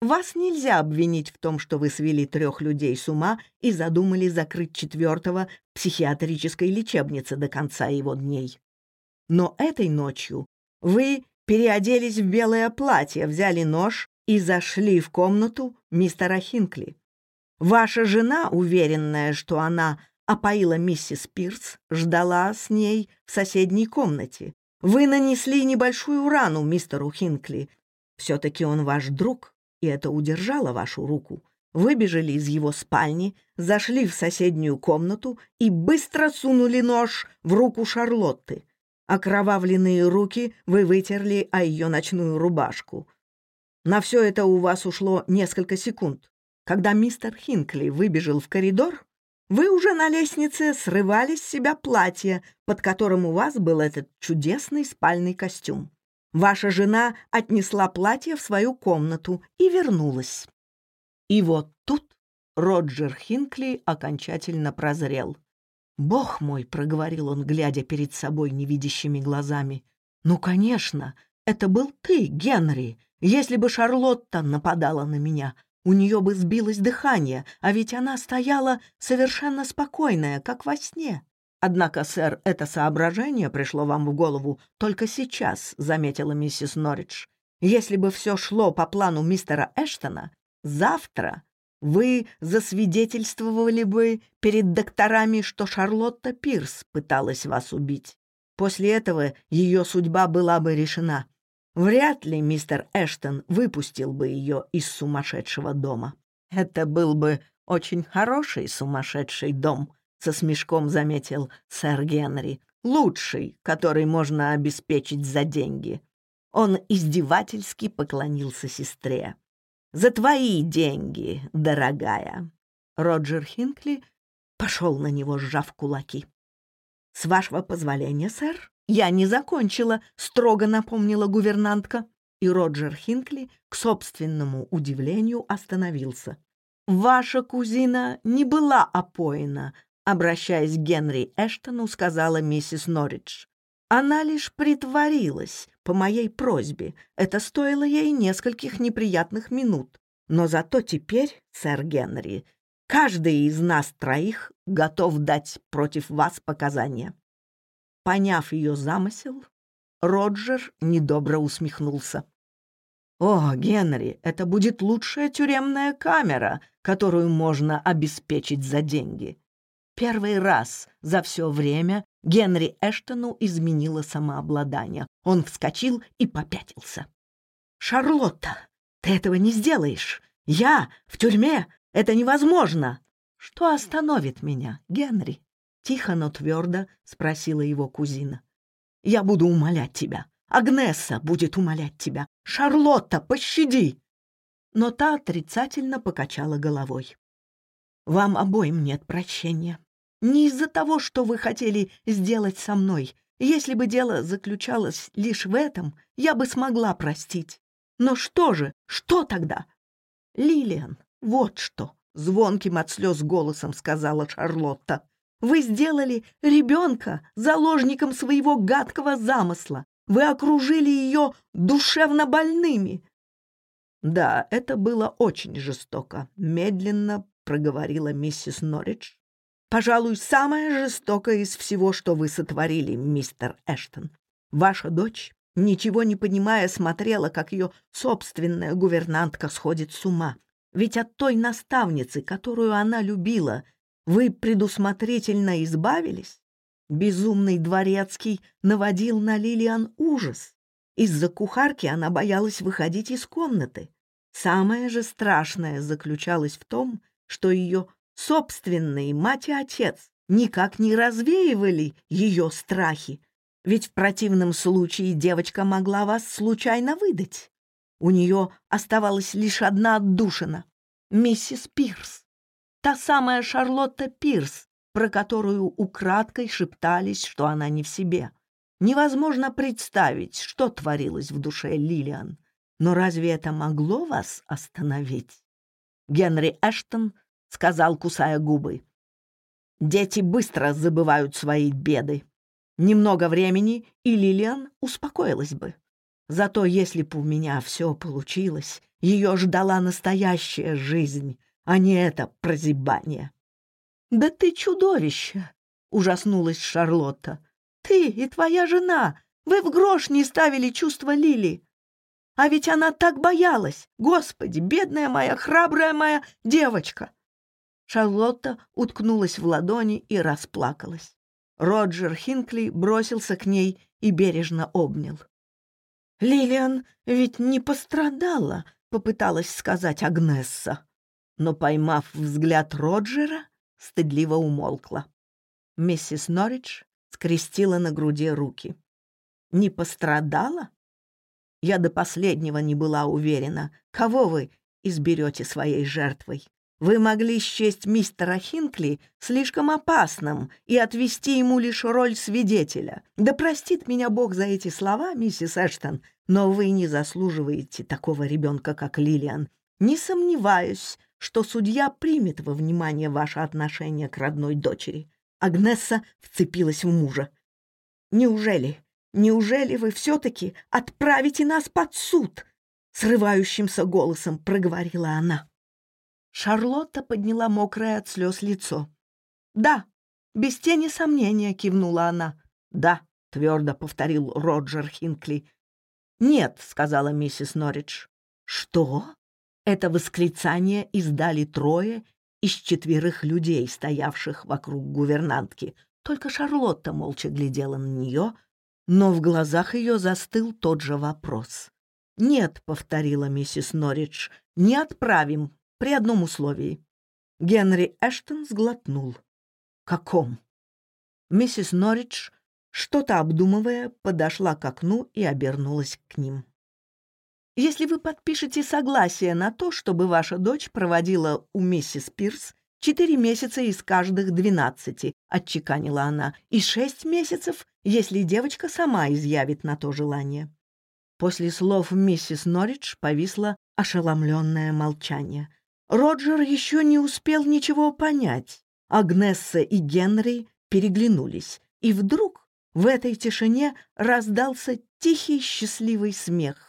Вас нельзя обвинить в том, что вы свели трех людей с ума и задумали закрыть четвертого в психиатрической лечебнице до конца его дней. Но этой ночью вы переоделись в белое платье, взяли нож и зашли в комнату мистера Хинкли. Ваша жена, уверенная, что она опоила миссис Пирс, ждала с ней в соседней комнате. Вы нанесли небольшую рану мистеру Хинкли. Все-таки он ваш друг, и это удержало вашу руку. Выбежали из его спальни, зашли в соседнюю комнату и быстро сунули нож в руку Шарлотты. Окровавленные руки вы вытерли о ее ночную рубашку. На все это у вас ушло несколько секунд. Когда мистер Хинкли выбежал в коридор, вы уже на лестнице срывали с себя платье, под которым у вас был этот чудесный спальный костюм. Ваша жена отнесла платье в свою комнату и вернулась. И вот тут Роджер Хинкли окончательно прозрел. «Бог мой!» — Если бы Шарлотта нападала на меня, у нее бы сбилось дыхание, а ведь она стояла совершенно спокойная, как во сне. Однако, сэр, это соображение пришло вам в голову только сейчас, заметила миссис Норридж. Если бы все шло по плану мистера Эштона, завтра вы засвидетельствовали бы перед докторами, что Шарлотта Пирс пыталась вас убить. После этого ее судьба была бы решена. Вряд ли мистер Эштон выпустил бы ее из сумасшедшего дома. Это был бы очень хороший сумасшедший дом, со смешком заметил сэр Генри. Лучший, который можно обеспечить за деньги. Он издевательски поклонился сестре. «За твои деньги, дорогая!» Роджер Хинкли пошел на него, сжав кулаки. «С вашего позволения, сэр?» «Я не закончила», — строго напомнила гувернантка. И Роджер Хинкли, к собственному удивлению, остановился. «Ваша кузина не была опоена», — обращаясь к Генри Эштону, сказала миссис Норридж. «Она лишь притворилась по моей просьбе. Это стоило ей нескольких неприятных минут. Но зато теперь, сэр Генри, каждый из нас троих готов дать против вас показания. Поняв ее замысел, Роджер недобро усмехнулся. «О, Генри, это будет лучшая тюремная камера, которую можно обеспечить за деньги». Первый раз за все время Генри Эштону изменило самообладание. Он вскочил и попятился. «Шарлотта, ты этого не сделаешь! Я в тюрьме! Это невозможно!» «Что остановит меня, Генри?» Тихо, но твердо спросила его кузина. «Я буду умолять тебя. Агнеса будет умолять тебя. Шарлотта, пощади!» Но та отрицательно покачала головой. «Вам обоим нет прощения. Не из-за того, что вы хотели сделать со мной. Если бы дело заключалось лишь в этом, я бы смогла простить. Но что же, что тогда? Лилиан, вот что, звонким от слез голосом сказала Шарлотта. Вы сделали ребенка заложником своего гадкого замысла. Вы окружили ее душевно больными. Да, это было очень жестоко, медленно проговорила миссис Норридж. Пожалуй, самое жестокое из всего, что вы сотворили, мистер Эштон. Ваша дочь, ничего не понимая, смотрела, как ее собственная гувернантка сходит с ума. Ведь от той наставницы, которую она любила, вы предусмотрительно избавились? Безумный дворецкий наводил на Лилиан ужас. Из-за кухарки она боялась выходить из комнаты. Самое же страшное заключалось в том, что ее собственные мать и отец никак не развеивали ее страхи, ведь в противном случае девочка могла вас случайно выдать. У нее оставалась лишь одна отдушина — миссис Пирс. та самая Шарлотта Пирс, про которую украдкой шептались, что она не в себе. Невозможно представить, что творилось в душе Лилиан. Но разве это могло вас остановить? Генри Эштон сказал, кусая губы. Дети быстро забывают свои беды. Немного времени, и Лилиан успокоилась бы. Зато если бы у меня все получилось, ее ждала настоящая жизнь — а не это прозябание. «Да ты чудовище!» — ужаснулась Шарлотта. «Ты и твоя жена! Вы в грош не ставили чувства Лили! А ведь она так боялась! Господи, бедная моя, храбрая моя девочка!» Шарлотта уткнулась в ладони и расплакалась. Роджер Хинкли бросился к ней и бережно обнял. «Лилиан ведь не пострадала», — попыталась сказать Агнесса но, поймав взгляд Роджера, стыдливо умолкла. Миссис Норридж скрестила на груди руки. «Не пострадала?» «Я до последнего не была уверена. Кого вы изберете своей жертвой? Вы могли счесть мистера Хинкли слишком опасным и отвести ему лишь роль свидетеля. Да простит меня Бог за эти слова, миссис Эштон, но вы не заслуживаете такого ребенка, как Лилиан. Не сомневаюсь, что судья примет во внимание ваше отношение к родной дочери. Агнесса вцепилась в мужа. Неужели, неужели вы все-таки отправите нас под суд? Срывающимся голосом проговорила она. Шарлотта подняла мокрое от слез лицо. «Да, без тени сомнения», — кивнула она. «Да», — твердо повторил Роджер Хинкли. «Нет», — сказала миссис Норридж. «Что?» Это восклицание издали трое из четверых людей, стоявших вокруг гувернантки. Только Шарлотта молча глядела на нее, но в глазах ее застыл тот же вопрос. «Нет», — повторила миссис Норридж, — «не отправим при одном условии. Генри Эштон сглотнул. Каком? Миссис Норридж, что-то обдумывая, подошла к окну и обернулась к ним. Если вы подпишете согласие на то, чтобы ваша дочь проводила у миссис Пирс четыре месяца из каждых двенадцати, отчеканила она, и шесть месяцев, если девочка сама изъявит на то желание. После слов миссис Норридж повисло ошеломленное молчание. Роджер еще не успел ничего понять. Агнесса и Генри переглянулись, и вдруг в этой тишине раздался тихий счастливый смех.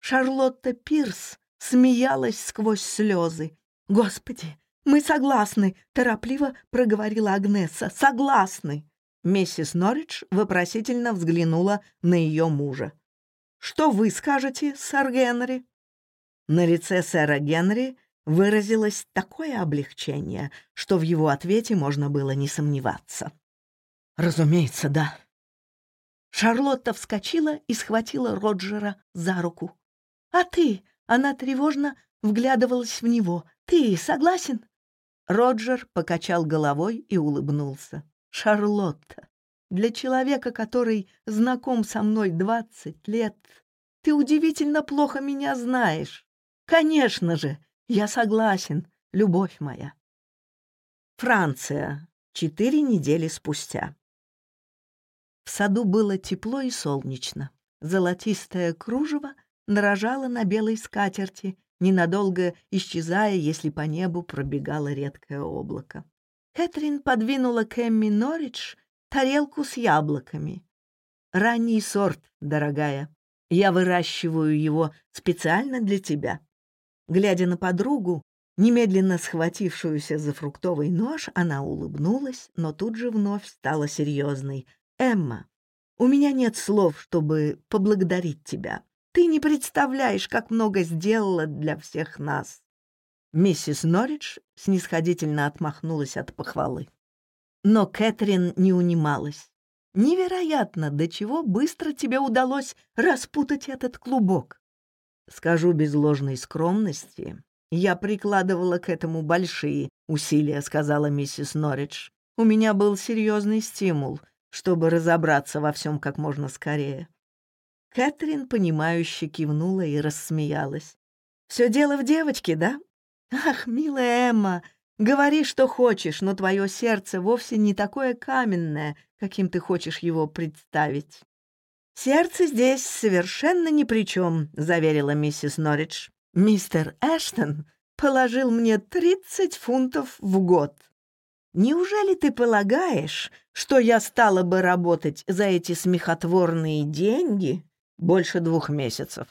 Шарлотта Пирс смеялась сквозь слезы. «Господи, мы согласны!» — торопливо проговорила Агнесса. «Согласны!» Миссис Норридж вопросительно взглянула на ее мужа. «Что вы скажете, сэр Генри?» На лице сэра Генри выразилось такое облегчение, что в его ответе можно было не сомневаться. «Разумеется, да». Шарлотта вскочила и схватила Роджера за руку. «А ты?» — она тревожно вглядывалась в него. «Ты согласен?» Роджер покачал головой и улыбнулся. «Шарлотта, для человека, который знаком со мной двадцать лет, ты удивительно плохо меня знаешь. Конечно же, я согласен, любовь моя. Франция. Четыре недели спустя. В саду было тепло и солнечно. Золотистое кружево дрожала на белой скатерти, ненадолго исчезая, если по небу пробегало редкое облако. Кэтрин подвинула к Эмми Норридж тарелку с яблоками. «Ранний сорт, дорогая. Я выращиваю его специально для тебя». Глядя на подругу, немедленно схватившуюся за фруктовый нож, она улыбнулась, но тут же вновь стала серьезной. «Эмма, у меня нет слов, чтобы поблагодарить тебя. Ты не представляешь, как много сделала для всех нас». Миссис Норридж снисходительно отмахнулась от похвалы. Но Кэтрин не унималась. «Невероятно, до чего быстро тебе удалось распутать этот клубок!» Скажу без ложной скромности, я прикладывала к этому большие усилия, сказала миссис Норридж. У меня был серьезный стимул, чтобы разобраться во всем как можно скорее. Кэтрин, понимающе кивнула и рассмеялась. «Все дело в девочке, да? Ах, милая Эмма, говори, что хочешь, но твое сердце вовсе не такое каменное, каким ты хочешь его представить». «Сердце здесь совершенно ни при чем», — заверила миссис Норридж. «Мистер Эштон положил мне тридцать фунтов в год. Неужели ты полагаешь, что я стала бы работать за эти смехотворные деньги больше двух месяцев?»